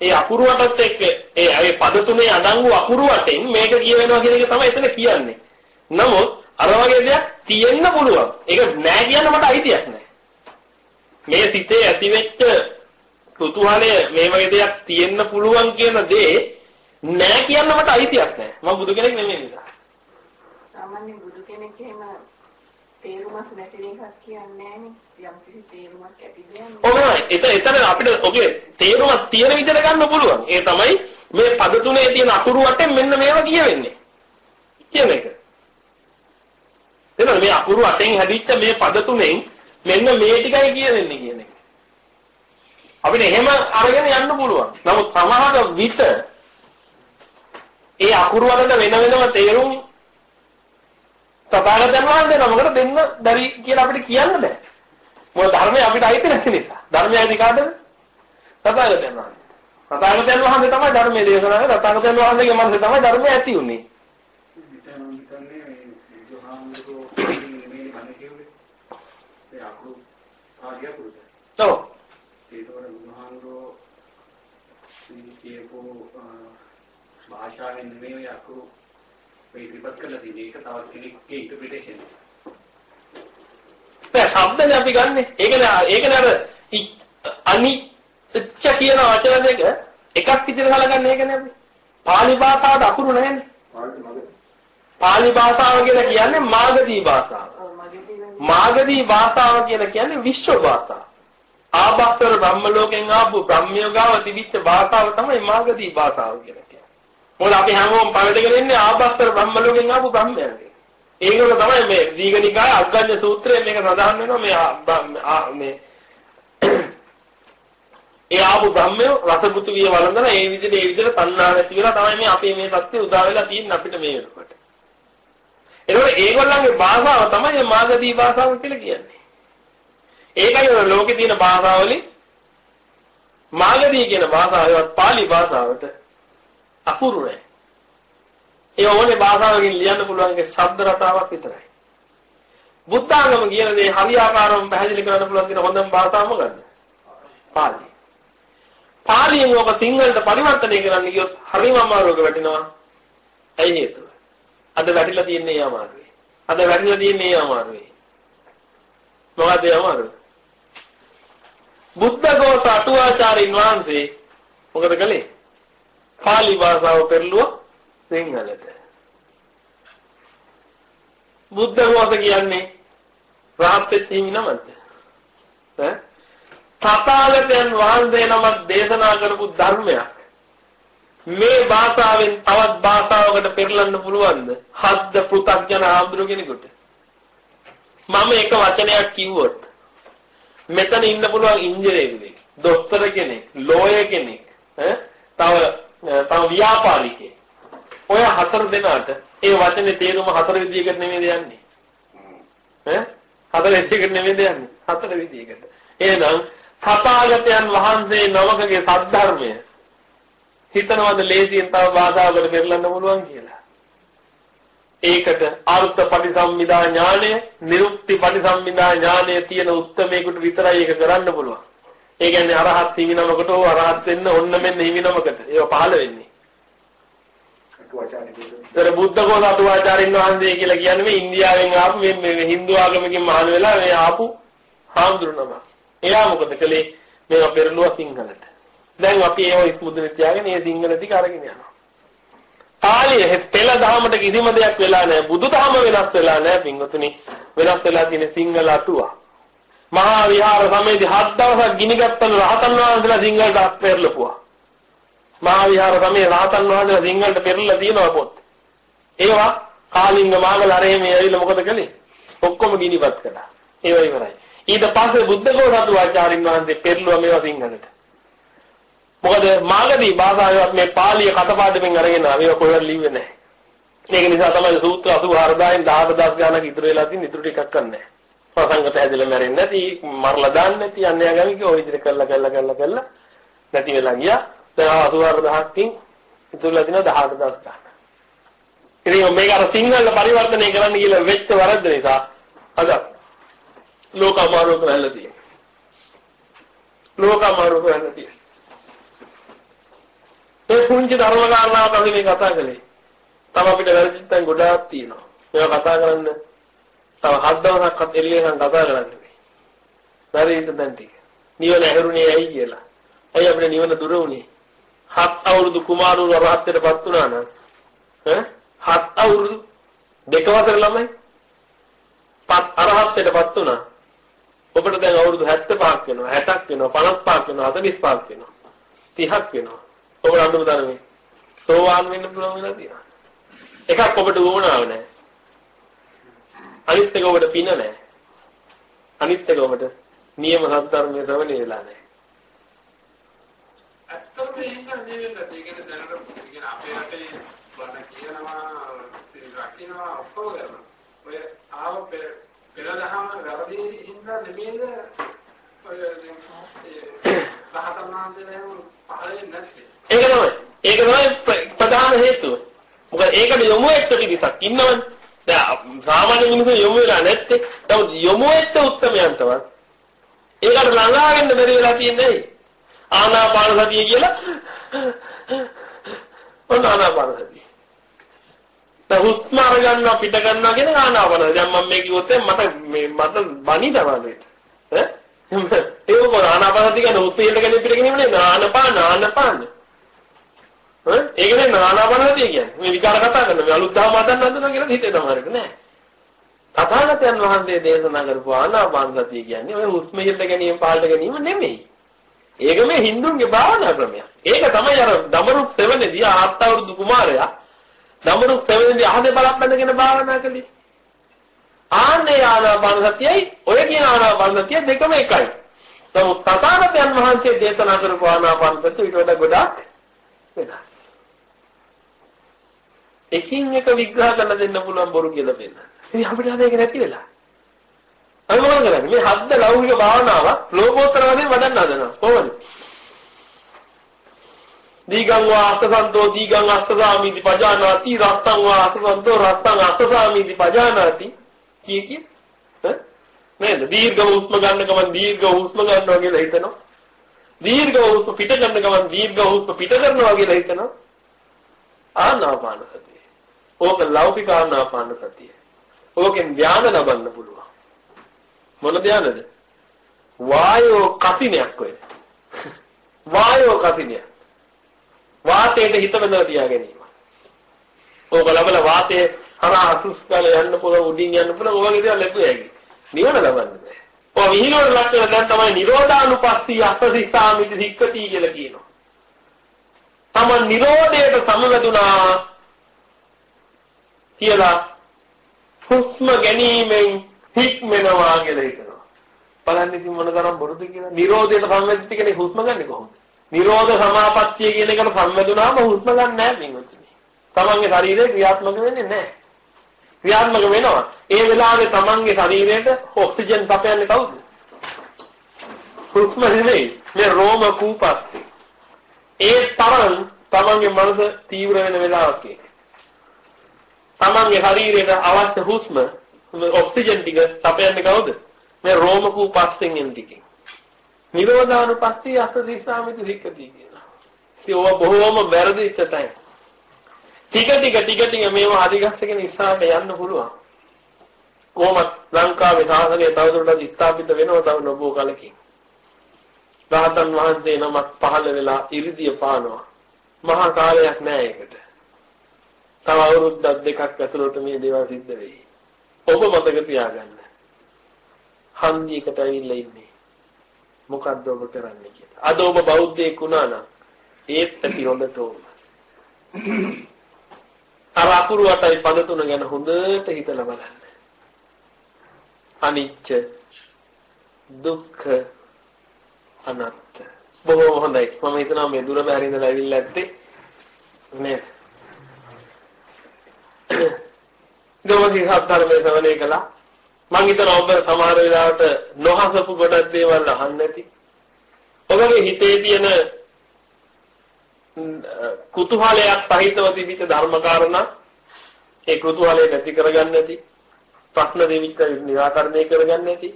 ඒ අකුරු අටත් එක්ක ඒ ඒ පද තුනේ අඩංගු අකුරු අටෙන් මේක කියවෙනවා කියන එක තමයි එතන කියන්නේ. නමුත් අර වගේ දෙයක් තියෙන්න පුළුවන්. ඒක නෑ කියන්න මට අයිතියක් නෑ. මේ සිතේ ඇතිවෙච්ච කුතුහලය මේ වගේ දෙයක් තියෙන්න පුළුවන් කියන දේ නෑ කියන්න මට අයිතියක් නෑ. මම බුදු කෙනෙක් නෙමෙයි නිසා. සාමාන්‍ය බුදු කෙනෙක් එහෙම තේරුමක් නැති එකක් කියන්නේ නෑනේ. යම් කිසි තේරුමක් ඇති දෙයක්. ඔව් එතන අපිට ඔගේ තේරුමක් තියෙන විදිහට ගන්න පුළුවන්. ඒ තමයි මේ පද තුනේ තියෙන අකුරු වටෙන් මෙන්න මේවා කියවෙන්නේ. කියන එක. එතන මේ අකුරු අටෙන් හැදිච්ච මේ පද තුනෙන් මෙන්න මේ ටිකයි කියවෙන්නේ කියන එක. අපිට එහෙම අරගෙන යන්න පුළුවන්. නමුත් සමහර විට ඒ අකුරු වලට වෙන වෙනම තේරුම් තථාගතයන් වහන්සේ නමකට දෙන්න බැරි කියලා අපිට කියන්න බෑ. මොකද ධර්මය අපිට අයිති නැති නිසා. ධර්මය අයිති කාටද? තථාගතයන් වහන්සේ. තථාගතයන් වහන්සේ තමයි ධර්මයේ දේශනා කරන්නේ. තථාගතයන් වහන්සේගේ මනසේ තමයි ධර්මය ඇති උනේ. ඔව්. ඒකවල මේ කියපු භාෂාවෙන් නෙමෙයි ඔය අකුරු මේ ඉදිරිපත් කරලා තියෙන්නේ ඒක තවත් කෙනෙක්ගේ ඉන්ටර්ප්‍රිටේෂන් දැන් ශබ්දනේ අපි ගන්නෙ. ඒකනේ ඒකනේ අර අනිච්ච කියන වචන දෙක එකක් විදිහට ගලගන්නේ ඒකනේ අපි. පාලි භාෂාවට අකුරු නැහැනේ. පාලි භාෂාව කියලා කියන්නේ මාගදී භාෂාව. මාගදී භාෂාව කියලා කියන්නේ විශ්ව භාෂාව. ආභස්තර බ්‍රහ්ම ලෝකෙන් ආපු බ්‍රහ්මයෝගාව තිබිච්ච භාෂාව තමයි මාගදී භාෂාව කියන්නේ. මොකද අපි හැමෝම පළදගෙන ඉන්නේ ආභස්තර බ්‍රහ්ම ලෝකෙන් ආපු බ්‍රහ්මයන්ගේ. ඒකල තමයි මේ දීඝනිකාය අග්ගඤ්ඤ සූත්‍රයේ මේක සඳහන් වෙනවා මේ මේ ඒ ආපු බ්‍රහ්මයෝ රසපුතු විය වළඳන ඒ විදිහට ඒ විදිහට තණ්හා නැති වෙලා තමයි මේ අපේ මේ සත්‍ය උදා වෙලා තියෙන්නේ අපිට මේ වෙනකොට. ඒකෝට ඒගොල්ලන්ගේ භාෂාව තමයි මේ මාගදී භාෂාව කියලා කියන්නේ. ඒකයි ඔය ලෝකේ තියෙන භාෂාවලින් මාගදී කියන භාෂාවවත් pāli භාෂාවට අකුරු නැහැ. ඒ ඕනේ භාෂාවකින් ලියන්න පුළුවන්ගේ ශබ්ද රටාවක් විතරයි. බුද්ධාගම කියන දේ හරියාකාරවම පැහැදිලි කරන්න පුළුවන් දින හොඳම භාෂාව මොකද්ද? පාලි. පාලියෙන් ඔබ සිංහලට පරිවර්තනය කරන්න ගියොත් හරිම අමාරුවක වැටෙනවා. ඇයි හේතුව? අද වැටිලා තියන්නේ ඒ අමාරුවේ. අද වැටිලා තියන්නේ ඒ අමාරුවේ. මොකද ඒ අමාරුව? බුද්ධ ගෝත අටුවාචාරින් වහන්සේ මොකද කළේ? පාලි භාෂාව පෙරළුවා සිංහලට. බුද්ධ ගෝත කියන්නේ රාහත් වෙච්ච හිමි නමද? ඈ තථාගතයන් වහන්සේ නමක් දේශනා කරපු ධර්මයක් මේ භාෂාවෙන් තවත් භාෂාවකට පෙරලන්න පුළුවන්ද? හද්ද පෘථග්ජන ආම්දුර කෙනෙකුට. මම එක වචනයක් කිව්වොත් මෙතන ඉන්න පුළුවන් ඉංජිනේරුවෙක්, දොස්තර කෙනෙක්, ලෝයර් කෙනෙක්, ඈ තව තව ව්‍යාපාරිකයෙක්. ඔය හතර දෙනාට ඒ වචනේ තේරුම හතර විදිහකට නෙමෙයි යන්නේ. ඈ හතර විදිහකට නෙමෙයි යන්නේ. හතර විදිහකට. එහෙනම් තථාගතයන් වහන්සේ නමකගේ සද්ධර්මය හිතනවද ලේසියෙන් තව භාෂාවකට පෙරලන්න පුළුවන් කියලා. ඒකට අර්ථ පරිසම්මිදා ඥානය, නිරුක්ති පරිසම්මිදා ඥානය තියෙන උත්මේකට විතරයි ඒක කරන්න පුළුවන්. ඒ කියන්නේ අරහත් හිමිනමකට හෝ අරහත් වෙන්න ඔන්න මෙන්න හිමිනමකට ඒව පහළ වෙන්නේ. ඒතර බුද්ධ ගෝසතු ආචාර්යින් වහන්සේ කියලා කියන්නේ මේ ඉන්දියාවෙන් ආපු මේ හින්දු ආගමකින් මහාන වෙලා මේ ආපු හාමුදුරුවෝ නම. එයා මොකද කළේ? මේවා පෙරළුවා සිංහලට. දැන් අපි ඒව ඉස්මුදුනේ තියාගෙන මේ සිංහල ටික අරගෙන යනවා. පාලියේ පෙළ දහමට කිසිම දෙයක් වෙලා නැහැ. බුදුදහම වෙනස් වෙලා නැහැ පින්වතුනි. වෙනස් වෙලා තියෙන සිංහල අටුවා. මහා විහාර සමයේදී හත් දවසක් ගිනිගත්තන රහතන් වහන්සේලා සිංහලට අත්පෙරලපුවා. මහා විහාර සමයේ රහතන් වහන්සේලා සිංහලට පෙරලලා තියෙනවා පොත්. ඒවා කාලිංග මාගල අරේ මේ ඇවිල්ලා මොකද කළේ? ඔක්කොම ගිනිපත් කළා. ඒවා ඉවරයි. ඊට පස්සේ බුද්ධ ගෝසතු ආචාර්යින් වහන්සේ පෙරළුවා මේවා සිංහලට. මොකද මාගදී භාෂාවෙත් මේ පාලිය කටපාඩමින් අරගෙන ආවේ කොහෙවත් ලිව්වේ නැහැ. ඒක නිසා තමයි සූත්‍ර 84000න් 18000 ගානක් ඉතුරු වෙලා තියෙන ඉතුරු ටිකක් ගන්නෑ. ප්‍රසංගත හැදෙලා මැරෙන්නේ නැති මරලා දාන්න නැති අන්‍ය ගමික ඔය විදිහට කළා කළා කළා කළා නැති වෙලා ගියා. දැන් 84000කින් ඉතුරුලා තියෙනවා 18000 ගානක්. ඉතින් මේක අර සිංහල පරිවර්තනය කරන්න කියලා වෙච්ච වරද්ද නිසා අද ලෝක අමාරුව කරලා තියෙනවා. ලෝක අමාරුව කරලා තියෙනවා. ඒ පුංචි ධර්ම කාරණාවක් අපි මේ කතා කළේ. තව අපිට වැරදි තැන් ගොඩාක් තියෙනවා. මේවා කතා කරන්න තව හත් දවසක්වත් එල්ලේනම් කතා කරන්නේ. බැරිද දැන් ටික. නිවන ඇහැරුණේ ඇයි කියලා. ඇයි අපිට නිවන දුර වුණේ? හත් අවුරුදු කුමාරවරු රහත්ත්වයටපත් වුණා නම් ඈ හත් අවුරුදු දෙක වසර ළමයි පත් අරහත්ත්වයටපත් වුණා. ඔබට දැන් අවුරුදු 75ක් වෙනවා 60ක් වෙනවා 55ක් වෙනවා 45ක් වෙනවා 30ක් වෙනවා. ඔබ අඳුම තරමේ සෝවාන් වෙන්න පුළුවන් වෙලා තියෙනවා. එකක් ඔබට වුණාව නැහැ. අනිත් එක ඔබට පින නැහැ. අනිත් එක ඔබට නියම සත්‍යර්මයේ ශ්‍රවණය වෙලා නැහැ. ඇත්තටම ඒක නෙවෙයි ඒ කියන්නේ දැනට කියන්නේ අපේ රටේ බණ කියනවා රකින්නවා ඔක්කොම කරනවා. ඔය ආව පෙරදහම වැරදි හින්දා නෙමෙයිද ඔය. ඒක තමයි. ඒක තමයි ප්‍රධාන හේතුව. මොකද ඒකට යොමු වෙච්ච පිරිසක් ඉන්නවනේ. දැන් සාමාන්‍ය මිනිස්සු යොමු වෙලා නැත්තේ. නමුත් යොමු වෙච්ච උත්තරයන්ටවත් ඒකට ළඟා වෙන්න බැරි වෙලා තියෙන්නේ ආනාපාන සතිය කියලා. ඔන්න ආනාපාන සතිය. දැන් හුස්ම අරගන්නවා පිට ගන්නවා කියන ආනාපාන. දැන් මම මේ කිව්වොත් මට මේ මට බනි තමයි. ඈ ඒක මොන ආනාපාන සතිය කියන හුස්ම ඉන්න ගැනීම පිට ගැනීම නේ ආනාපාන ආනාපාන. ඈ ඒක නේ ආනාපාන සතිය කියන්නේ. මේ විකාර කතා කරන මේ අලුත් දහම හදන්න හදනවා කියලා හිතේ තමයිරක නෑ. තථාගතයන් වහන්සේ දේශනා කරපු ආනාපාන සතිය කියන්නේ ඔය හුස්ම ඉන්න ගැනීම පාලට ගැනීම නෙමෙයි. ඒක මේ හින්දුන්ගේ භාවනා ක්‍රමයක්. ඒක තමයි අර දමරුක් සෙවණේදී ආත් අවුරුදු කුමාරයා දමරුක් සෙවණේදී අහසේ බලක් බඳගෙන භාවනා කළේ. ආන්නේ ආනාපාන සතියයි ඔය කියන ආනාපාන සතිය දෙකම එකයි. නමුත් තථාගතයන් වහන්සේ දේශනා කරපු ආනාපාන සතිය ඊට වඩා ගොඩාක් වෙනස්. එකින් එක විග්‍රහ කරලා දෙන්න පුළුවන් බොරු කියලා දෙන්න. ඉතින් අපිට අද ඒක නැති වෙලා. අපි මොකද කරන්නේ? මේ හද්ද ලෞකික භාවනාව ලෝකෝත්තර වශයෙන් වඩන්න හදනවා. කොහොමද? දීගං වා අස්සසන්තෝ දීගං අස්සසාමිති පජානාති රත්තං වා අස්සසන්තෝ රත්තං අස්සසාමිති පජානාති කිය කිය නේද දීර්ඝ හුස්ම ගන්න ගමන් දීර්ඝ හුස්ම ගන්නවා කියලා හිතනවා දීර්ඝ හුස්ම පිට කරන ගමන් දීර්ඝ හුස්ම පිට කරනවා කියලා හිතනවා ආනාපාන සතිය ඕක ලෞකික ආනාපාන සතිය ඕකෙන් ධානය ලබන්න පුළුවන් මොන ධානයද වායෝ කසිනයක් ඔය වායෝ කසිනයක් වාතයට හිත බඳලා තියා ගැනීම. ඕක ලබල වාතයේ හරහා සුස්කල යන්න පුළුවන් උඩින් යන්න පුළුවන් ඔයගේ දේවල් ලැබුවේ ඇයි. නිවන ලබන්න බෑ. ඔය විහිළුවට ලක්ෂණ දැන් තමයි නිරෝධානුපස්සී අස්සසිස්සාමිති සික්කති කියලා කියනවා. තමන් නිරෝධයට සමවැදුනා කියලා හුස්ම ගැනීමෙන් හික්මනවා කියලා හිතනවා. බලන්න ඉතින් මොන තරම් බොරුද කියලා. නිරෝධයට සම්බන්ධිත කෙනෙක් හුස්ම ගන්නේ කොහොමද? නිරෝධ සමාපත්තිය කියන එකට සම්බන්ධුනාම හුස්ම ගන්න නැහැ මින්වතුනි. තමන්ගේ ශරීරය ක්‍රියාත්මක වෙන්නේ නැහැ. ක්‍රියාත්මක වෙනවා. ඒ වෙලාවේ තමන්ගේ ශරීරයට ඔක්සිජන් සපයන්නේ කවුද? හුස්ම නෙමෙයි. මේ රෝම කූපස්සේ. ඒ තරම් තමන්ගේ මනස තීව්‍ර වෙන වෙලාවක තමන්ගේ ශරීරයට අවශ්‍ය හුස්ම ඔක්සිජන් ටික සපයන්නේ කවුද? මේ රෝම කූපස්යෙන් එන ටිකෙන්. නිරෝධානුපස්සී අස්ස දිස්සාමිති සික්කති කියනවා. ඉතින් ඕවා බොහෝම වැරදිච්ච තැන්. ටික ටික ටික ටික මේවා අධිගස්සගෙන ඉස්සරහට යන්න පුළුවන්. කොහොමද ලංකාවේ සාසනය තවදුරටත් ස්ථාපිත වෙනව තව නොබෝ කලකින්. රහතන් වහන්සේ නමක් පහළ වෙලා ඉරිදිය පානවා. මහා කාලයක් නෑ ඒකට. තව අවුරුද්දක් දෙකක් ඇතුළත මේ දේවල් සිද්ධ වෙයි. ඔබ මතක තියාගන්න. හන්දියකට ඇවිල්ලා ඉන්නේ. මොකද්ද ඔබ කරන්නේ කියලා. අද ඔබ බෞද්ධයෙක් වුණා නම් ඒත් ඇති හොඳට ඕන. අර අකුරු අටයි පද තුන ගැන හොඳට හිතලා බලන්න. අනිච්ච දුක්ඛ අනාත්ත. බොහොම හොඳයි. මම හිතනවා මේ දුර බැහැර ඉඳලා ඇවිල්ලා ඇත්තේ නේද? දවසේ හතරේ සවනේ කළා. මං හිතනවා ඔබ සමහර වෙලාවට නොහසපු ගොඩක් දේවල් අහන්නේ නැති. ඔබගේ හිතේ තියෙන කුතුහලයක් සහිතව තිබිච්ච ධර්ම කාරණා ඒ කුතුහලය නැති කරගන්න නැති. ප්‍රශ්න දෙවිච්ච निराකරණය කරගන්න නැති.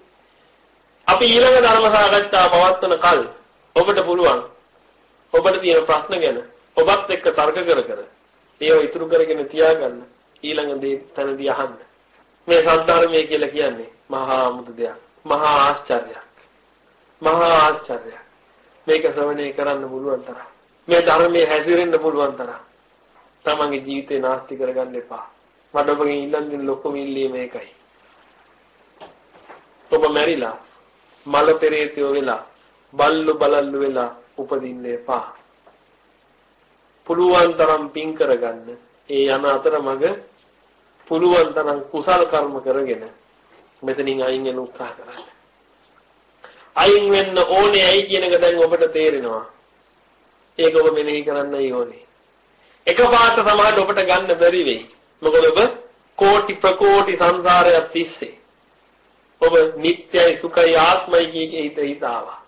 අපි ඊළඟ ධර්ම සාකච්ඡා පවත්වන කල් ඔබට පුළුවන් ඔබට තියෙන ප්‍රශ්න ගැන ඔබත් එක්ක තර්ක කර කර ඒව ඉතුරු කරගෙන තියාගන්න ඊළඟ දේ තනදී අහන්න. මේ සද්ධර්මය කියලා කියන්නේ මහා අමුතු දෙයක්. මහා ආශ්චර්යයක්. මහා ආශ්චර්යයක්. මේක ශ්‍රවණය කරන්න පුළුවන් තරම්. මේ ධර්මයේ හැසිරෙන්න පුළුවන් තරම්. තමන්ගේ ජීවිතේ නාස්ති කරගන්න එපා. මට ඔබගෙන් ඉල්ලන්නේ ලොකුම ඉල්ලීම මේකයි. ඔබ මැරිලා මල පෙරේතයෝ වෙලා බල්ලු බලල්ලු වෙලා උපදින්න එපා. පුළුවන් තරම් පින් කරගන්න. ඒ යන අතරමඟ පුළුවන් තරම් කුසල් කර්ම කරගෙන මෙතනින් අයින් වෙන උත්සාහ කරන්න. අයින් වෙන්න ඕනේ ඇයි කියන එක දැන් ඔබට තේරෙනවා. ඒක ඔබ මෙනෙහි කරන්නයි ඕනේ. එකපාරට සමහරට ඔබට ගන්න බැරි වෙයි. මොකද ඔබ කෝටි ප්‍රකෝටි සංසාරයක් තිස්සේ ඔබ නිත්‍යයි සුඛයි ආත්මයි කියකේ හිත හිතාවා.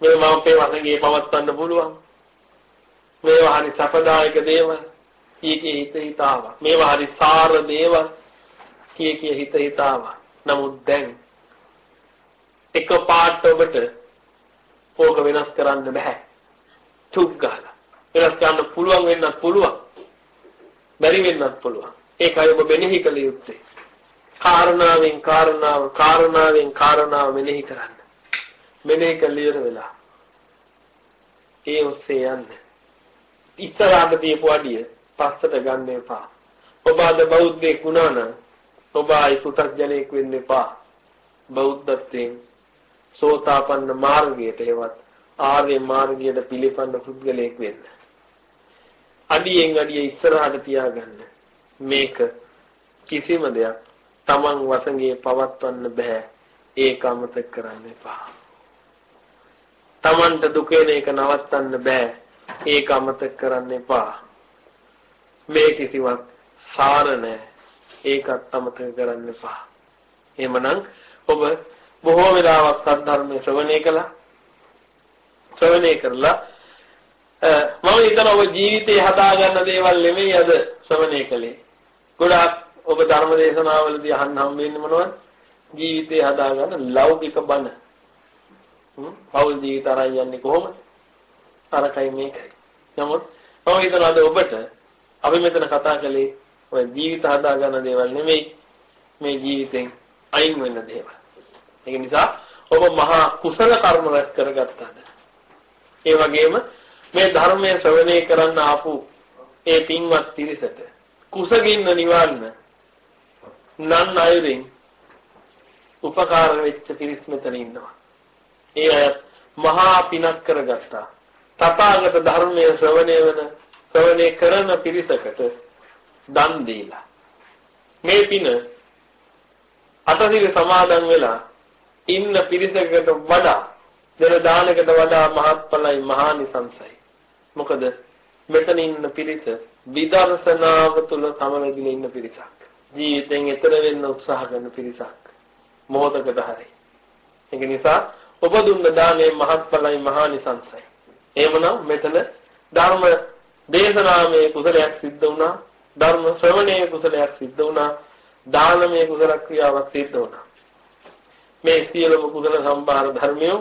මේ මම අපේ වශයෙන් පවත්වන්න පුළුවන්. මේවා හරි සපදායක දේවල්. කීකේ හිත හිතාවා. මේවා හරි සාර දේවල් කීකේ හිත හිතාවා. නමුත් දැන් එක පාට ඔබට ඕක වෙනස් කරන්න බෑ. චුක් ගහලා. වෙනස් කරන්න පුළුවන් වෙන්නත් පුළුවන්. බැරි වෙන්නත් පුළුවන්. ඒකයි ඔබ මෙනෙහි කළ යුත්තේ. කාරණාවෙන් කාරණාව කාරණාවෙන් කාරණාව මෙනෙහි කරන්න. මෙනෙහි කළ ඉවර වෙලා. ඒ ඔස්සේ යන්න. ඉස්සරහට තියපු අඩිය පස්සට ගන්න එපා. ඔබ අද බෞද්ධයෙක් වුණා නම් ඔබ ආයි පුතග්ජනෙක් වෙන්න එපා. බෞද්ධත්වයෙන් සෝතාපන්න මාර්ගයට එවත් ආර්ය මාර්ගයට පිළිපන්න පුද්ගලයෙක් වෙන්න. අඩියෙන් අඩිය ඉස්සරහට තියාගන්න. මේක කිසිම දෙයක් Taman වසඟේ පවත්වන්න බෑ. ඒක අමතක කරන්න එපා. Tamanට දුක එන එක නවත්තන්න බෑ. ඒක අමතක කරන්න එපා. මේ කිසිවක් සාර නැහැ. ඒකත් අමතක කරන්න එපා. එහෙමනම් ඔබ බොහෝ වෙලාවක් සද්ධර්මයේ ශ්‍රවණය කළා. ශ්‍රවණය කරලා මම හිතන ඔබ ජීවිතේ හදාගන්න දේවල් නෙමෙයි අද ශ්‍රවණය කළේ. ගොඩාක් ඔබ ධර්ම දේශනාවලදී අහන්න හම් වෙන්නේ මොනවද? ජීවිතේ හදාගන්න ලෞකික බණ. හ්ම් පෞල් ජීවිත අරන් යන්නේ කොහොමද? අරකයි මේකයි. නමුත් මම හිතනවා අද ඔබට අපි මෙතන කතා කළේ ඔය ජීවිත හදාගන්න දේවල් නෙමෙයි මේ ජීවිතෙන් අයින් වෙන දේවල්. ඒක නිසා ඔබ මහා කුසල කර්ම රැස් කරගත්තාද? ඒ වගේම මේ ධර්මයේ ශ්‍රවණය කරන්න ආපු ඒ පින්වත් පිරිසට කුසගින්න නිවන්න නන් අයුරින් උපකාර වෙච්ච පිරිස් මෙතන ඉන්නවා. ඒ අය මහා පිනක් කරගත්තා. තථාගත ධර්මයේ ශ්‍රවණය වෙන ශ්‍රවණය කරන පිරිසකට දන් දීලා මේ පින අතදිග සමාදන් වෙලා ඉන්න පිරිසකට වඩා දෙන දානකට වඩා මහත්ඵලයි මහානිසංසයි මොකද මෙතන ඉන්න පිරිස විදර්ශනාව තුල සමවැදිලා ඉන්න පිරිසක් ජීවිතෙන් එතර වෙන්න උත්සාහ කරන පිරිසක් මොහොතකට හරි ඒක නිසා ඔබ දුන්න දානේ මහත්ඵලයි මහානිසංසයි එහෙමනම් මෙතන ධර්ම දේශනාමය කුසලයක් සිද්ධ වුණා. ධර්ම ශ්‍රවණයේ කුසලයක් සිද්ධ වුණා. දානමය කුසල ක්‍රියාවක් සිද්ධ වුණා. මේ සියලුම කුසල සම්භාර ධර්මියෝ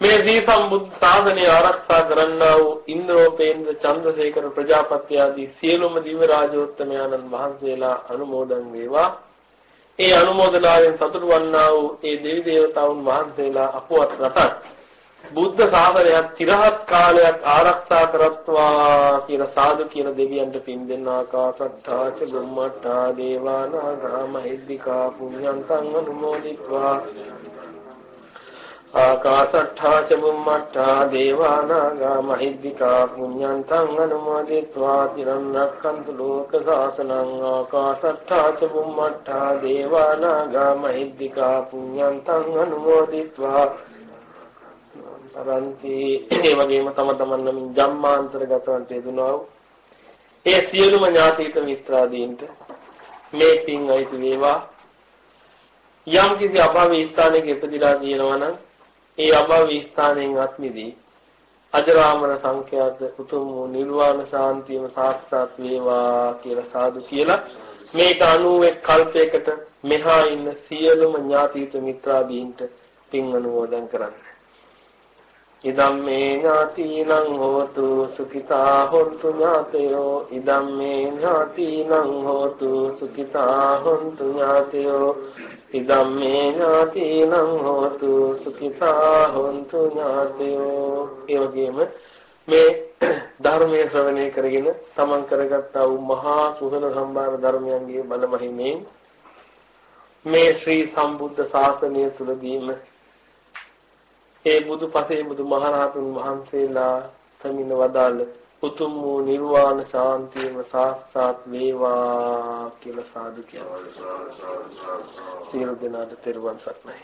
මේ දී සම්බුද්ධ ශාසනය ආරක්ෂා කරන්නා වූ ඉන්ද්‍රෝපේන්ද්‍ර චන්ද්‍රසේකර ප්‍රජාපති ආදී සියලුම දිව්‍ය රාජෝත්තමයන්න් වහන්සේලා අනුමෝදන් වේවා. ඒ අනුමෝදනාවෙන් සතුටු වන්නා වූ ඒ දෙවි දේවතාවුන් වහන්සේලා අපවත් රටත් බුද්ධ සාවරයක් තිරහත් කාලයක් ආරක්ෂා කරත්වා කියන සාදු කියන දෙවියන්ට පින් දෙන්න ආකාසට්ඨාච බුම්මට්ඨා දේවානාගා මහිද්దికා පුඤ්ඤන්තං අනුමෝදිත්වා. ආකාසට්ඨා ච බුම්මට්ඨා දේවානාගා මහිද්దికා පුඤ්ඤන්තං අනුමෝදිත්වා. තිරන් රක්칸තු ලෝක සාසනං ආකාසට්ඨා ච බුම්මට්ඨා දේවානාගා මහිද්దికා පුඤ්ඤන්තං අනුමෝදිත්වා. අරන්ති ඒ වගේම තම තමන් නමින් ජම්මාන්තරගතවන්ට යෙදුනා වූ ඒ සියලුම ඥාතීත මිත්‍රාදීන්ට මේ පින් අයිති වේවා. යම් කිසි අභාවී ස්ථානයක ඉපදිලා තියෙනවා නම් ඒ අභාවී ස්ථානයෙන් අත්මිදී අජරාමර සංඛ්‍යාත උතුම් වූ නිර්වාණ ශාන්තියම සාක්ෂාත් වේවා කියලා සාදු කියලා මේක 91 කල්පයකට මෙහා ඉන්න සියලුම ඥාතීත මිත්‍රාදීන්ට පින් අනුමෝදන් කරන්න. ඉදම් මේ ඥාතිනං හෝතු සුඛිතා හොන්තු ඥාතයෝ. ඉදම් මේ ඥාතිනං හෝතු සුඛිතා හොන්තු ඥාතයෝ. ඉදම් මේ ඥාතිනං හෝතු සුඛිතා හොන්තු ඥාතයෝ. ඒ වගේම මේ ධර්මයේ ශ්‍රවණය කරගෙන තමන් කරගත්තා වූ මහා කුසල සම්භාර ධර්මයන්ගේ බල මහිමෙන් මේ ශ්‍රී සම්බුද්ධ ශාසනය තුලදීම ඒ බුදු පසේ බුදු මහරහතුන් වහන්සේලා තමින වදාළ උතුම් වූ නිර්වාණ ශාන්තියම සාක්ෂාත් වේවා කියලා සාදු කියනවා. සියලු දෙනාට තෙරුවන් සරණයි.